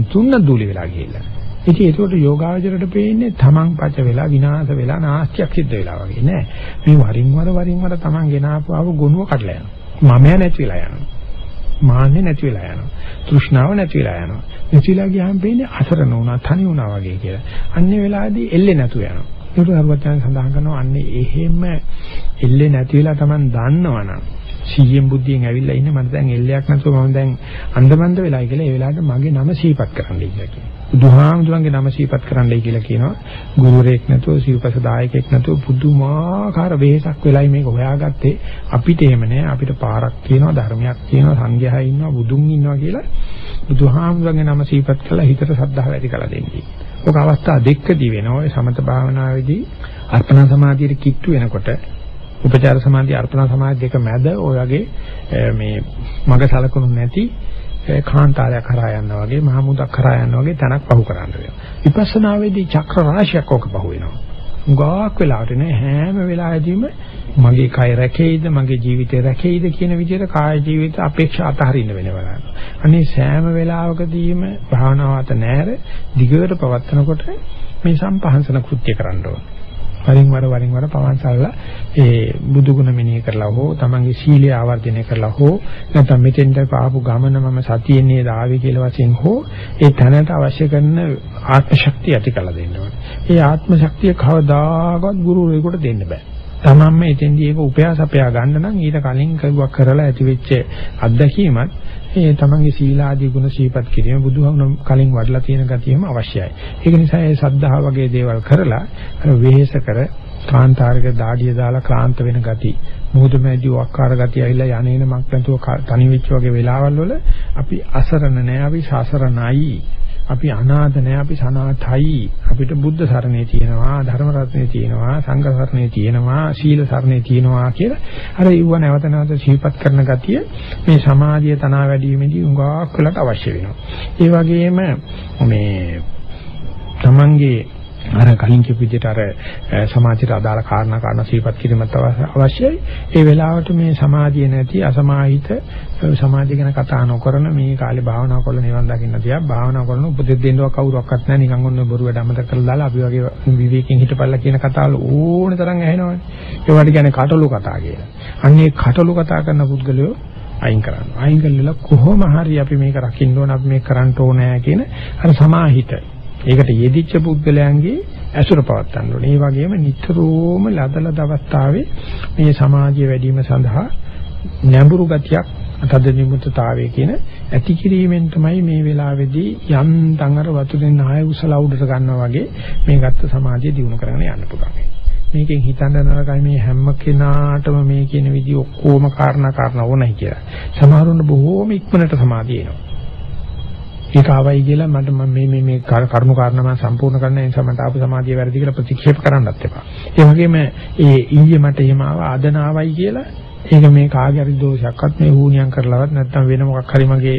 [SPEAKER 1] තුන්න දූලි වෙලා ගිහිල්ලා. ඉතින් ඒකට යෝගාවචරයට පේන්නේ තමන් පච වෙලා විනාශ වෙලා නාස්තියක් සිද්ධ වෙලා වගේ නෑ. මේ වරින් වර වරින් වර තමන් ගෙන ආපුවව ගොනුව කඩලා යනවා. මමයා නැති වෙලා යනවා. මාන්නේ නැති වෙලා යනවා. තෘෂ්ණාව නැති වෙලා යනවා. නැතිලා ගියාම පේන්නේ අසරණ වුණා, තනි වුණා වගේ කියලා. අන්නේ වෙලාවේදී එල්ලේ නැතු යනවා. ඒක අරුවචන සඳහන් කරනවා අන්නේ එහෙම එල්ලේ නැති වෙලා Taman දන්නවනම් සීයෙන් බුද්ධියෙන් ඇවිල්ලා ඉන්නේ මට දැන් එල්ලයක් නැතුව මම දැන් අන්දමන්ද වෙලායි කියලා ඒ වෙලාවට මගේ නම සීපත් කරන්නයි කියලා කියනවා. බුදුහාමුදුරන්ගේ නම සීපත් කරන්නයි කියලා කියනවා. ගුරුවරයෙක් නැතුව සිව්පස දායකයෙක් නැතුව පුදුමාකාර වෙහසක් වෙලයි මේක හොයාගත්තේ. අපිට එහෙම නෑ අපිට පාරක් කියනවා ධර්මයක් කියනවා සංඝයා ඉන්නවා බුදුන් ඉන්නවා කියලා බුදුහාමුදුරන්ගේ නම සීපත් කළා හිතට සද්ධාව ඇති කළ දෙන්නේ. ඔක අවස්ථා දෙකකදී වෙනවා. ඔය සමත භාවනාවේදී අර්පණ සමාධියට කිට්ටු වෙනකොට උපචාර සමාධි අර්පණ සමාධි දෙක මැද ඔය වගේ මේ මග සලකුණු නැති කාන්තාරයක් කරා යනවා වගේ මහමුදක් කරා යනවා වගේ තනක් පහු කරන්න වෙනවා. විපස්සනාවේදී චක්‍ර රාශියක් ඔක පහු වෙනවා. උගාක් වෙලාවට නේ හැම වෙලාවෙදීම මගේ කය රැකෙයිද මගේ ජීවිතය රැකෙයිද කියන විදිහට කාය ජීවිත අපේක්ෂා අතහරින්න වෙනවා. අනේ සෑම වෙලාවකදීම භාවනාවට නැර දිගට පවත්නකොට මේ සම්පහන්සන කෘත්‍ය කරන්න ඕනේ. වරින් වර වරින් වර පවන්සල්ලා ඒ බුදු ගුණ මෙනෙහි කරලා හෝ තමන්ගේ සීලය ආවර්ජනය කරලා හෝ නැත්නම් මෙතෙන්ට පාපු ගමන මම සතියේ නේද ආවේ කියලා වශයෙන් හෝ ඒ තැනට අවශ්‍ය කරන ආත්ම ශක්තිය ඇති කරලා දෙන්න ඕනේ. ඒ ආත්ම ශක්තිය කවදාකවත් ගුරුවරයෙකුට දෙන්න බෑ. තමන්ම එතෙන්දී ඒක උපයාස අපයා ගන්න නම් ඊට කලින් කරුවක් කරලා ඇති වෙච්ච අත්දැකීමත් ඒ තමන්ගේ සීලාදී ගුණ සීපත් කිරීම බුදුහමන කලින් වඩලා තියෙන ගතියම අවශ්‍යයි. ඒක නිසා ඒ සද්ධා වගේ දේවල් කරලා අර වෙහෙස කර කාන්තාරක දාඩිය දාලා ක්ලාන්ත වෙන ගති මුහුදුමැදි වක්කාර ගතිය ඇවිල්ලා යන්නේන මක් නැතුව තනි වෙච්ච වගේ වෙලාවල් වල අපි අසරණ නෑ අපි සසරණයි අපි අනාථ නෑ අපි සනාථයි. අපිට බුද්ධ සරණේ තියෙනවා ධර්ම රත්නේ තියෙනවා සංඝ සරණේ තියෙනවා සීල සරණේ තියෙනවා කියලා අර ඉව නැවත නැවත සිහිපත් කරන ගතිය මේ සමාධිය තනා වැඩිීමේදී උඟාක් වෙලට අවශ්‍ය වෙනවා. ඒ වගේම මේ තමන්ගේ අර කලින් කියපු විදිහට අර සමාජයට අදාළ කාරණා කාරණා සිහිපත් කිරීමත් අවශ්‍යයි. ඒ වෙලාවට මේ සමාධිය නැති අසමාහිත සමාධිය ගැන කතා නොකරන මේ කාලේ භාවනා කරලා නිවන් දකින්න තියා භාවනා කරන උපදෙස් දෙන්නව කවුරක්වත් නැහැ නිකන් ඔන්න බොරු වැඩ අමතක කරලා දාලා අපි වගේ විවේකයෙන් හිටපල්ලා කියන කතාවල ඕන තරම් ඇහෙනවනේ. ඒවට කියන්නේ කටළු කතා කියලා. අන්නේ කටළු කතා කරන පුද්ගලයෝ අයින් කරන්න. අයින් කළා කොහොම හරි අපි මේක රකින්න ඕන අපි මේක කරන්න ඕනේ කියන අර සමාහිත ඒකට යෙදිච්ච පුද්ගලයන්ගේ ඇසුර පවත්වන්න ඕනේ. ඒ වගේම නිතරම ලදලද අවස්ථාවේ මේ සමාජීය වැඩිම සඳහා නැඹුරු ගතියක් තද නිමුතතාවය කියන ඇති කිරීමෙන් තමයි මේ වෙලාවේදී යන්තම් අර වතුරෙන් ආය උසල උඩට ගන්නවා වගේ මේ ගත්ත සමාජය දිනු කරගෙන යන්න පුළුවන්. මේකෙන් හිතන්න නරකයි මේ හැම කෙනාටම මේ කියන විදිහ ඔක්කොම කාරණා කාරණා ඕනයි කියලා. සමහරුන්න බොහෝම ඉක්මනට සමාධිය එනවා. ඒක ආවයි කියලා මට මම මේ මේ මේ කරුණු කාරණා මම සම්පූර්ණ කරන්න නිසා මට ආපු සමාධිය වැරදි කියලා ප්‍රතික්ෂේප කරන්නත් එපා. ඒ වගේම ඒ ඊයේ මට එහෙම ආවා අද නාවයි කියලා ඒක මේ කාගේ හරි දෝෂයක්වත් මේ හුණියම් කරලවත් නැත්නම් වෙන මොකක් හරි මගේ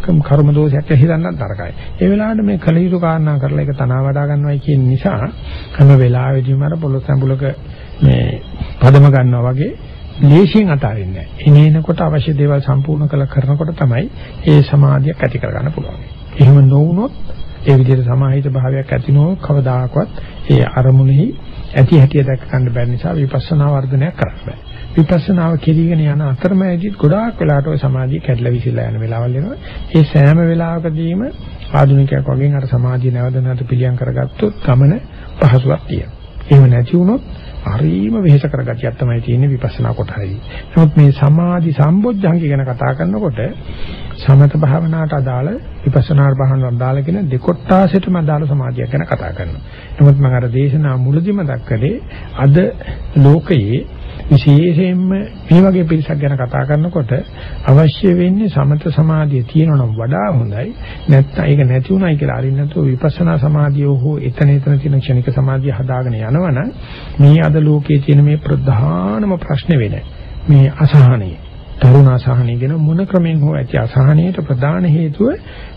[SPEAKER 1] කර්ම දෝෂයක් හිතන්නත් තරකයි. ඒ වෙලාවට මේ කල යුතු කාරණා කරලා ඒක තනවා වඩා ගන්නවයි කියන නිසා හැම වෙලාවෙදීම අර පොළොස් සම්බුලක මේ පදම ගන්නවා වගේ ලේසියෙන් අතාරින්නේ නැහැ. එනේනකොට අවශ්‍ය දේවල් සම්පූර්ණ කළ කරනකොට තමයි ඒ සමාධියක් ඇති කරගන්න පුළුවන්. එහෙම නොවුනොත් ඒ විදිහට සමාහිත භාවයක් ඇති නොව කවදාකවත් ඒ අරමුණෙහි ඇති හැටි දැක ගන්න බැරි නිසා විපස්සනා වර්ධනයක් කරන්න බෑ. විපස්සනාව කෙරීගෙන යන අතරමැදි ගොඩාක් වෙලාට ওই සමාධිය කැඩලා විසිලා යන වෙලාවල් එනවා. ඒ සෑම වෙලාවකදීම ආධුනිකයෙක් වගේ අර සමාධිය නැවත නැවත පිළියම් කරගත්තොත් ගමන පහසුවක් තියෙනවා. එහෙම නැති වුණොත් හරිම වෙහෙස කරගතියක් තමයි තියෙන්නේ විපස්සනා කොටහයි. නමුත් මේ සමාධි සම්බොජ්ජංගි ගැන කතා කරනකොට සමත භාවනාවට අදාළ විපස්සනා භාවනාවට අදාළ කියන දෙකොට්ටාසෙටම අදාළ සමාධියක් ගැන කතා කරනවා. නමුත් මම අර දේශනා මුලදිම දක්කලේ අද ලෝකයේ විශේෂයෙන්ම මේ වගේ පිරිසක් ගැන කතා කරනකොට අවශ්‍ය වෙන්නේ සමත සමාධිය තියෙනවනම් වඩා හොඳයි. නැත්නම් ඒක නැති උනායි කියලා අරින්න නැතුව විපස්සනා සමාධිය හෝ එතන එතන තියෙන ක්ෂණික සමාධිය හදාගෙන යනවනම් මේ අද ලෝකයේ තියෙන මේ ප්‍රධානම ප්‍රශ්නේ වෙන මේ අසහනය තරුණ අසහනය ගැන මොන ක්‍රමෙන් හෝ ඇති අසහනයට ප්‍රධාන හේතුව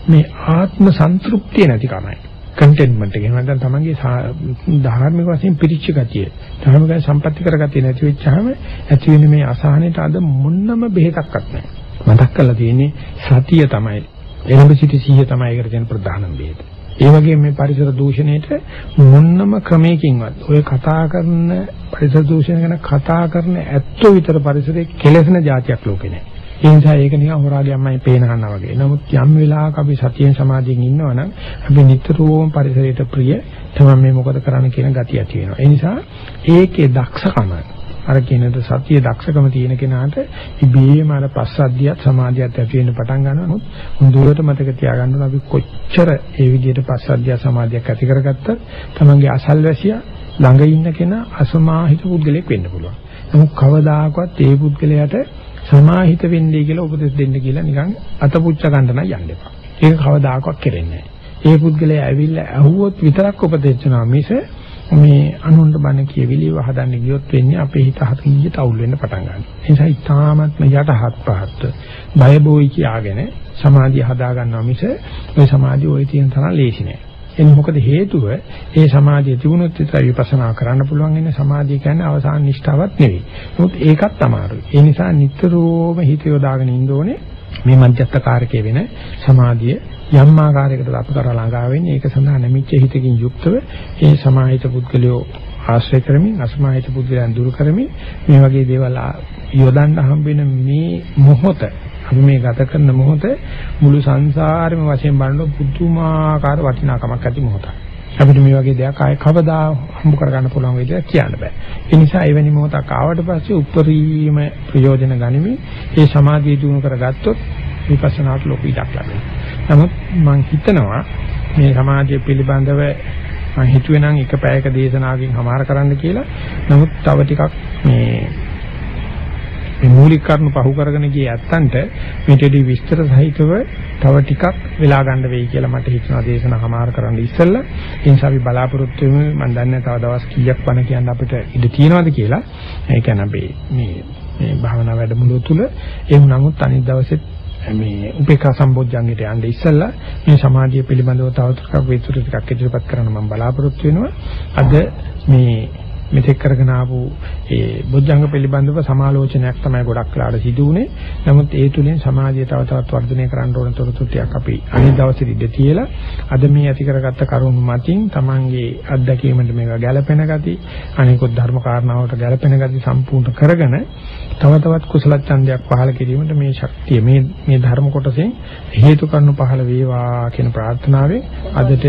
[SPEAKER 1] මේ ආත්ම සන්තුෂ්තිය නැතිකමයි. කන්ටෙන්ට්මන්ට් එක. එහෙම නැත්නම් තමන්ගේ ධාර්මික වශයෙන් පිරිච්ච ගතිය. ධර්මික සම්පත්‍ති කරගතිය නැති වෙච්චාම ඇති වෙන මේ අසහනෙට අද මොන්නම බෙහෙතක්වත් නැහැ. මතක් කරලා තියෙන්නේ සතිය තමයි. එළඹ සිටි සිහිය තමයි ඒකට තියෙන ප්‍රධානම බෙහෙත. ඒ වගේම මේ පරිසර දූෂණයට මොන්නම ක්‍රමයකින්වත් ඔය කතා කරන පරිසර දූෂණ ගැන කතා කරන ඇත්තෝ විතර පරිසරයේ කෙලෙසන જાතියක් ලෝකේ නැහැ. ඒ නිසා ඒක නිකන් හොරාගියම්මයි පේන ගන්නවා වගේ. නමුත් යම් වෙලාවක අපි සතියෙන් සමාධියෙන් ඉන්නවනම් අපි නිතරම පරිසරයට ප්‍රිය තමයි මේ මොකද කරන්න කියන ගතිය ඇති වෙනවා. ඒ නිසා ඒකේ දක්ෂකම අර කියනද සතිය දක්ෂකම තියෙන කෙනාට ඉබේම අර පස්සද්ධියත් සමාධියත් ඇති වෙන්න පටන් ගන්නවා. නමුත් හොඳට මතක තියාගන්න අපි කොච්චර ඒ විදිහට පස්සද්ධිය සමාධියක් ඇති කරගත්තත් තමන්ගේ අසල්වැසියා ළඟ ඉන්න කෙනා අසමාහිත පුද්ගලෙක් වෙන්න පුළුවන්. නමුත් කවදාකවත් ඒ පුද්ගලයාට සමාහිත වෙන්නේ කියලා උපදෙස් දෙන්න කියලා නිකන් අතපුච්ච ගන්න නම් යන්න එපා. ඒක කවදාකවත් කෙරෙන්නේ නැහැ. ඒ පුද්ගලයා ඇවිල්ලා ඇහුවොත් විතරක් උපදෙස් දෙනවා මිස මේ අනුන්ට බණ කියවිලිව හදන්න ගියොත් වෙන්නේ අපේ හිත හතිය තවුල් වෙන්න පටන් ගන්නවා. ඒ නිසා ඊටාත්ම යටහත් පහත් බය බොයි කියාගෙන සමාධිය හදා ගන්නවා මිස මේ සමාධිය ওই තියෙන තරම් ලේසි නෑ. එන්නේ මොකද හේතුව ඒ සමාධිය තිබුණොත් විතරයි විපස්සනා කරන්න පුළුවන් ඉන්නේ සමාධිය කියන්නේ අවසාන නිෂ්ඨාවක් නෙවෙයි. නමුත් ඒකත් අමාරුයි. ඒ නිසා නිතරම හිත යොදාගෙන ඉන්න ඕනේ මේ මධ්‍යස්ථ කාරකයේ වෙන සමාධිය යම් ආකාරයකට අප කර ළඟා වෙන්නේ ඒක සඳහා නැමිච්ච හිතකින් යුක්තව ඒ සමාහිත පුද්ගලයෝ ආශ්‍රය කරමින් අසමාහිත පුද්ගලයන් දුරු කරමින් මේ වගේ දේවල් යොදන්න හම්බෙන මේ මොහොත අපි මේ ගත කරන මොහොත මුළු සංසාරෙම වශයෙන් බලනකොට පුදුමාකාර වටිනාකමක් ඇති මොහොතක්. අපිට මේ වගේ දෙයක් ආයේ කවදා හම්බ කරගන්න පුළුවන් වෙයිද කියන්න බෑ. ඒ නිසා එවැනි මොහොතක් ආවට පස්සේ උපරිම ප්‍රයෝජන ගනිමින් ඒ සමාධිය දිනු කරගත්තොත් විපස්සනාට ලොකු ඉඩක් ලැබෙනවා. නමුත් මම හිතනවා මේ සමාධිය පිළිබඳව මම හිතුවේ නම් එක පැයක දේශනාවකින් හමාර කරන්න කියලා. නමුත් තව ටිකක් මේ මේ මූලික කරුණු පහු කරගෙන ගියේ ඇත්තන්ට මේටදී විස්තර සහිතව තව ටිකක් වෙලා ගන්න වෙයි කියලා මට හිතෙනවා දේශනා හමාර කරන්න ඉස්සෙල්ලා. ඒ නිසා අපි බලාපොරොත්තු වෙමු මම දන්නේ තව දවස් කීයක් වණ කියන්න අපිට ඉඩ තියෙනවද කියලා. ඒ කියන්නේ අපි මේ මේ භාවනා වැඩමුළුව තුල ඒ වුණාමුත් අනිත් දවසෙත් මේ උපේක්ෂා සම්බොජ්ජංගයට යන්න ඉස්සෙල්ලා මේ සමාධිය පිළිබඳව තව ටිකක් විස්තර ටිකක් ඉදිරිපත් කරන්න මම බලාපොරොත්තු වෙනවා. අද මේ මෙතෙක් කරගෙන ආපු ඒ බොජ්ජංග පිළිබඳව සමාලෝචනයක් තමයි ගොඩක් වෙලාට සිදු වුනේ. නමුත් ඒ තුලින් සමාජය තව තවත් වර්ධනය කරන්න ඕන තොරතුරු ටිකක් අපි අනිත් දවසේ ඉඳ තියලා අද මේ ඇති කරගත්ත කරුණු මතින් Tamange අත්දැකීමෙන් මේක ගැළපෙන ගති අනිකුත් ධර්ම කාරණාවට ගැළපෙන ගති සම්පූර්ණ කරගෙන තව තවත් කුසල ඡන්දයක් පහළ කිරීමට මේ ශක්තිය මේ මේ ධර්ම කොටසෙන් හේතු කරනු පහළ වේවා කියන ප්‍රාර්ථනාවෙන් අදට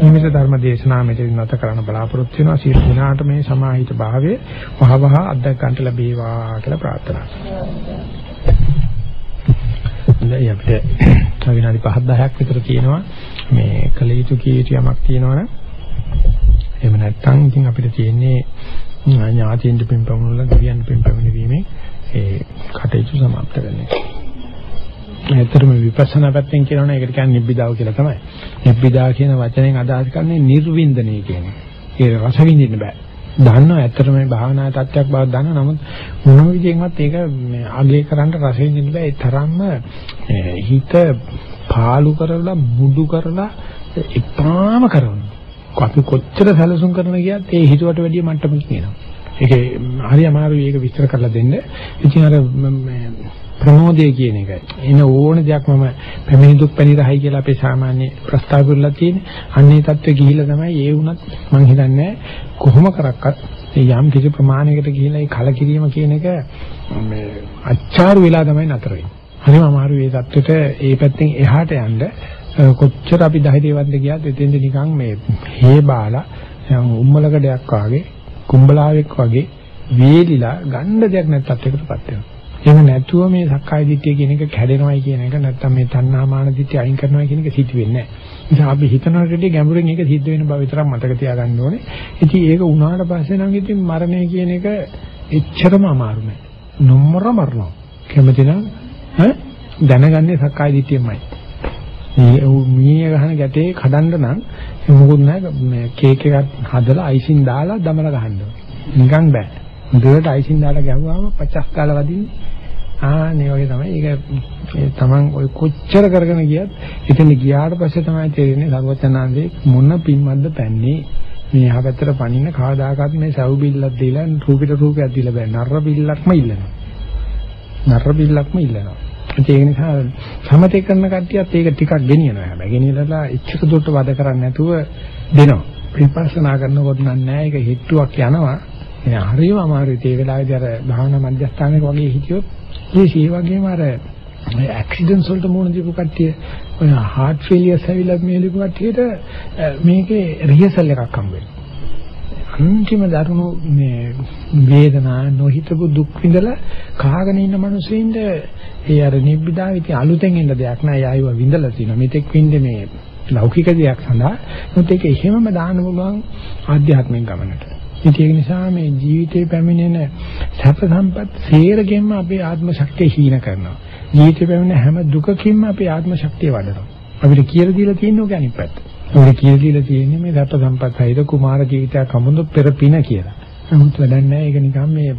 [SPEAKER 1] නිමිත ධර්ම දේශනාව මෙතන නැත කරන්න බලාපොරොත්තු වෙනවා. සියලු දිනාට මේ සමාහිත භාවයේ වහවහ අත්දැක ගන්නට ලැබේවා කියලා ප්‍රාර්ථනා කරනවා. අපිට තව විනාඩි 5 10ක් විතර තියෙනවා මේ කල යුතු කීිත යමක් තියෙනවනම් එහෙම නැත්නම් ඉතින් අපිට තියෙන්නේ ඥාතියින්ට පින්පමුණුල දෙවියන් පින්පමුණුවීමේ ඒ කටයුතු සමාප්ත කරන එක. ඇත්තටම විපස්සනා පැත්තෙන් කියනවනේ ඒකට කියන්නේ නිබ්බිදාව කියලා තමයි. නිබ්බිදා කියන වචනයෙන් අදහස් කරන්නේ නිර්වින්දනය කියන එක. ඒක රස විඳින්න බෑ. දන්නවා ඇත්තටම මේ භාවනා තත්ත්වයක් බව දන්නවා නමුත් මොන විදියෙන්වත් ඒක අගය කරන්න රස විඳින්න බෑ. ඒ තරම්ම හිත පාලු කරලා මුඩු කරලා එපාම කරනවා. අපි කොච්චර සැලසුම් කරන ගියත් ඒ හිතුවට වැඩිය මට්ටමකින් එනවා. ඒකේ හරි අමාරුයි ඒක විස්තර කරලා දෙන්න. ඉතින් අර ප්‍රමෝදය කියන එක. එන ඕන දෙයක් මම පැමිණි දුක් පැනිරහයි කියලා අපේ සාමාන්‍ය ප්‍රස්තාව කරලා තියෙන්නේ. අන්නේ தත්ත්වෙ ගිහිල්ලා තමයි ඒ වුණත් මං හිතන්නේ කොහොම කරක්වත් යම් කිසි ප්‍රමාණයකට ගිහිල්ලා ඒ කලකිරීම කියන එක මේ අච්චාරු වෙලා තමයි නතර වෙන්නේ. හරිම අමාරුයි ඒ தත්ත්වෙට ඒ පැත්තෙන් එහාට යන්න කොච්චර අපි ධෛර්යවන්ත ගියත් එතෙන්ද නිකන් මේ හේ බාලා උම්මලකඩයක් වාගේ කුඹලාවෙක් වගේ වේලිලා ගන්න දෙයක් නැත්තත් එකටපත් වෙනවා. එහෙම නැතුව මේ සක්කාය දිට්ඨිය කියන එක කැඩෙනවයි කියන එක නැත්තම් මේ තණ්හා මාන දිට්ඨිය අයින් කරනවා කියන එක සිද්ධ වෙන්නේ නැහැ. නිසා අපි හිතනකොටදී ගැඹුරින් ඒක සිද්ධ වෙන බව විතරක් මතක තියාගන්න ඕනේ. ඉතින් ඒක වුණාට පස්සේ නම් ඉතින් මරණය කියන එක එච්චරම අමාරු නෑ. නොමර මරනවා. කැමති නම් ඈ දැනගන්නේ සක්කාය දිට්ඨියමයි. මේ මීය ගහන ගැටේ කඩන්න නම් මොකුත් නැහැ මේ කේක් එකක් හදලා අයිසින් දාලා දමලා ගහන්න නිකන් බෑ. හොඳට අයිසින් දාලා ගැහුවාම පචස් කාලා වදින්නේ. ආ මේ වගේ තමයි. ඒක තමන් ඔය කොච්චර කරගෙන ගියත් එතන ගියාට පස්සේ තමයි තේරෙන්නේ සර්වචනාන්දේ මොන පින්වත්ද පැන්නේ. මේ යහපැත්තට පනින්න කවදාකවත් මේ සව් බිල්ලක් දීලා රූපිට රූපයක් දීලා බෑ. නර්ර බිල්ලක්ම ඉල්ලනවා. නර්ර බිල්ලක්ම ඉල්ලනවා. ඒක නිසා සමතේ කරන කට්ටියත් ඒක ටිකක් ගෙනියනවා හැබැයි ගෙනියලා ඉච්ඡක දුරට වද කරන්නේ නැතුව දෙනවා විපස්සනා කරනකොට නෑ ඒක හිටුවක් යනවා ඒ හරියම අමාරුයි ඒ වෙලාවේදී අර භාවනා මධ්‍යස්ථානයක වගේ හිටියොත් ඒ වගේම අර ඇක්සිඩන්ට්ස් වලට මුහුණ දීපු කට්ටිය ඔය heart failures ඇවිල්ලා මේ ලිපු කට්ටියට මේකේ රිහර්සල් එකක් හම්බ වෙනවා. අන්තිම දරුණු මේ වේදනා නොහිතපු දුක් විඳලා කාගෙන ඉන්න මිනිස්සුන්ට ඒ අර නිබ්බිදා ඉතින් අලුතෙන් එන්න දෙයක් නෑ. ආයව විඳලා තිනවා. මෙතෙක් වින්දේ මේ ලෞකික දෙයක් සඳහා. මොකද ඒක එහෙමම දාන්න පුළුවන් ආධ්‍යාත්මික ගමනට. ඉතින් ඒක නිසා මේ ජීවිතේ පැමිණෙන සැප සම්පත් සේරගෙන්ම අපේ ආත්ම ශක්තිය හීන කරනවා. ජීවිතේ පැමිණෙන හැම දුකකින්ම අපේ ආත්ම ශක්තිය වඩනවා. අපිට කියලා දීලා තියෙන ඕක අනිත් පැත්ත. අපිට කියලා දීලා තියෙන්නේ මේ සැප සම්පත් සහිත කුමාර ජීවිතයක් හමුදු පෙර පින කියලා. නමුත් වැඩක් නැහැ. ඒක නිකන් මේ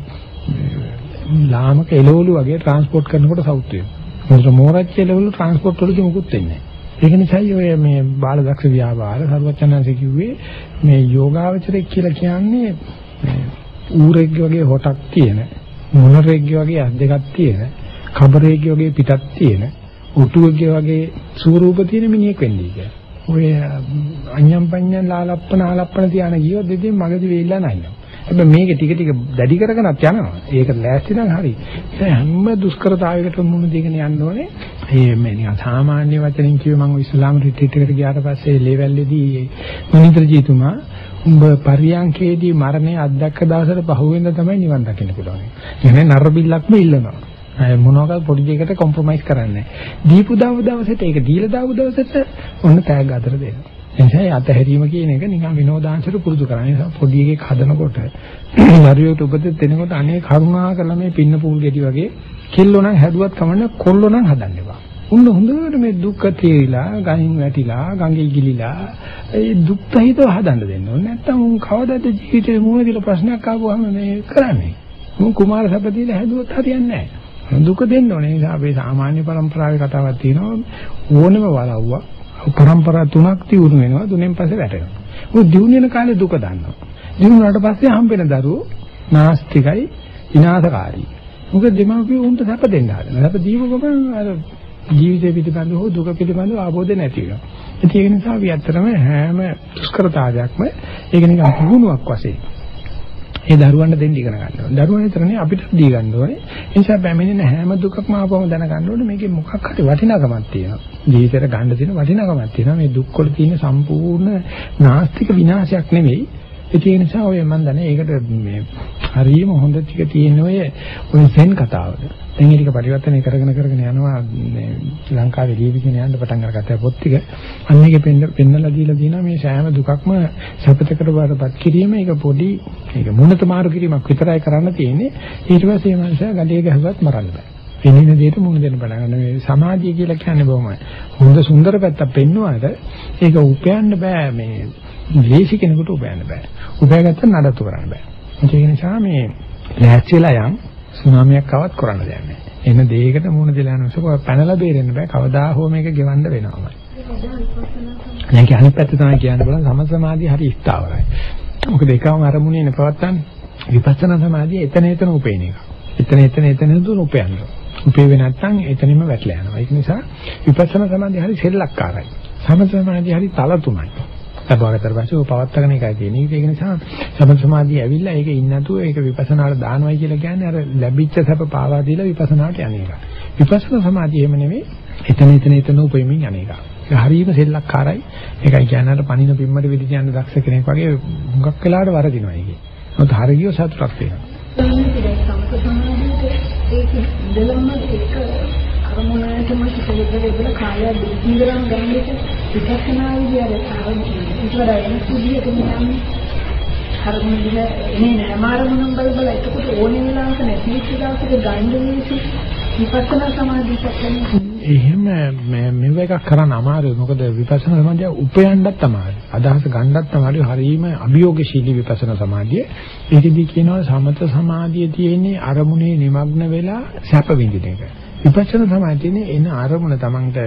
[SPEAKER 1] ලාමක එළවලු වගේ ට්‍රාන්ස්පෝර්ට් කරනකොට සවුත් වෙනවා. මොකද මෝරච්ච එළවලු ට්‍රාන්ස්පෝර්ට් වලදී මුකුත් වෙන්නේ නැහැ. ඒක නිසායි ඔය මේ බාලදක්ෂ ව්‍යාපාර සර්වචනන්සේ කිව්වේ මේ යෝගාවචරය කියලා කියන්නේ ඌරෙක්ගේ වගේ හොටක් තියෙන මොනරෙක්ගේ වගේ අත් දෙකක් තියෙන කබරෙක්ගේ වගේ පිටක් තියෙන උටුවෙක්ගේ වගේ ස්වරූප තියෙන මිනිහෙක් වෙන්නේ කියලා. ඔය අඤ්ඤම් පඤ්ඤම් ලාලප්පන ආලප්පන තියාන ගියොත් දෙදින් මගදී වෙයිලා නැහැ. හැබැයි මේක ටික ටික දැඩි කරගෙනත් යනවා. ඒක ලෑස්ති නම් හරි. ඒ හැම දුෂ්කරතාවයකටම මුහුණ දීගෙන යන්න ඕනේ. මේ මේ නිකන් සාමාන්‍ය වචනින් කිව්ව මම ඉස්ලාම් රිට්‍රීට් එකට ගියාට පස්සේ ලේවැල්ලේදී මුනිතර ජීතුමා උඹ පරියන්කේදී මරණය අත්දැක්ක දවසට පහුවෙන්ද තමයි නිවන් දකින්න පුළුවන්. එන්නේ නරබිල්ලක්ම ඉල්ලනවා. අය මොනවාකට පොඩි දෙයකට කොම්ප්‍රොමයිස් කරන්නේ නැහැ. දීපු දවස් දවසට ඒක දීලා දාපු දවසට ඔන්න තෑග්ග අතර දෙනවා. එනිසා අතහැරීම කියන එක නිකන් විනෝදාංශයට පුරුදු කරන්නේ. ඒ නිසා පොඩි එකෙක් හදනකොට දරුවෙකුට උපදෙස් දෙනකොට අනේ කරුණා කරලා මේ පින්න පූල් ගෙඩි වගේ කෙල්ලෝ නම් හැදුවත් කමන්නේ කොල්ලෝ නම් හදන්න එපා. උන්න හොඳට මේ දුක්ඛ තේරිලා, ගහින් වැටිලා, ගඟේ ගිලිලා ඒ දුක් සහිතව හදන්න දෙන්න ඕනේ. නැත්තම් උන් කවදාද ජීවිතේ මුණ දීලා ප්‍රශ්නයක් ආවම මේ කරන්නේ. උන් කුමාර සැප දීලා හැදුවත් හරියන්නේ නැහැ. දුක දෙන්න ඕනේ. ඒ නිසා අපේ සාමාන්‍ය પરම්පරාවේ කතාවක් තියෙනවා ඕනම වලව්වක් පරම්පරා තුනක් දිනු වෙනවා තුනෙන් පස්සේ වැටෙනවා. මොකද දිනු වෙන කාලේ දුක දන්නවා. දිනු වුණාට පස්සේ හම්බෙන දරුවෝ නාස්තිකයි විනාශකාරී. මොකද දෙමව්පියෝ උන්ට සැප දෙන්න හදනවා. සැප දීපු ගමන් අර ජීවිතය පිළිබඳව හෝ දුක පිළිබඳව ආબોධය නැති වෙනවා. ඒක නිසා අපි ඇත්තටම හැම දුෂ්කරතාවයක්ම ඒක නිකන් පුහුණුවක් වශයෙන් ඒ දරුවන්ට දෙන්න ඉගෙන ගන්න ඕනේ. දරුවන් විතරනේ අපිට දී ගන්න ඕනේ. ඒ නිසා පැමිණෙන හැම දුකක්ම ආපුවම දැනගන්න ඕනේ මේකේ මොකක් හරි වටිනාකමක් තියෙනවා. ජීවිතේට ගන්න තියෙන වටිනාකමක් තියෙනවා. මේ දුක් වල තියෙන සම්පූර්ණ නාස්තික විනාශයක් නෙවෙයි. ඒ නිසා ඔය මම දන්නේ ඒකට මේ හරියම හොඳ ටික තියෙන ඔය ඔය සෙන් කතාවද. දැන් ඒක පරිවර්තනය කරගෙන කරගෙන යනවා මේ ලංකාවේ ජීවිතේ යන්න පටන් අරගත්ත පොත් ටික. අන්න ඒක පෙන්නලා දීලා දිනා මේ සෑම දුකක්ම සපතකට බාරපත් කිරීම ඒක පොඩි ඒක මුණත මාරු කිරීමක් විතරයි කරන්න තියෙන්නේ. ඊට පස්සේ මේ මනුස්සයා ගඩේ ගහුවත් මරන්න බෑ. වෙනින දෙයට මුණ දෙන්න බෑ. මේ සමාධිය කියලා කියන්නේ බොහොම හොඳ සුන්දර පැත්තක් පෙන්වුවාට ඒක උපයන්න බෑ මේ ලේසි කෙනෙකුට උපයන්න බෑ. උපයගත්ත නඩත්තු කරන්න බෑ. ඒ නිසා මේ ලෑස්ති වෙලා යම් සුනාමියක් ආවත් කරන්න දෙයක් නැහැ. එන දෙයකට මුණ දෙලා යන නිසා පැනලා බේරෙන්න බෑ. කවදා හෝ මේක ගෙවන්න වෙනවමයි. දැන් කි අනිත් පැත්ත තමයි කියන්න බලන සම සමාධිය හරි ස්ථාවරයි. මොකද එකම අරමුණේ නේ පවත්තන්නේ. විපස්සනා සමාධිය එතන එතන උපේන එක. එතන එතන එතන දුන උපයනවා. උපේවේ නැත්නම් එතනින්ම වැටලා යනවා. ඒක නිසා විපස්සනා සමාධිය හරි සෙල්ලක්කාරයි. සම සමාධිය හරි තල තුනයි. ලබාගත්තට පස්සේ ਉਹ පවත්තගෙන එකයි තියෙන්නේ. ඒක නිසා සම සමාධිය ඇවිල්ලා ඒක ඉන්නතුව ඒක විපස්සනාට දානවයි කියලා කියන්නේ අර ලැබිච්ච සැප පාවා දීලා විපස්සනාට යන එක. විපස්සනා සමාධිය එහෙම නෙමෙයි. එතන එතන එතන උපෙමින් යන එක. ඒක හරියම සෙල්ලක්කාරයි. ඒකයි කියන්නේ අර පණින පිම්මට විදි කියන්න දක්ෂ කෙනෙක් වගේ හුඟක් වෙලාවට වරදිනවා ඒකේ. මොකද හරියෝ සතුටක් තියෙනවා.
[SPEAKER 2] ඒක දෙලොම එක අරමුණටම සිතෙද්දී ඉබල කාලය දීවිරම් ගන්නේ විපස්සනා විදියට අරමුණ ඉතවර එන සුදියක නිකන් අරමුණ දින එනේ නෑමාරමුණම් බල බල එතකොට ඕනේ වෙලාවක නැති වෙච්ච දවසක ගන්න මිනිස්සු විපස්සනා සමාධිය පැත්තෙන්
[SPEAKER 1] එහෙම මෙව එකක් කරන්න අමාරුයි. මොකද විපස්සනා සමාධිය උපයන්නත් අමාරුයි. අදහස ගන්නත් අමාරුයි. හරීම අභියෝගශීලී විපස්සනා සමාධිය. ඒකෙදි කියනවා සමත සමාධිය තියෙන්නේ අරමුණේ নিমগ্ন වෙලා සැප විඳින එක. විපස්සනා සමාධියනේ එන අරමුණ Tamanට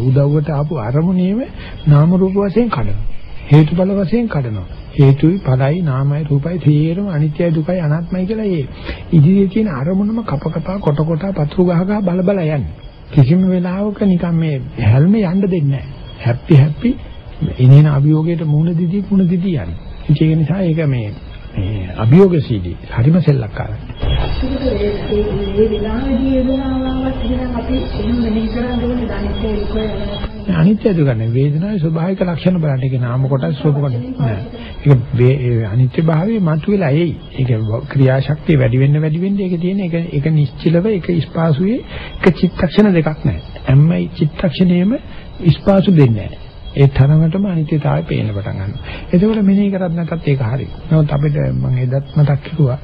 [SPEAKER 1] උදව්වට ආපු අරමුණේම නාම රූප වශයෙන් කඩනවා. හේතුඵල වශයෙන් කඩනවා. හේතුයි ඵලයි නාමයි රූපයි තේරම අනිත්‍යයි දුකයි අනාත්මයි කියලා ඒ ඉදිරියේ තියෙන අරමුණම කප කපා කොට කොට පතුරු ගහ ගහ බල බල යන්නේ. කිසිම වෙලාවක නිකන් මේ හැල්මේ යන්න දෙන්නේ නැහැ. හැපි හැපි ඉනේන අභියෝගයට මුහුණ දිදී මුහුණ දිදී යන්නේ. ඒක නිසා ඒක මේ මේ අභියෝගශීලී හරිම සෙල්ලක්කාරයි. අනිත්‍ය දුගන්නේ වේදනාවේ ස්වභාවික ලක්ෂණ බලන්න ඒක නාම කොටස් රූප කොටස් නෑ. ඒක අනිත්‍ය භාවයේ මතුවලා එයි. ඒක ක්‍රියාශක්තිය වැඩි වෙන්න වැඩි වෙන්න ඒක තියෙන ඒක ඒක නිශ්චලව ඒක ස්පාසුවේ එක චිත්තක්ෂණ දෙකක් නෑ. හැම චිත්තක්ෂණයෙම ස්පාසු දෙන්නේ නෑ. ඒ තරමටම අනිත්‍යතාවය පේන්න පටන් ගන්නවා. එතකොට මෙනෙහි කරත් නැත්නම් ඒක හරි. නමුත් අපිට මම එදත් මතක් කරුවා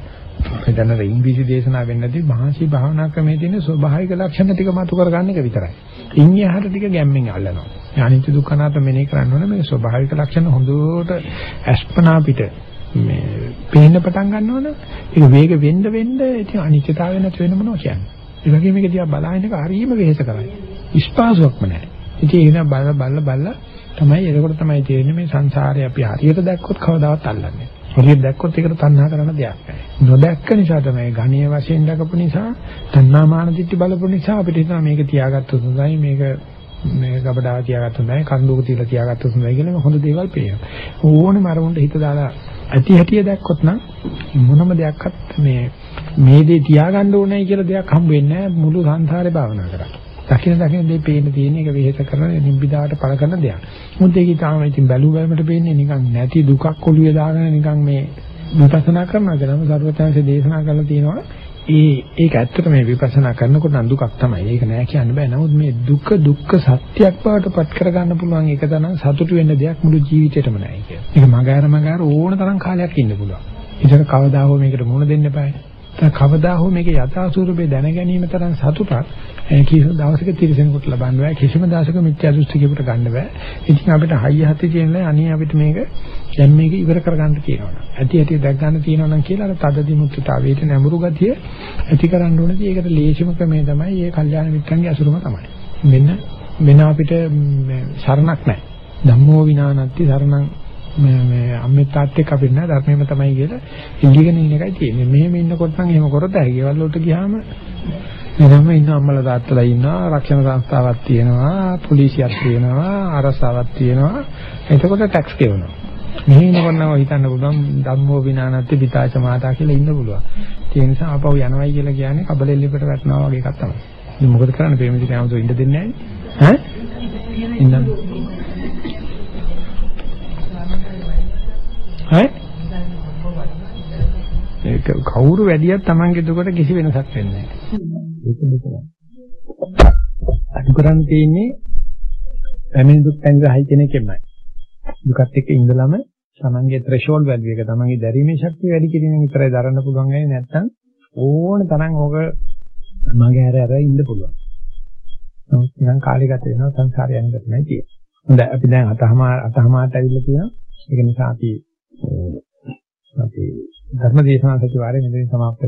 [SPEAKER 1] අපි දැන් අර ඉංග්‍රීසි දේශනාව වෙන්නදී මහසි භාවනා ක්‍රමයේ තියෙන ස්වභාවික ලක්ෂණ ටික මතු කර ගන්න එක විතරයි. ඉන්නේ අහට ටික ගැම්මෙන් අල්ලනවා. අනිත්‍ය දුක්ඛ අනාත්ම මෙනෙහි කරන්න ඕනේ මේ ස්වභාවික ලක්ෂණ හොඳට අස්පනා පිට මේ පේන්න පටන් ගන්නවනේ ඒක වේග වෙන්න වෙන්න ඉතින් අනිත්‍යතාවය නැති වෙන මොනවා කියන්නේ. ඒ වගේ මේක දිහා බලන එක හරියම වෙහෙස කරයි. ස්පාසුවක්ම නැහැ. ඉතින් ඒක බල බල බල තමයි එතකොට තමයි තේරෙන්නේ මේ සංසාරේ අපි හරියට දැක්කොත් කවදාවත් අල්ලන්නේ හරියට දැක්කොත් ඒකට තණ්හා කරන දෙයක් නැහැ. නොදැක්ක නිසා තමයි ඝණීය වශයෙන් දැකපු නිසා තණ්හා මාන දිට්ඨි බලපු නිසා අපිට හිතනවා මේක තියාගත්තොත් හොඳයි මේක මේ ගබඩාව තියාගත්තොත් හොඳයි කන්දුක තියලා තියාගත්තොත් හොඳයි කියලා හොඳ දේවල් පේනවා. ඕනෙම අරමුණට හිත දාලා ඇති හැටිය දැක්කොත් නම් මොනම දෙයක්වත් මේ මේ දේ තියාගන්න ඕනේ කියලා දෙයක් හම්බ වෙන්නේ නැහැ මුළු සංසාරේ භාවනා කරා. දකින දකින දේ පේන තියෙන එක විහෙත කරන නිබ්බිදාට පළ කරන දෙයක්. මොකද ඒක තාම ඉතින් බැලු බැලමට පේන්නේ නිකන් නැති දුකක් ඔළුවේ දාගෙන නිකන් මේ විපස්සනා කරනවා කියලාම සර්වඥාන්සේ දේශනා කරලා තියෙනවා. ඒ ඒක ඇත්තට මේ විපස්සනා කරනකොට නම් දුකක් තමයි. ඒක නෑ කියන්න බෑ. නමුත් මේ දුක දුක්ඛ සත්‍යයක් බවට පත් කරගන්න පුළුවන් එක තනං සතුටු වෙන්න දෙයක් මුළු ජීවිතේටම නෑ කියලා. ඒක මගාර මගාර ඕන තරම් කාලයක් ඉන්න පුළුවන්. ඒකට කවදා හෝ මේකට මුණ දෙන්න එපායි. කවදා හෝ මේකේ යථා ස්වරූපේ දැන ගැනීම තරම් සතුටක් කිසිම දවසක තිරසෙනෙකුට ලබන්න බෑ. කිසිම දවසක මිත්‍යා දෘෂ්ටිකයකට ගන්න බෑ. ඉතින් අපිට හයිය හති කියන්නේ අනේ අපිට මේක දැන් මේක ඉවර කරගන්න තියෙනවා ඇති ඇති දැක් ගන්න තියෙනවා නම් කියලා අර තදදි මුත්‍තාවේට නැඹුරු ගතිය ඇති කරන්න ඕනේ. ඒකට ලේසිම ක්‍රමය තමයි මේ කල්යාණ මිත්‍රන්ගේ අසුරම තමයි. මෙන්න මෙන්න අපිට සරණක් නැහැ. ධම්මෝ විනානත්ති සරණං මේ මේ අම්මේ තාත්තෙක් අපිට නෑ ධර්මෙම තමයි කියලා ඉල්ලීගෙන ඉන්න එකයි තියෙන්නේ. මෙහෙම ඉන්නකොට නම් එහෙම කරොත් ඇයි ගෙවල් වලට ගියාම එනම ඉන්න අම්මලා තාත්තලා ඉන්නවා, රක්ෂණ සංස්ථාවක් තියෙනවා, පොලිසියක් තියෙනවා, අරසාවක් තියෙනවා. එතකොට ටැක්ස් ගෙවනවා. මෙහෙ ඉන්නකොට නම් හිතන්න පුළුවන් ධම්මෝ විනානත්ති පිතාච මාතා කියලා ඉන්න පුළුවන්. ඒ නිසා ආපහු යනවයි කියලා කියන්නේ කබලෙල්ලෙකට වැටෙනවා වගේ එකක් තමයි. ඉතින් මොකද කරන්නේ? ප්‍රේමජි කැමසෝ ඉන්න දෙන්නේ නැහැ ඈ? ඉන්න හයි ඒක කවුරු වැඩියක් Tamange දුකට කිසි වෙනසක් වෙන්නේ නැහැ. ඒක දුක අඩු කරන් තියෙන්නේ පැමිණි දුක් සංග්‍රහයි කියන එකමයි දුකත් එක්ක ඉඳලම Tamange threshold value එක Tamange දැරීමේ ශක්තිය වැඩි කිරීමෙන් විතරයි දරන්න පුළුවන් වෙන්නේ නැත්නම් ඕන තරම් ඕක මගේ හැර හැර ඉන්න පුළුවන්. නමුත් නිකන් කාලය ගත වෙනවා සංසාරය යන ගත නැහැ තියෙන්නේ හොඳයි අපි දැන් අතහම අතහමාට ඇවිල්ලා තියෙනවා. ඒක නිසා අපි අපි ධර්ම දේශනා සතිವಾರයේ මෙතන සමාප්ත